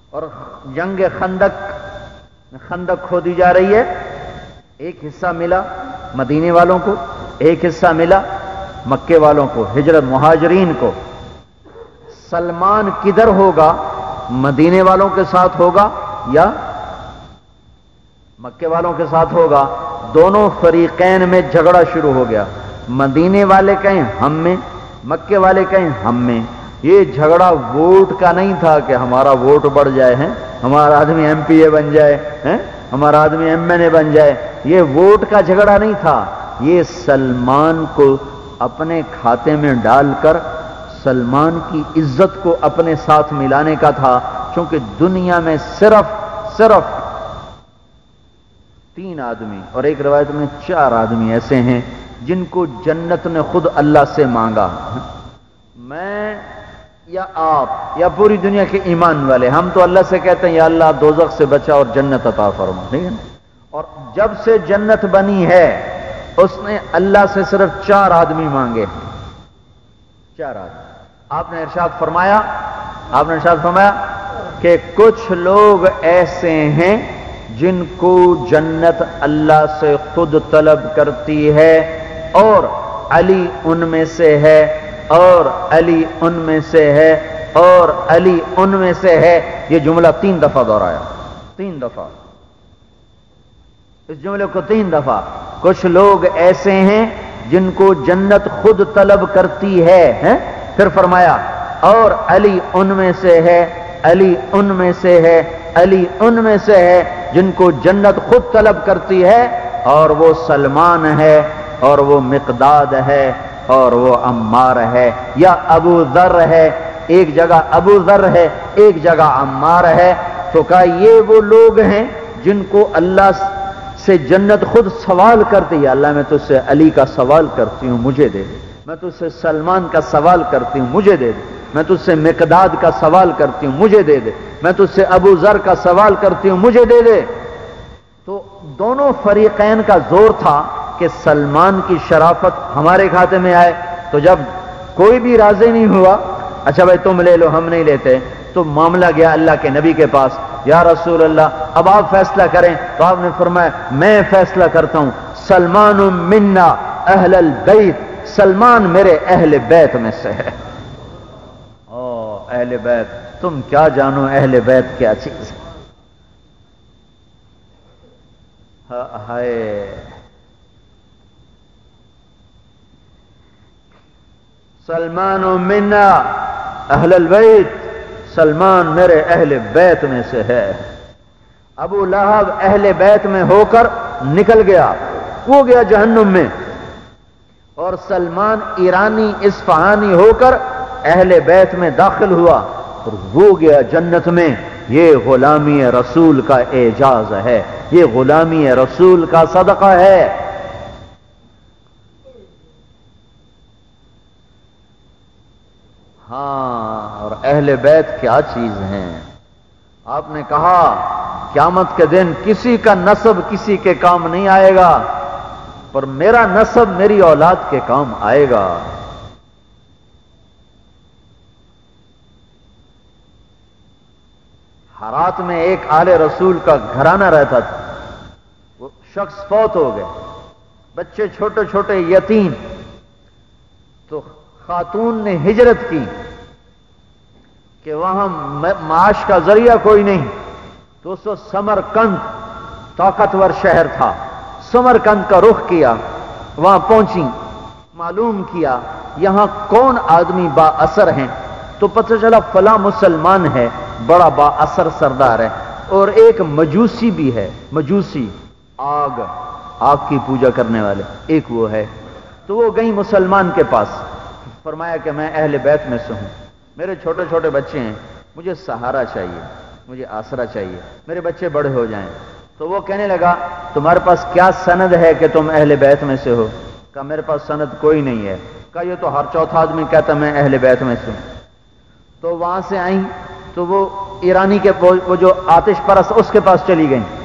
اور جنگ خندق خندق کھودی جا رہی ہے۔ ایک حصہ ملا مدینے والوں کو، ایک حصہ ملا مکے والوں کو، ہجرت مہاجرین کو۔ سلمان کدھر ہوگا؟ مدینے والوں کے ساتھ ہوگا یا مکے والوں کے ساتھ ہوگا؟ دونوں فریقین میں جھگڑا شروع ہو گیا۔ مدینے والے کہیں ہم میں، مکے والے کہیں ہم میں۔ یہ جھگڑا ووٹ کا نہیں تھا کہ ہمارا ووٹ بڑھ جائے، ہیں؟ ہمارا آدمی ایم پی اے بن جائے، ہیں؟ ہمارا آدمی ایم این اے بن جائے۔ یہ ووٹ کا جھگڑا نہیں تھا۔ یہ سلمان کو اپنے کھاتے میں ڈال کر سلمان کی عزت کو اپنے ساتھ ملانے کا تھا، چونکہ دنیا میں صرف صرف تین آدمی، اور ایک روایت میں چار آدمی ایسے ہیں جن کو جنت نے خود اللہ سے مانگا۔ میں یا آپ یا پوری دنیا کے ایمان والے، ہم تو اللہ سے کہتے ہیں، یا اللہ دوزخ سے بچا اور جنت عطا فرما، ٹھیک ہے نا؟ اور جب سے جنت بنی ہے، اس نے اللہ سے صرف چار آدمی مانگے۔ چار آدمی۔ آپ نے ارشاد فرمایا؟ آپ نے ارشاد فرمایا کہ کچھ لوگ ایسے ہیں جن کو جنت اللہ سے خود طلب کرتی ہے اور علی ان میں سے ہے، اور علی ان میں سے ہے، اور علی ان میں سے ہے۔ یہ جملہ تین دفعہ دوہرایا تین دفعہ۔ اس جملے کو تین دفعہ۔ کچھ لوگ ایسے ہیں جن کو جنت خود طلب کرتی ہے پھر فرمایا، اور علی ان میں سے ہے، علی ان میں سے ہے، علی ان میں سے ہے، جن کو جنت خود طلب کرتی ہے، اور وہ سلمان ہے، اور وہ مقداد ہے، اور وہ عمار ہے، یا ابو ذر ہے، ایک جگہ ابو ذر ہے، ایک جگہ عمار ہے۔ تو کہا، یہ وہ لوگ ہیں جن کو اللہ سے جنت خود سوال کرتی ہے۔ اللہ میں تجھ سے علی کا سوال کرتی ہوں، مجھے دے دے۔ میں تجھ سے سلمان کا سوال کرتی ہوں، مجھے دے دے۔ میں تجھ سے مقداد کا سوال کرتی ہوں، مجھے دے دے۔ میں تجھ سے ابو ذر کا سوال کرتی ہوں، مجھے دے دے۔ تو دونوں فریقین کا زور تھا کہ سلمان کی شرافت ہمارے کھاتے میں آئے۔ تو جب کوئی بھی راضی نہیں ہوا اچھا بھائی تم لے لو، ہم نہیں لیتے۔ تو معاملہ گیا اللہ کے نبی کے پاس۔ یا رسول اللہ، اب آپ فیصلہ کریں۔ تو آپ نے فرمایا، میں فیصلہ کرتا ہوں، سلمان منا اہل البیت۔ سلمان میرے اہل بیت میں سے ہے۔ او اہل بیت، تم کیا جانو اہل بیت کیا چیز ہے؟ سلمان و منا، اہل البیت، سلمان میرے اہل بیت میں سے ہے۔ ابو لہب اہل بیت میں ہو کر نکل گیا، وہ گیا جہنم میں۔ اور سلمان ایرانی اسفہانی ہو کر اہل بیت میں داخل ہوا اور وہ گیا جنت میں۔ یہ غلامی رسول کا اعجاز ہے۔ یہ غلامی رسول کا صدقہ ہے۔ ہاں اور اہل بیت کیا چیز ہیں؟ آپ نے کہا، قیامت کے دن کسی کا نصب کسی کے کام نہیں آئے گا۔ پر میرا نصب میری اولاد کے کام آئے گا۔ حرات میں ایک آل رسول کا گھرانہ رہتا تھا۔ وہ شخص فوت ہو گئے۔ بچے چھوٹے چھوٹے یتیم۔ تو خاتون نے ہجرت کی کہ وہاں معاش کا ذریعہ کوئی نہیں۔ تو اس وقت سمر کند طاقتور شہر تھا۔ سمر کند کا رخ کیا، وہاں پہنچی معلوم کیا یہاں کون آدمی با اثر ہیں۔ تو پتہ چلا فلاں مسلمان ہے، بڑا با اثر سردار ہے۔ اور ایک مجوسی بھی ہے، مجوسی، آگ آگ کی پوجا کرنے والے، ایک وہ ہے۔ تو وہ گئی مسلمان کے پاس۔ فرمایا کہ میں اہل بیت میں سے ہوں۔ میرے چھوٹے چھوٹے بچے ہیں، مجھے سہارا چاہیے، مجھے آسرا چاہیے۔ میرے بچے بڑے ہو جائیں۔ تو وہ کہنے لگا تمہارے پاس کیا سند ہے کہ تم اہل بیت میں سے ہو؟ کہا، میرے پاس سند کوئی نہیں ہے۔ کہا، یہ تو ہر چوتھا آدمی کہتا میں اہل بیت میں سے ہوں۔ تو وہاں سے آئیں، تو وہ ایرانی کے وہ جو آتش پرس اس کے پاس چلی گئیں۔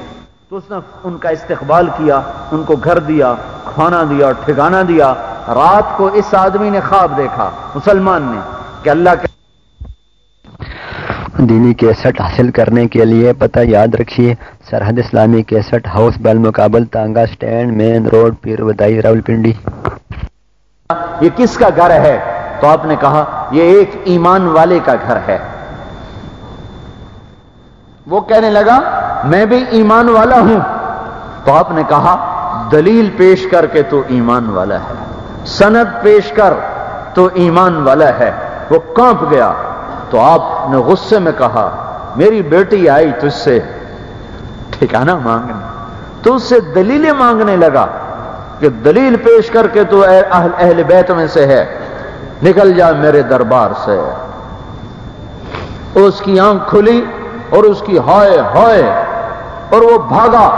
تو اس نے ان کا استقبال کیا، ان کو گھر دیا، کھانا دیا ٹھکانا دیا۔ رات کو اس آدمی نے خواب دیکھا، مسلمان نے، کہ اللہ کے دینی کیسٹ حاصل کرنے کے لیے پتہ یاد رکھیے، سرحد اسلامی کیسٹ ہاؤس بیل مقابل tonga stand, main road, Pir Wadhai Rawalpindi یہ کس کا گھر ہے؟ تو آپ نے کہا، یہ ایک ایمان والے کا گھر ہے۔ وہ کہنے لگا، میں بھی ایمان والا ہوں۔ تو آپ نے کہا، دلیل پیش کر کے تو ایمان والا ہے۔ سند پیش کر تو ایمان والا ہے۔ وہ کانپ گیا۔ تو آپ نے غصے میں کہا، میری بیٹی آئی تجھ سے. ٹھکانا مانگنے، تو اس سے دلیلیں مانگنے لگا کہ دلیل پیش کر کے تو اہل اہل بیت میں سے ہے، نکل جا میرے دربار سے۔ اس کی آنکھ کھلی اور اس کی ہائے ہائے، اور وہ بھاگا۔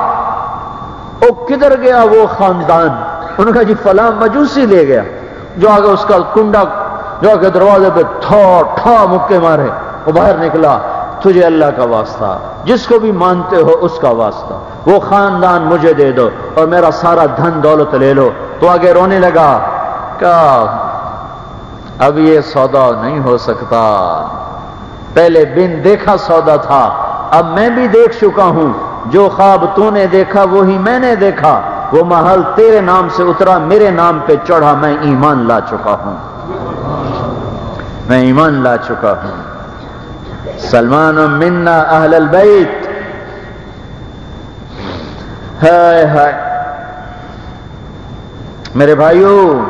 وہ کدھر گیا وہ خاندان؟ انہوں نے کہا جی فلاں مجوسی لے گیا، جو آگے اس کا کنڈا جو آگے دروازے پہ ٹھا ٹھا مکے مارے وہ باہر نکلا۔ تجھے اللہ کا واسطہ، جس کو بھی مانتے ہو اس کا واسطہ۔ وہ خاندان مجھے دے دو اور میرا سارا دھن دولت لے لو۔ تو آگے رونے لگا۔ کہ اب یہ سودا نہیں ہو سکتا۔ پہلے بن دیکھا سودا تھا، اب میں بھی دیکھ چکا ہوں۔ جو خواب تو نے دیکھا، وہی میں نے دیکھا۔ وہ محل تیرے نام سے اترا، میرے نام پہ چڑھا، میں ایمان لا چکا ہوں۔ میں ایمان لا چکا ہوں۔ سلمان و منا اہل البیت۔ ہائے ہائے۔ میرے بھائیوں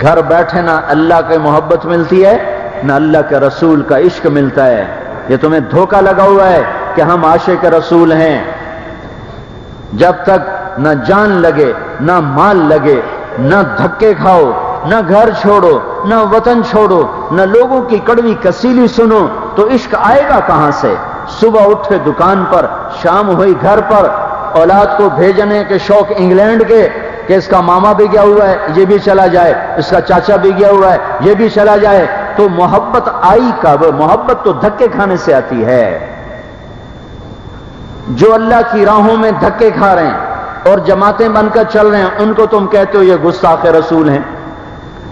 گھر بیٹھے نہ اللہ کی محبت ملتی ہے، نہ اللہ کے رسول کا عشق ملتا ہے۔ یہ تمہیں دھوکہ لگا ہوا ہے کہ ہم آشے کے رسول ہیں۔ جب تک نہ جان لگے، نہ مال لگے، نہ دھکے کھاؤ نہ گھر چھوڑو، نہ وطن چھوڑو، نہ لوگوں کی کڑوی کسیلی سنو تو عشق آئے گا کہاں سے؟ صبح اٹھے دکان پر، شام ہوئی گھر پر، اولاد کو بھیجنے کے شوق انگلینڈ کے کہ اس کا ماما بھی گیا ہوا ہے، یہ بھی چلا جائے، اس کا چاچا بھی گیا ہوا ہے، یہ بھی چلا جائے۔ تو محبت آئی کب؟ محبت تو دھکے کھانے سے آتی ہے۔ جو اللہ کی راہوں میں دھکے کھا رہے ہیں اور جماعتیں بن کر چل رہے ہیں، ان کو تم کہتے ہو یہ گستاخ رسول ہیں۔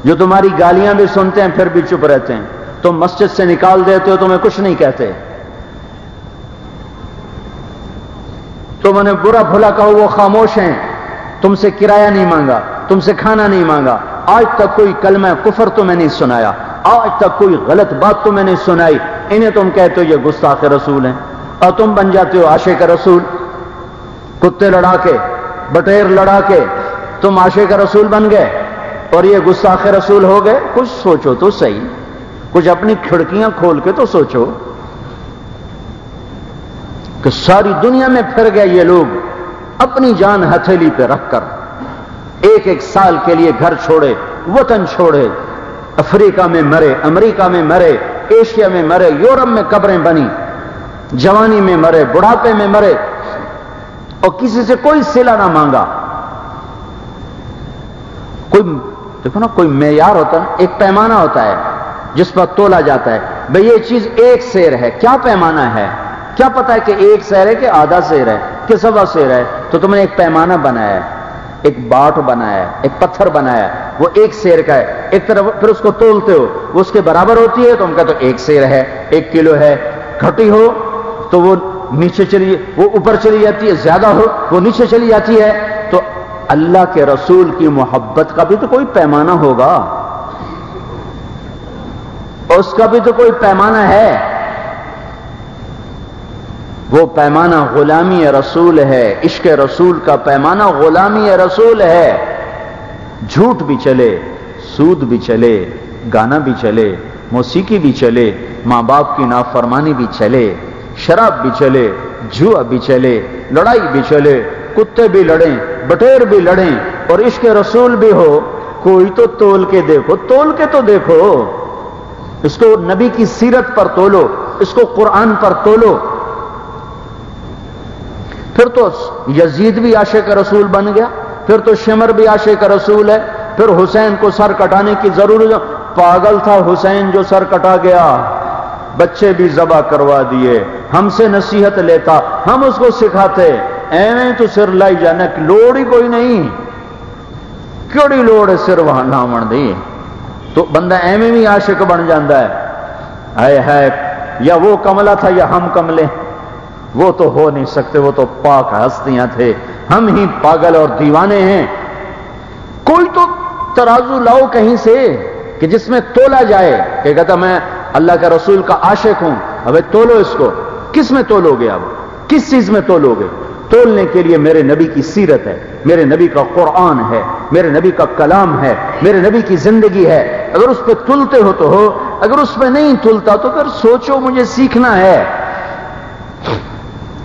جو تمہاری گالیاں بھی سنتے ہیں، پھر بھی چپ رہتے ہیں۔ تم مسجد سے نکال دیتے ہو، تمہیں کچھ نہیں کہتے۔ تم انہیں برا بھلا کہو، وہ خاموش ہیں۔ تم سے کرایہ نہیں مانگا، تم سے کھانا نہیں مانگا۔ آج تک کوئی کلمہ کفر تو میں نہیں سنایا۔ آج تک کوئی غلط بات تو میں سنائی۔ انہیں تم کہتے ہو، یہ گستاخ رسول ہیں۔ اور تم بن جاتے ہو آشے کا رسول۔ کتے لڑا کے، بٹیر لڑا کے، تم آشے کا رسول بن گئے۔ اور یہ گستاخ رسول ہو گئے، کچھ سوچو تو صحیح۔ کچھ اپنی کھڑکیاں کھول کے تو سوچو کہ ساری دنیا میں پھر گئے یہ لوگ اپنی جان ہتھیلی پہ رکھ کر ایک ایک سال کے لیے گھر چھوڑے، وطن چھوڑے، افریقہ میں مرے، امریکہ میں مرے، ایشیا میں مرے، یورپ میں قبریں بنی، جوانی میں مرے، بڑھاپے میں مرے، اور کسی سے کوئی سلا نہ مانگا۔ کوئی دیکھو نا، کوئی معیار ہوتا ہے، ایک پیمانہ ہوتا ہے، جس پر تولا جاتا ہے۔ بھئی یہ چیز ایک سیر ہے، کیا پیمانہ ہے؟ کیا پتا ہے کہ ایک سیر ہے کہ آدھا سیر ہے، کہ سوا سیر ہے؟ تو تم نے ایک پیمانہ بنایا ہے، ایک باٹ بنایا ہے، ایک پتھر بنایا ہے۔ وہ ایک سیر کا ہے، ایک طرف پھر اس کو تولتے ہو، وہ اس کے برابر ہوتی ہے؟ تو ہم کہتے ایک سیر ہے، ایک کلو ہے، گھٹی ہو، تو وہ نیچے چلی، وہ اوپر چلی جاتی ہے، زیادہ ہو، وہ نیچے چلی جاتی ہے۔ اللہ کے رسول کی محبت کا بھی تو کوئی پیمانہ ہوگا۔ اس کا بھی تو کوئی پیمانہ ہے۔ وہ پیمانہ غلامی رسول ہے۔ عشق رسول کا پیمانہ غلامی رسول ہے۔ جھوٹ بھی چلے، سود بھی چلے، گانا بھی چلے، موسیقی بھی چلے، ماں باپ کی نافرمانی بھی چلے، شراب بھی چلے جوا بھی چلے، لڑائی بھی چلے، کتے بھی لڑیں۔ بٹیر بھی لڑیں اور عشق رسول بھی ہو، کوئی تو تول کے دیکھو، تول کے تو دیکھو۔ اس کو نبی کی سیرت پر تولو، اس کو قرآن پر تولو۔ پھر تو یزید بھی عاشق رسول بن گیا، پھر تو شمر بھی عاشق رسول ہے، پھر حسین کو سر کٹانے کی ضرورت پاگل تھا حسین جو سر کٹا گیا۔ بچے بھی ذبح کروا دیے۔ ہم سے نصیحت لیتا، ہم اس کو سکھاتے۔ ایویں تو سر لائی جانا لوڑ ہی کوئی نہیں۔ کیڑی لوڑ ہے سر وہاں لاون دی۔ تو بندہ ایویں بھی عاشق بن جاتا ہے۔ ہے یا وہ کملا تھا یا ہم کملے۔ وہ تو ہو نہیں سکتے، وہ تو پاک ہستیاں تھے۔ ہم ہی پاگل اور دیوانے ہیں۔ کوئی تو ترازو لاؤ کہیں سے کہ جس میں تولا جائے، کہ کہتا میں اللہ کا رسول کا عاشق ہوں۔ ابھی تولو اس کو۔ کس میں تولو گے اب کس چیز میں تولو گے؟ تولنے کے لیے میرے نبی کی سیرت ہے، میرے نبی کا قرآن ہے، میرے نبی کا کلام ہے، میرے نبی کی زندگی ہے۔ اگر اس پہ تلتے ہو تو ہو، اگر اس پہ نہیں تلتا تو پھر سوچو مجھے سیکھنا ہے۔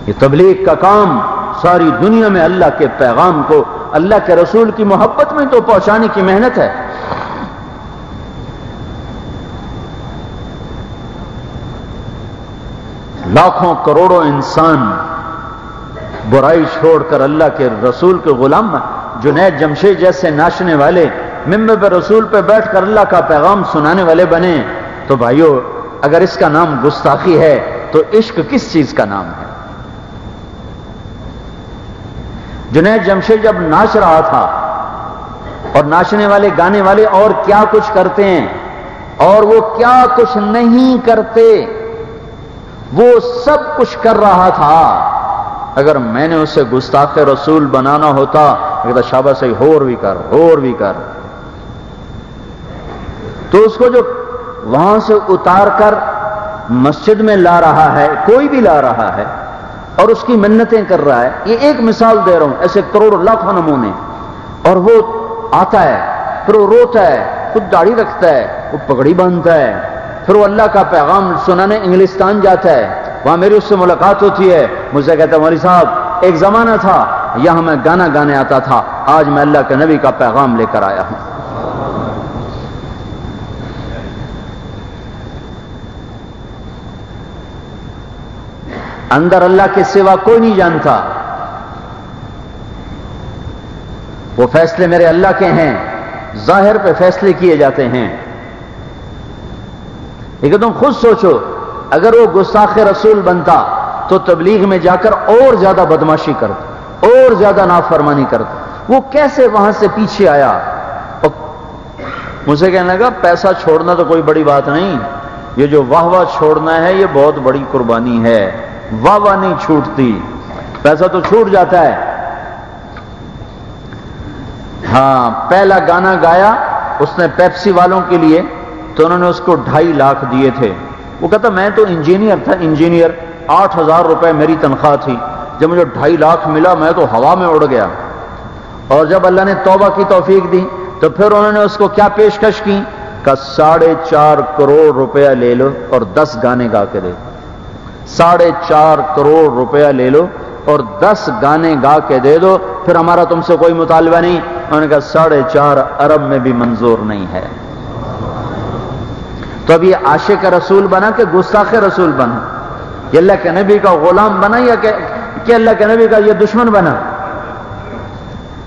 یہ تبلیغ کا کام ساری دنیا میں اللہ کے پیغام کو، اللہ کے رسول کی محبت میں تو پہنچانے کی محنت ہے۔ لاکھوں کروڑوں انسان برائی چھوڑ کر اللہ کے رسول کے غلام جنید جمشید جیسے ناچنے والے ممبر پہ رسول پہ بیٹھ کر اللہ کا پیغام سنانے والے بنے۔ تو بھائیو، اگر اس کا نام گستاخی ہے، تو عشق کس چیز کا نام ہے؟ جنید جمشید جب ناچ رہا تھا اور ناچنے والے، گانے والے اور کیا کچھ کرتے ہیں، اور وہ کیا کچھ نہیں کرتے، وہ سب کچھ کر رہا تھا۔ اگر میں نے اسے گستاخ رسول بنانا ہوتا کہتا شابہ سے ہور بھی کر ہور بھی کر۔ تو اس کو جو وہاں سے اتار کر مسجد میں لا رہا ہے، کوئی بھی لا رہا ہے، اور اس کی منتیں کر رہا ہے، یہ ایک مثال دے رہا ہوں، ایسے کروڑ لاکھوں نمونے۔ اور وہ آتا ہے، پھر وہ روتا ہے، خود داڑھی رکھتا ہے، وہ پگڑی باندھتا ہے، پھر وہ اللہ کا پیغام سنانے انگلستان جاتا ہے۔ وہاں میری اس سے ملاقات ہوتی ہے۔ مجھے کہتا ہے مولی صاحب، ایک زمانہ تھا، یہاں میں گانا گانے آتا تھا۔ آج میں اللہ کے نبی کا پیغام لے کر آیا ہوں۔ اندر اللہ کے سوا کوئی نہیں جانتا۔ وہ فیصلے میرے اللہ کے ہیں۔ ظاہر پہ فیصلے کیے جاتے ہیں۔ لیکن تم خود سوچو اگر وہ گستاخ رسول بنتا تو تبلیغ میں جا کر اور زیادہ بدماشی کرتا، اور زیادہ نافرمانی کرتا۔ وہ کیسے وہاں سے پیچھے آیا؟ مجھے کہنے لگا، پیسہ چھوڑنا تو کوئی بڑی بات نہیں۔ یہ جو واہ واہ چھوڑنا ہے، یہ بہت بڑی قربانی ہے۔ واہ واہ نہیں چھوٹتی۔ پیسہ تو چھوٹ جاتا ہے۔ ہاں پہلا گانا گایا اس نے پیپسی والوں کے لیے تو انہوں نے اس کو ڈھائی لاکھ دیے تھے۔ وہ کہتا میں تو انجینئر تھا، انجینئر، آٹھ ہزار روپے میری تنخواہ تھی۔ جب مجھے ڈھائی لاکھ ملا، میں تو ہوا میں اڑ گیا۔ اور جب اللہ نے توبہ کی توفیق دی، تو پھر انہوں نے اس کو کیا پیشکش کی؟ کہ ساڑھے چار کروڑ روپیہ لے لو اور دس گانے گا کے دے۔ ساڑھے چار کروڑ روپیہ لے لو اور دس گانے گا کے دے دو۔ پھر ہمارا تم سے کوئی مطالبہ نہیں؟ انہوں نے کہا، ساڑھے چار ارب میں بھی منظور نہیں ہے۔ تو اب یہ عاشق رسول بنا کہ گستاخ رسول بنا؟ یہ اللہ کے نبی کا غلام بنا یا کہ اللہ کے نبی کا یہ دشمن بنا؟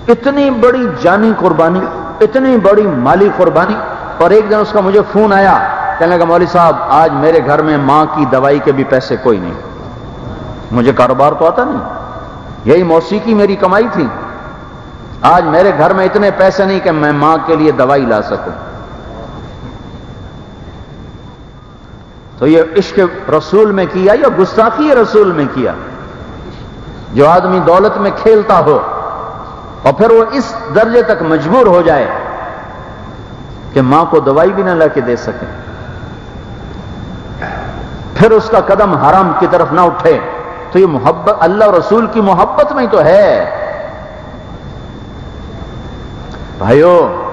اتنی بڑی جانی قربانی، اتنی بڑی مالی قربانی، اور ایک دن اس کا مجھے فون آیا، کہنے لگا مولوی صاحب، آج میرے گھر میں ماں کی دوائی کے بھی پیسے کوئی نہیں۔ مجھے کاروبار تو آتا نہیں۔ یہی موسیقی میری کمائی تھی۔ آج میرے گھر میں اتنے پیسے نہیں کہ میں ماں کے لیے دوائی لا سکوں۔ تو یہ عشق رسول میں کیا یا گستاخی رسول میں کیا؟ جو آدمی دولت میں کھیلتا ہو اور پھر وہ اس درجے تک مجبور ہو جائے کہ ماں کو دوائی بھی نہ لا کے دے سکے۔ پھر اس کا قدم حرام کی طرف نہ اٹھے۔ تو یہ محبت، اللہ رسول کی محبت میں تو ہے۔ بھائیو،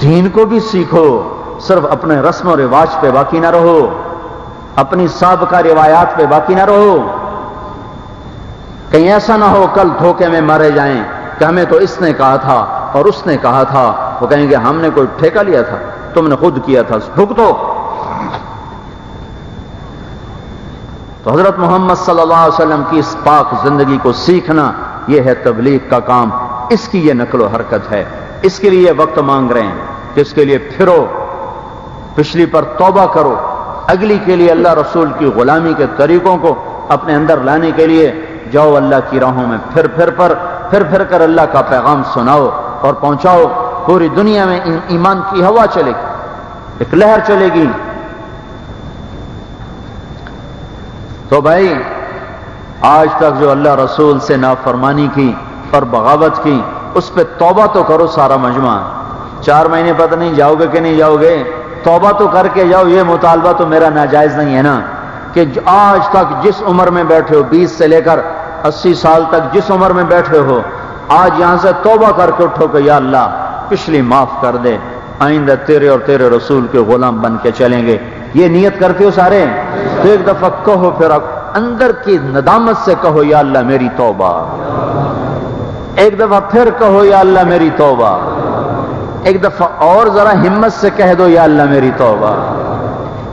دین کو بھی سیکھو۔ صرف اپنے رسم و رواج پہ باقی نہ رہو، اپنی سابقہ روایات پہ باقی نہ رہو۔ کہیں ایسا نہ ہو کل دھوکے میں مارے جائیں کہ ہمیں تو اس نے کہا تھا اور اس نے کہا تھا، وہ کہیں گے ہم نے کوئی ٹھیکہ لیا تھا، تم نے خود کیا تھا بھگتو تو۔ حضرت محمد صلی اللہ علیہ وسلم کی اس پاک زندگی کو سیکھنا یہ ہے تبلیغ کا کام۔ اس کی یہ نقل و حرکت ہے۔ اس کے لیے وقت مانگ رہے ہیں کہ اس کے لیے پھرو۔ پچھلی پر توبہ کرو۔ اگلی کے لیے اللہ رسول کی غلامی کے طریقوں کو اپنے اندر لانے کے لیے جاؤ اللہ کی راہوں میں پھر پھر پر، پھر پھر کر اللہ کا پیغام سناؤ اور پہنچاؤ۔ پوری دنیا میں ایمان کی ہوا چلے گی، ایک لہر چلے گی۔ تو بھائی، آج تک جو اللہ رسول سے نافرمانی کی اور بغاوت کی، اس پہ توبہ تو کرو سارا مجمع۔ چار مہینے پتہ نہیں جاؤ گے کہ نہیں جاؤ گے؟ توبہ تو کر کے جاؤ یہ مطالبہ تو میرا ناجائز نہیں ہے نا۔ کہ آج تک جس عمر میں بیٹھے ہو، بیس سے لے کر اسی سال تک جس عمر میں بیٹھے ہو، آج یہاں سے توبہ کر کے اٹھو کہ یا اللہ، پچھلی معاف کر دے۔ آئندہ تیرے اور تیرے رسول کے غلام بن کے چلیں گے۔ یہ نیت کرتے ہو سارے؟ تو ایک دفعہ کہو پھر اندر کی ندامت سے کہو، یا اللہ میری توبہ۔ ایک دفعہ پھر کہو، یا اللہ میری توبہ۔ ایک دفعہ اور ذرا ہمت سے کہہ دو، یا اللہ میری توبہ۔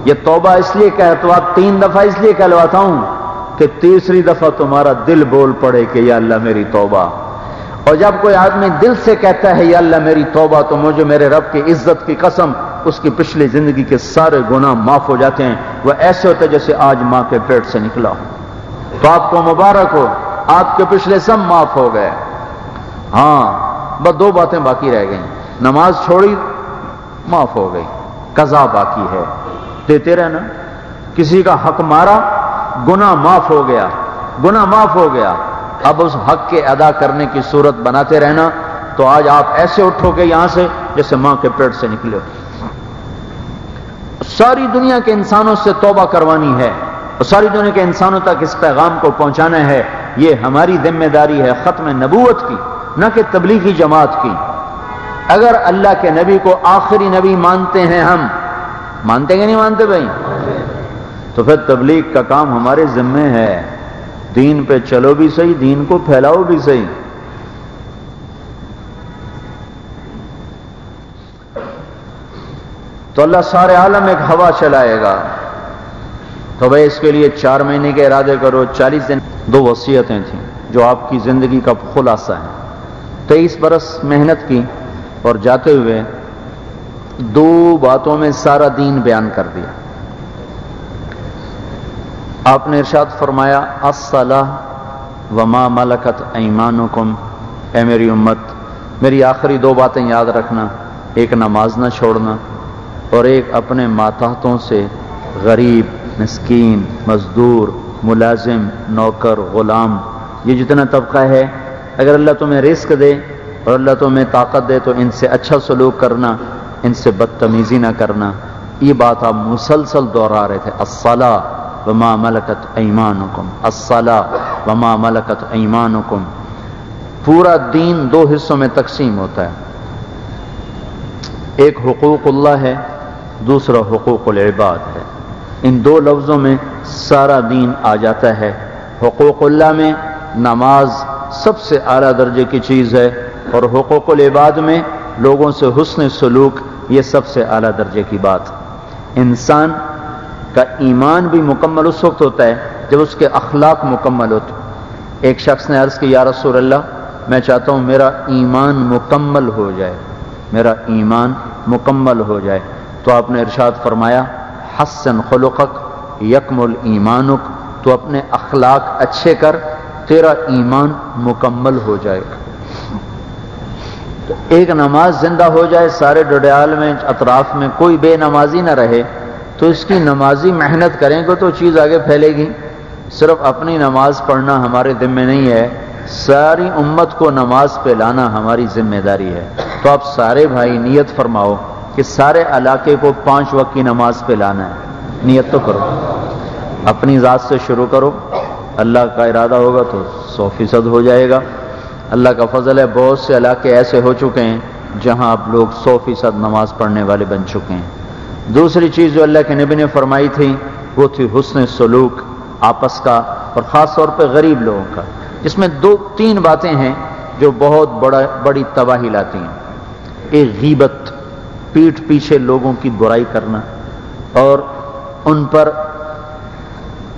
یہ توبہ اس لیے کہتا ہوں تین دفعہ اس لیے کہلواتا ہوں کہ تیسری دفعہ تمہارا دل بول پڑے کہ یا اللہ میری توبہ۔ اور جب کوئی آدمی دل سے کہتا ہے، یا اللہ میری توبہ، تو مجھے میرے رب کی عزت کی قسم، اس کی پچھلی زندگی کے سارے گناہ معاف ہو جاتے ہیں۔ وہ ایسے ہوتے جیسے آج ماں کے پیٹ سے نکلا ہو۔ تو آپ کو مبارک ہو، آپ کے پچھلے سب معاف ہو گئے۔ ہاں بس دو باتیں باقی رہ گئیں۔ نماز چھوڑی، معاف ہو گئی، قضا باقی ہے۔ دیتے رہنا۔ کسی کا حق مارا گنا معاف ہو گیا۔ گنا معاف ہو گیا۔ اب اس حق کے ادا کرنے کی صورت بناتے رہنا۔ تو آج آپ ایسے اٹھو گے یہاں سے جیسے ماں کے پیٹ سے نکلے۔ ساری دنیا کے انسانوں سے توبہ کروانی ہے۔ اور ساری دنیا کے انسانوں تک اس پیغام کو پہنچانا ہے۔ یہ ہماری ذمہ داری ہے ختم نبوت کی، نہ کہ تبلیغی جماعت کی۔ اگر اللہ کے نبی کو آخری نبی مانتے ہیں ہم، مانتے کہ نہیں مانتے بھائی؟ تو پھر تبلیغ کا کام ہمارے ذمے ہے۔ دین پہ چلو بھی صحیح، دین کو پھیلاؤ بھی صحیح۔ تو اللہ سارے عالم ایک ہوا چلائے گا۔ تو بھائی اس کے لیے چار مہینے کے ارادے کرو، چالیس دن۔ دو وصیتیں تھیں جو آپ کی زندگی کا خلاصہ ہے تیئیس برس محنت کی۔ اور جاتے ہوئے دو باتوں میں سارا دین بیان کر دیا۔ آپ نے ارشاد فرمایا، الصلاح وما ملکت ایمانکم۔ اے میری امت، میری آخری دو باتیں یاد رکھنا، ایک نماز نہ چھوڑنا اور ایک اپنے ماتحتوں سے غریب، مسکین، مزدور، ملازم، نوکر، غلام، یہ جتنا طبقہ ہے، اگر اللہ تمہیں رزق دے اور اللہ تمہیں طاقت دے تو ان سے اچھا سلوک کرنا، ان سے بدتمیزی نہ کرنا۔ یہ بات آپ مسلسل دوہرا رہے تھے۔ الصلاح وما ملکت ایمانکم۔ الصلاح وما ملکت ایمانکم۔ پورا دین دو حصوں میں تقسیم ہوتا ہے۔ ایک حقوق اللہ ہے، دوسرا حقوق العباد ہے۔ ان دو لفظوں میں سارا دین آ جاتا ہے۔ حقوق اللہ میں نماز سب سے اعلیٰ درجے کی چیز ہے۔ اور حقوق العباد میں لوگوں سے حسن سلوک یہ سب سے اعلیٰ درجے کی بات۔ انسان کا ایمان بھی مکمل اس وقت ہوتا ہے جب اس کے اخلاق مکمل ہوتے ایک شخص نے عرض کی، یا رسول اللہ، میں چاہتا ہوں میرا ایمان مکمل ہو جائے۔ میرا ایمان مکمل ہو جائے۔ تو آپ نے ارشاد فرمایا، حسن خلقک، یکمل ایمانک۔ تو اپنے اخلاق اچھے کر، تیرا ایمان مکمل ہو جائے گا۔ تو ایک نماز زندہ ہو جائے، سارے ڈڈیال میں، اطراف میں کوئی بے نمازی نہ رہے، تو اس کی نمازی محنت کریں گے تو چیز آگے پھیلے گی۔ صرف اپنی نماز پڑھنا ہمارے دن میں نہیں ہے، ساری امت کو نماز پہ لانا ہماری ذمہ داری ہے۔ تو آپ سارے بھائی نیت فرماؤ کہ سارے علاقے کو پانچ وقت کی نماز پہ لانا ہے۔ نیت تو کرو۔ اپنی ذات سے شروع کرو۔ اللہ کا ارادہ ہوگا تو سو فیصد ہو جائے گا۔ اللہ کا فضل ہے، بہت سے علاقے ایسے ہو چکے ہیں جہاں آپ لوگ سو فیصد نماز پڑھنے والے بن چکے ہیں۔ دوسری چیز جو اللہ کے نبی نے فرمائی تھی، وہ تھی حسن سلوک، آپس کا اور خاص طور پہ غریب لوگوں کا۔ جس میں دو، تین باتیں ہیں جو بہت بڑا، بڑی تباہی لاتی ہیں۔ ایک، غیبت، پیٹھ پیچھے لوگوں کی برائی کرنا اور ان پر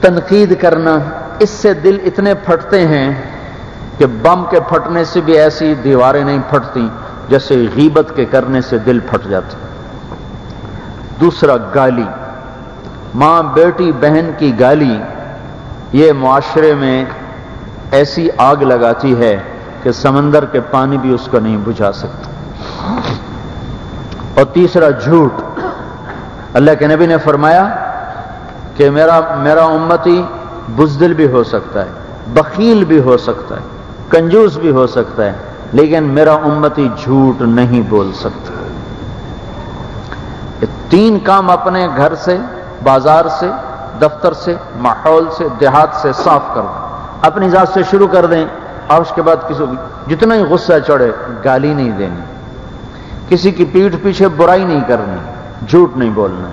تنقید کرنا۔ اس سے دل اتنے پھٹتے ہیں کہ بم کے پھٹنے سے بھی ایسی دیواریں نہیں پھٹتی جیسے غیبت کے کرنے سے دل پھٹ جاتا۔ دوسرا گالی، ماں بیٹی بہن کی گالی، یہ معاشرے میں ایسی آگ لگاتی ہے کہ سمندر کے پانی بھی اس کو نہیں بجھا سکتا۔ اور تیسرا جھوٹ، اللہ کے نبی نے فرمایا کہ میرا میرا امتی بزدل بھی ہو سکتا ہے، بخیل بھی ہو سکتا ہے۔ کنجوس بھی ہو سکتا ہے، لیکن میرا امتی جھوٹ نہیں بول سکتا۔ تین کام اپنے گھر سے، بازار سے، دفتر سے، ماحول سے، دیہات سے صاف کر دیں۔ اپنی ذات سے شروع کر دیں، اور اس کے بعد کسی جتنا ہی غصہ چڑھے، گالی نہیں دینی۔ کسی کی پیٹھ پیچھے برائی نہیں کرنی، جھوٹ نہیں بولنا۔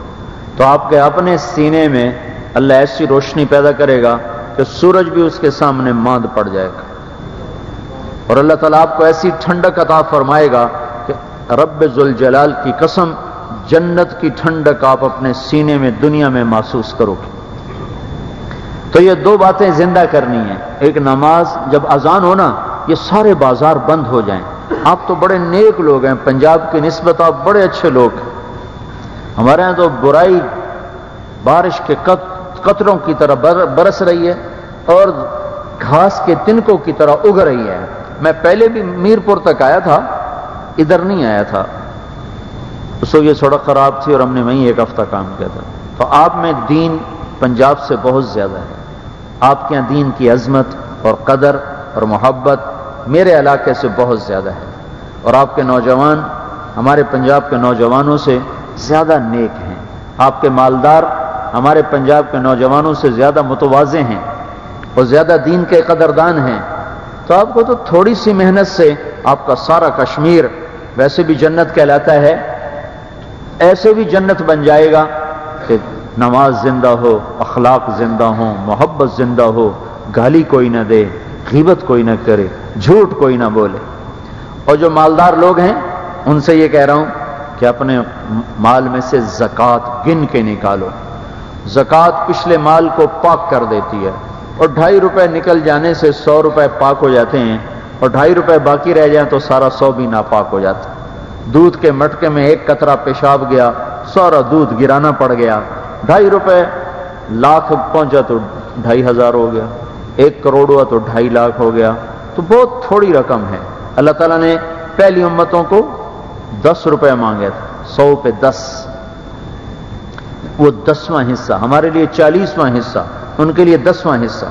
تو آپ کے اپنے سینے میں اللہ ایسی روشنی پیدا کرے گا کہ سورج بھی اس کے سامنے ماند پڑ جائے گا۔ اور اللہ تعالیٰ آپ کو ایسی ٹھنڈک عطا فرمائے گا کہ رب ذوالجلال کی قسم، جنت کی ٹھنڈک آپ اپنے سینے میں، دنیا میں محسوس کرو گے۔ تو یہ دو باتیں زندہ کرنی ہیں۔ ایک نماز، جب اذان ہونا یہ سارے بازار بند ہو جائیں۔ آپ تو بڑے نیک لوگ ہیں، پنجاب کی نسبت آپ بڑے اچھے لوگ ہیں۔ ہمارے یہاں تو برائی، بارش کے قطروں کی طرح برس رہی ہے اور گھاس کے تنکوں کی طرح اگ رہی ہے۔ میں پہلے بھی میرپور تک آیا تھا، ادھر نہیں آیا تھا۔ اس وقت یہ سڑک خراب تھی اور ہم نے وہیں ایک ہفتہ کام کیا تھا۔ تو آپ میں دین پنجاب سے بہت زیادہ ہے۔ آپ کے یہاں دین کی عظمت اور قدر اور محبت میرے علاقے سے بہت زیادہ ہے۔ اور آپ کے نوجوان، ہمارے پنجاب کے نوجوانوں سے زیادہ نیک ہیں۔ آپ کے مالدار، ہمارے پنجاب کے نوجوانوں سے زیادہ متوازے ہیں۔ اور زیادہ دین کے قدردان ہیں۔ تو آپ کو تو تھوڑی سی محنت سے آپ کا سارا کشمیر ویسے بھی جنت کہلاتا ہے، ایسے بھی جنت بن جائے گا کہ نماز زندہ ہو، اخلاق زندہ ہو محبت زندہ ہو، گالی کوئی نہ دے، غیبت کوئی نہ کرے، جھوٹ کوئی نہ بولے۔ اور جو مالدار لوگ ہیں، ان سے یہ کہہ رہا ہوں کہ اپنے مال میں سے زکات گن کے نکالو۔ زکات پچھلے مال کو پاک کر دیتی ہے۔ اور ڈھائی روپے نکل جانے سے سو روپے پاک ہو جاتے ہیں اور ڈھائی روپے باقی رہ جائیں تو سارا سو بھی ناپاک ہو جاتا دودھ کے مٹکے میں ایک قطرہ پیشاب گیا، سارا دودھ گرانا پڑ گیا۔ ڈھائی روپے لاکھ پہنچا تو ڈھائی ہزار ہو گیا، ایک کروڑ ہوا تو ڈھائی لاکھ ہو گیا۔ تو بہت تھوڑی رقم ہے۔ اللہ تعالیٰ نے پہلی امتوں کو دس روپے مانگے تھے، سو پہ دس۔ وہ دسواں حصہ، ہمارے لیے چالیسواں حصہ۔ ان کے لیے دسواں حصہ۔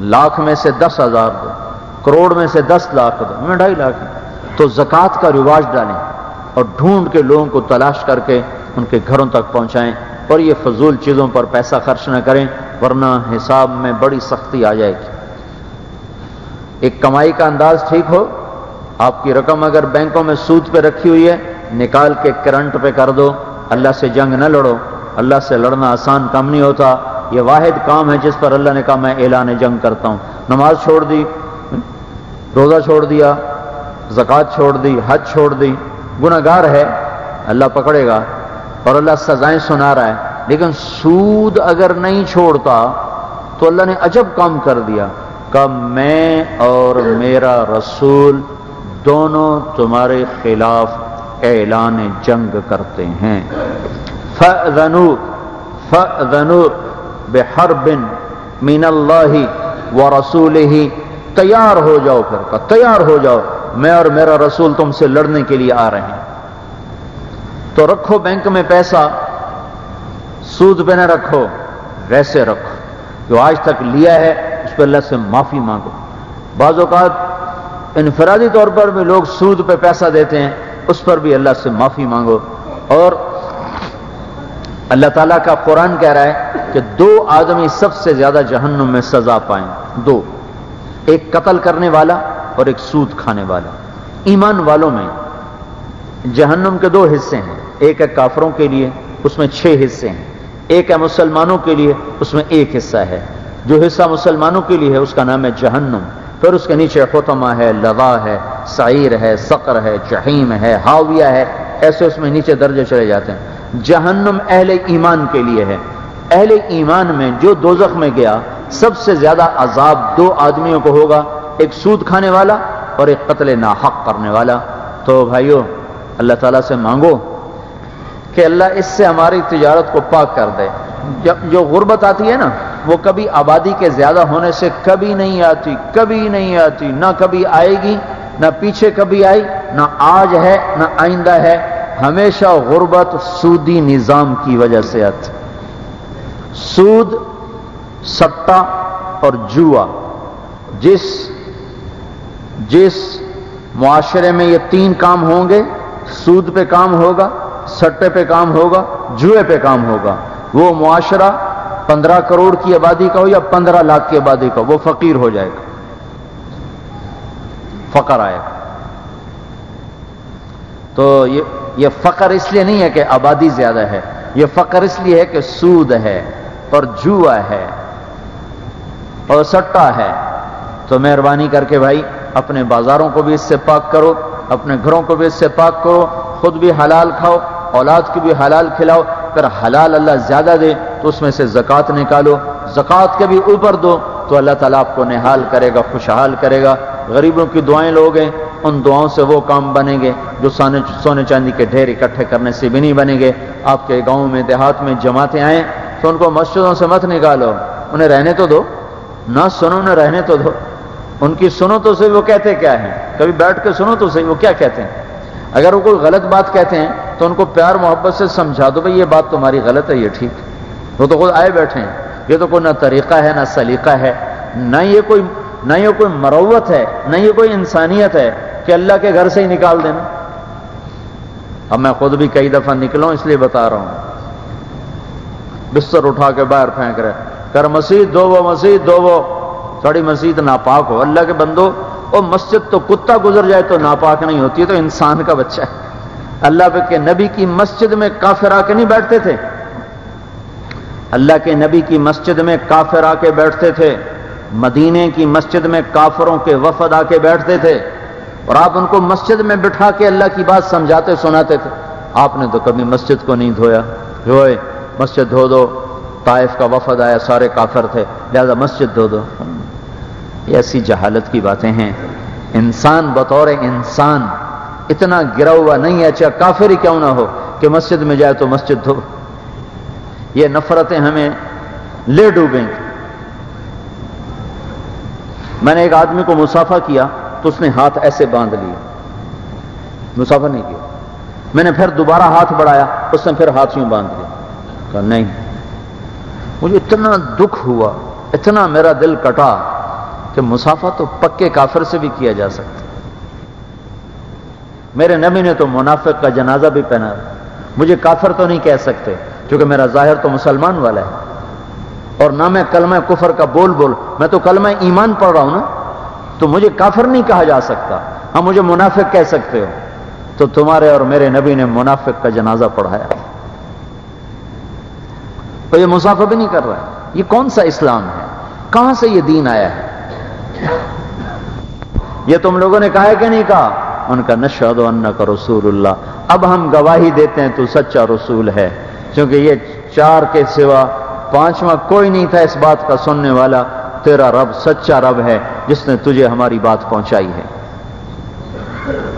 لاکھ میں سے دس ہزار دو، کروڑ میں سے دس لاکھ دو، ہمیں ڈھائی لاکھ تو زکوٰۃ کا رواج ڈالیں اور ڈھونڈ کے لوگوں کو تلاش کر کے ان کے گھروں تک پہنچائیں اور یہ فضول چیزوں پر پیسہ خرچ نہ کریں، ورنہ حساب میں بڑی سختی آ جائے گی۔ ایک کمائی کا انداز ٹھیک ہو، آپ کی رقم اگر بینکوں میں سود پہ رکھی ہوئی ہے، نکال کے کرنٹ پہ کر دو، اللہ سے جنگ نہ لڑو، اللہ سے لڑنا آسان کام نہیں ہوتا۔ یہ واحد کام ہے جس پر اللہ نے کہا میں اعلان جنگ کرتا ہوں۔ نماز چھوڑ دی، روزہ چھوڑ دیا، زکوٰۃ چھوڑ دی، حج چھوڑ دی۔ گناگار ہے، اللہ پکڑے گا اور اللہ سزائیں سنا رہا ہے۔ لیکن سود اگر نہیں چھوڑتا تو اللہ نے عجب کام کر دیا۔ کہ میں اور میرا رسول دونوں تمہارے خلاف اعلان جنگ کرتے ہیں۔ فَأْذَنُوا فَأْذَنُوا۔ بِحَرْبٍ مِنَ اللَّهِ وَرَسُولِهِ، تیار ہو جاؤ پھر کا، تیار ہو جاؤ۔ میں اور میرا رسول تم سے لڑنے کے لیے آ رہے ہیں۔ تو رکھو بینک میں پیسہ، سود پہ نہ رکھو، ویسے رکھو۔ جو آج تک لیا ہے، اس پہ اللہ سے معافی مانگو۔ بعض اوقات انفرادی طور پر بھی لوگ سود پہ پیسہ دیتے ہیں، اس پر بھی اللہ سے معافی مانگو۔ اور اللہ تعالیٰ کا قرآن کہہ رہا ہے کہ دو آدمی سب سے زیادہ جہنم میں سزا پائیں۔ دو، ایک قتل کرنے والا اور ایک سود کھانے والا۔ ایمان والوں میں جہنم کے دو حصے ہیں۔ ایک ہے کافروں کے لیے، اس میں چھ حصے ہیں۔ ایک ہے مسلمانوں کے لیے، اس میں ایک حصہ ہے۔ جو حصہ مسلمانوں کے لیے ہے، اس کا نام ہے جہنم۔ پھر اس کے نیچے ختمہ ہے، لوا ہے، سعیر ہے سقر ہے جہیم ہے ہاویہ ہے۔ ایسے اس میں نیچے درجے چلے جاتے ہیں۔ جہنم اہل ایمان کے لیے ہے۔ اہل ایمان میں جو دوزخ میں گیا، سب سے زیادہ عذاب دو آدمیوں کو ہوگا، ایک سود کھانے والا اور ایک قتل ناحق کرنے والا۔ تو بھائیو، اللہ تعالیٰ سے مانگو کہ اللہ اس سے ہماری تجارت کو پاک کر دے۔ جو غربت آتی ہے نا، وہ کبھی آبادی کے زیادہ ہونے سے کبھی نہیں آتی، کبھی نہیں آتی، نہ کبھی آئے گی، نہ پیچھے کبھی آئی، نہ آج ہے، نہ آئندہ ہے۔ ہمیشہ غربت، سودی نظام کی وجہ سے آتی۔ سود سٹا اور جوا۔ جس جس معاشرے میں یہ تین کام ہوں گے، سود پہ کام ہوگا، سٹے پہ کام ہوگا، جوئے پہ کام ہوگا۔ وہ معاشرہ پندرہ کروڑ کی آبادی کا ہو یا پندرہ لاکھ کی آبادی کا وہ فقیر ہو جائے گا۔ فقر آئے گا۔ تو یہ فقر اس لیے نہیں ہے کہ آبادی زیادہ ہے، یہ فقر اس لیے ہے کہ سود ہے۔ اور جوا ہے اور سٹا ہے تو مہربانی کر کے بھائی اپنے بازاروں کو بھی اس سے پاک کرو، اپنے گھروں کو بھی اس سے پاک کرو، خود بھی حلال کھاؤ، اولاد کی بھی حلال کھلاؤ، اگر حلال اللہ زیادہ دے تو اس میں سے زکوٰۃ نکالو، زکوٰۃ کے بھی اوپر دو تو اللہ تعالیٰ آپ کو نحال کرے گا، خوشحال کرے گا۔ غریبوں کی دعائیں لوگ ہیں، ان دعاؤں سے وہ کام بنیں گے جو سونے سونے چاندی کے ڈھیر اکٹھے کرنے سے بھی نہیں بنیں گے۔ آپ کے گاؤں میں دیہات میں جماعتیں آئیں تو ان کو مسجدوں سے مت نکالو، انہیں رہنے تو دو۔ نہ سنو، نہ رہنے تو دو۔ ان کی سنو تو صحیح، وہ کہتے کیا ہیں؟ کبھی بیٹھ کے سنو تو صحیح، وہ کیا کہتے ہیں؟ اگر وہ کوئی غلط بات کہتے ہیں تو ان کو پیار، محبت سے سمجھا دو بھائی یہ بات تمہاری غلط ہے، یہ ٹھیک۔ وہ تو خود آئے بیٹھے ہیں۔ یہ تو کوئی نہ طریقہ ہے، نہ سلیقہ ہے، نہ یہ کوئی، نہ یہ کوئی مروت ہے، نہ یہ کوئی انسانیت ہے کہ اللہ کے گھر سے ہی نکال دینا۔ اب میں خود بھی کئی دفعہ نکلوں اس لیے بتا رہا ہوں۔ بستر اٹھا کے باہر پھینک رہے کر مسجد، دو وہ مسجد، دو وہ۔ تھوڑی مسجد ناپاک ہو۔ اللہ کے بندو وہ مسجد تو کتا گزر جائے تو ناپاک نہیں ہوتی، تو انسان کا بچہ ہے۔ اللہ کے نبی کی مسجد میں کافر آ کے نہیں بیٹھتے تھے۔ اللہ کے نبی کی مسجد میں کافر آ کے بیٹھتے تھے۔ مدینے کی مسجد میں کافروں کے وفد آ کے بیٹھتے تھے۔ اور آپ ان کو مسجد میں بٹھا کے اللہ کی بات سمجھاتے سناتے تھے۔ آپ نے تو کبھی مسجد کو نہیں دھویا۔ دھوئے مسجد دھو دو، طائف کا وفد آیا، سارے کافر تھے۔ لہذا مسجد دھو دو۔ یہ ایسی جہالت کی باتیں ہیں۔ انسان بطور انسان اتنا گرا ہوا نہیں ہے اچھا کافر ہی کیوں نہ ہو، کہ مسجد میں جائے تو مسجد دھو۔ یہ نفرتیں ہمیں لے ڈوبیں۔ میں نے ایک آدمی کو مسافہ کیا، تو اس نے ہاتھ ایسے باندھ لیے۔ مسافہ نہیں کیا۔ میں نے پھر دوبارہ ہاتھ بڑھایا، اس نے پھر ہاتھ یوں باندھ لیا کہا نہیں۔ مجھے اتنا دکھ ہوا، اتنا میرا دل کٹا کہ مسافہ تو پکے کافر سے بھی کیا جا سکتا۔ میرے نبی نے تو منافق کا جنازہ بھی پہنا۔ مجھے کافر تو نہیں کہہ سکتے، کیونکہ میرا ظاہر تو مسلمان والا ہے۔ اور نہ میں کلمہ کفر کا بول بول، میں تو کلمہ ایمان پڑھ رہا ہوں نا۔ تو مجھے کافر نہیں کہا جا سکتا۔ ہاں مجھے منافق کہہ سکتے ہو۔ تو تمہارے اور میرے نبی نے منافق کا جنازہ پڑھایا۔ تو یہ مسافر بھی نہیں کر رہا ہے۔ یہ کون سا اسلام ہے؟ کہاں سے یہ دین آیا ہے؟ یہ تم لوگوں نے کہا ہے کہ نہیں کہا؟ ان کا نشاد ان کا رسول اللہ اب ہم گواہی دیتے ہیں تو سچا رسول ہے۔ کیونکہ یہ چار کے سوا پانچواں کوئی نہیں تھا اس بات کا سننے والا۔ تیرا رب سچا رب ہے، جس نے تجھے ہماری بات پہنچائی ہے۔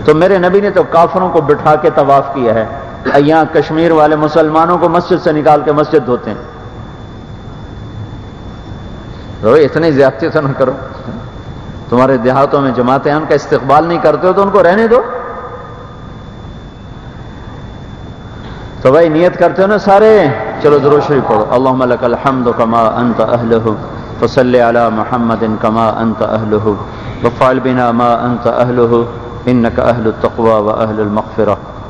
تو میرے نبی نے تو کافروں کو بٹھا کے طواف کیا ہے۔ یہاں کشمیر والے مسلمانوں کو مسجد سے نکال کے مسجد دھوتے ہیں۔ رو اتنی زیادتی تو نہ کرو۔ تمہارے دیہاتوں میں جماعتیں ان کا استقبال نہیں کرتے ہو تو ان کو رہنے دو۔ تو بھائی نیت کرتے ہو نا سارے۔ چلو ضرور شریف پڑھو۔ اللہ لک الحمد کما انت اہلہ۔ فصل علی محمد کما انت اہلہ۔ وفعل بنا ما انت اہلہ۔ انك اہل التقوى واہل المغفرہ۔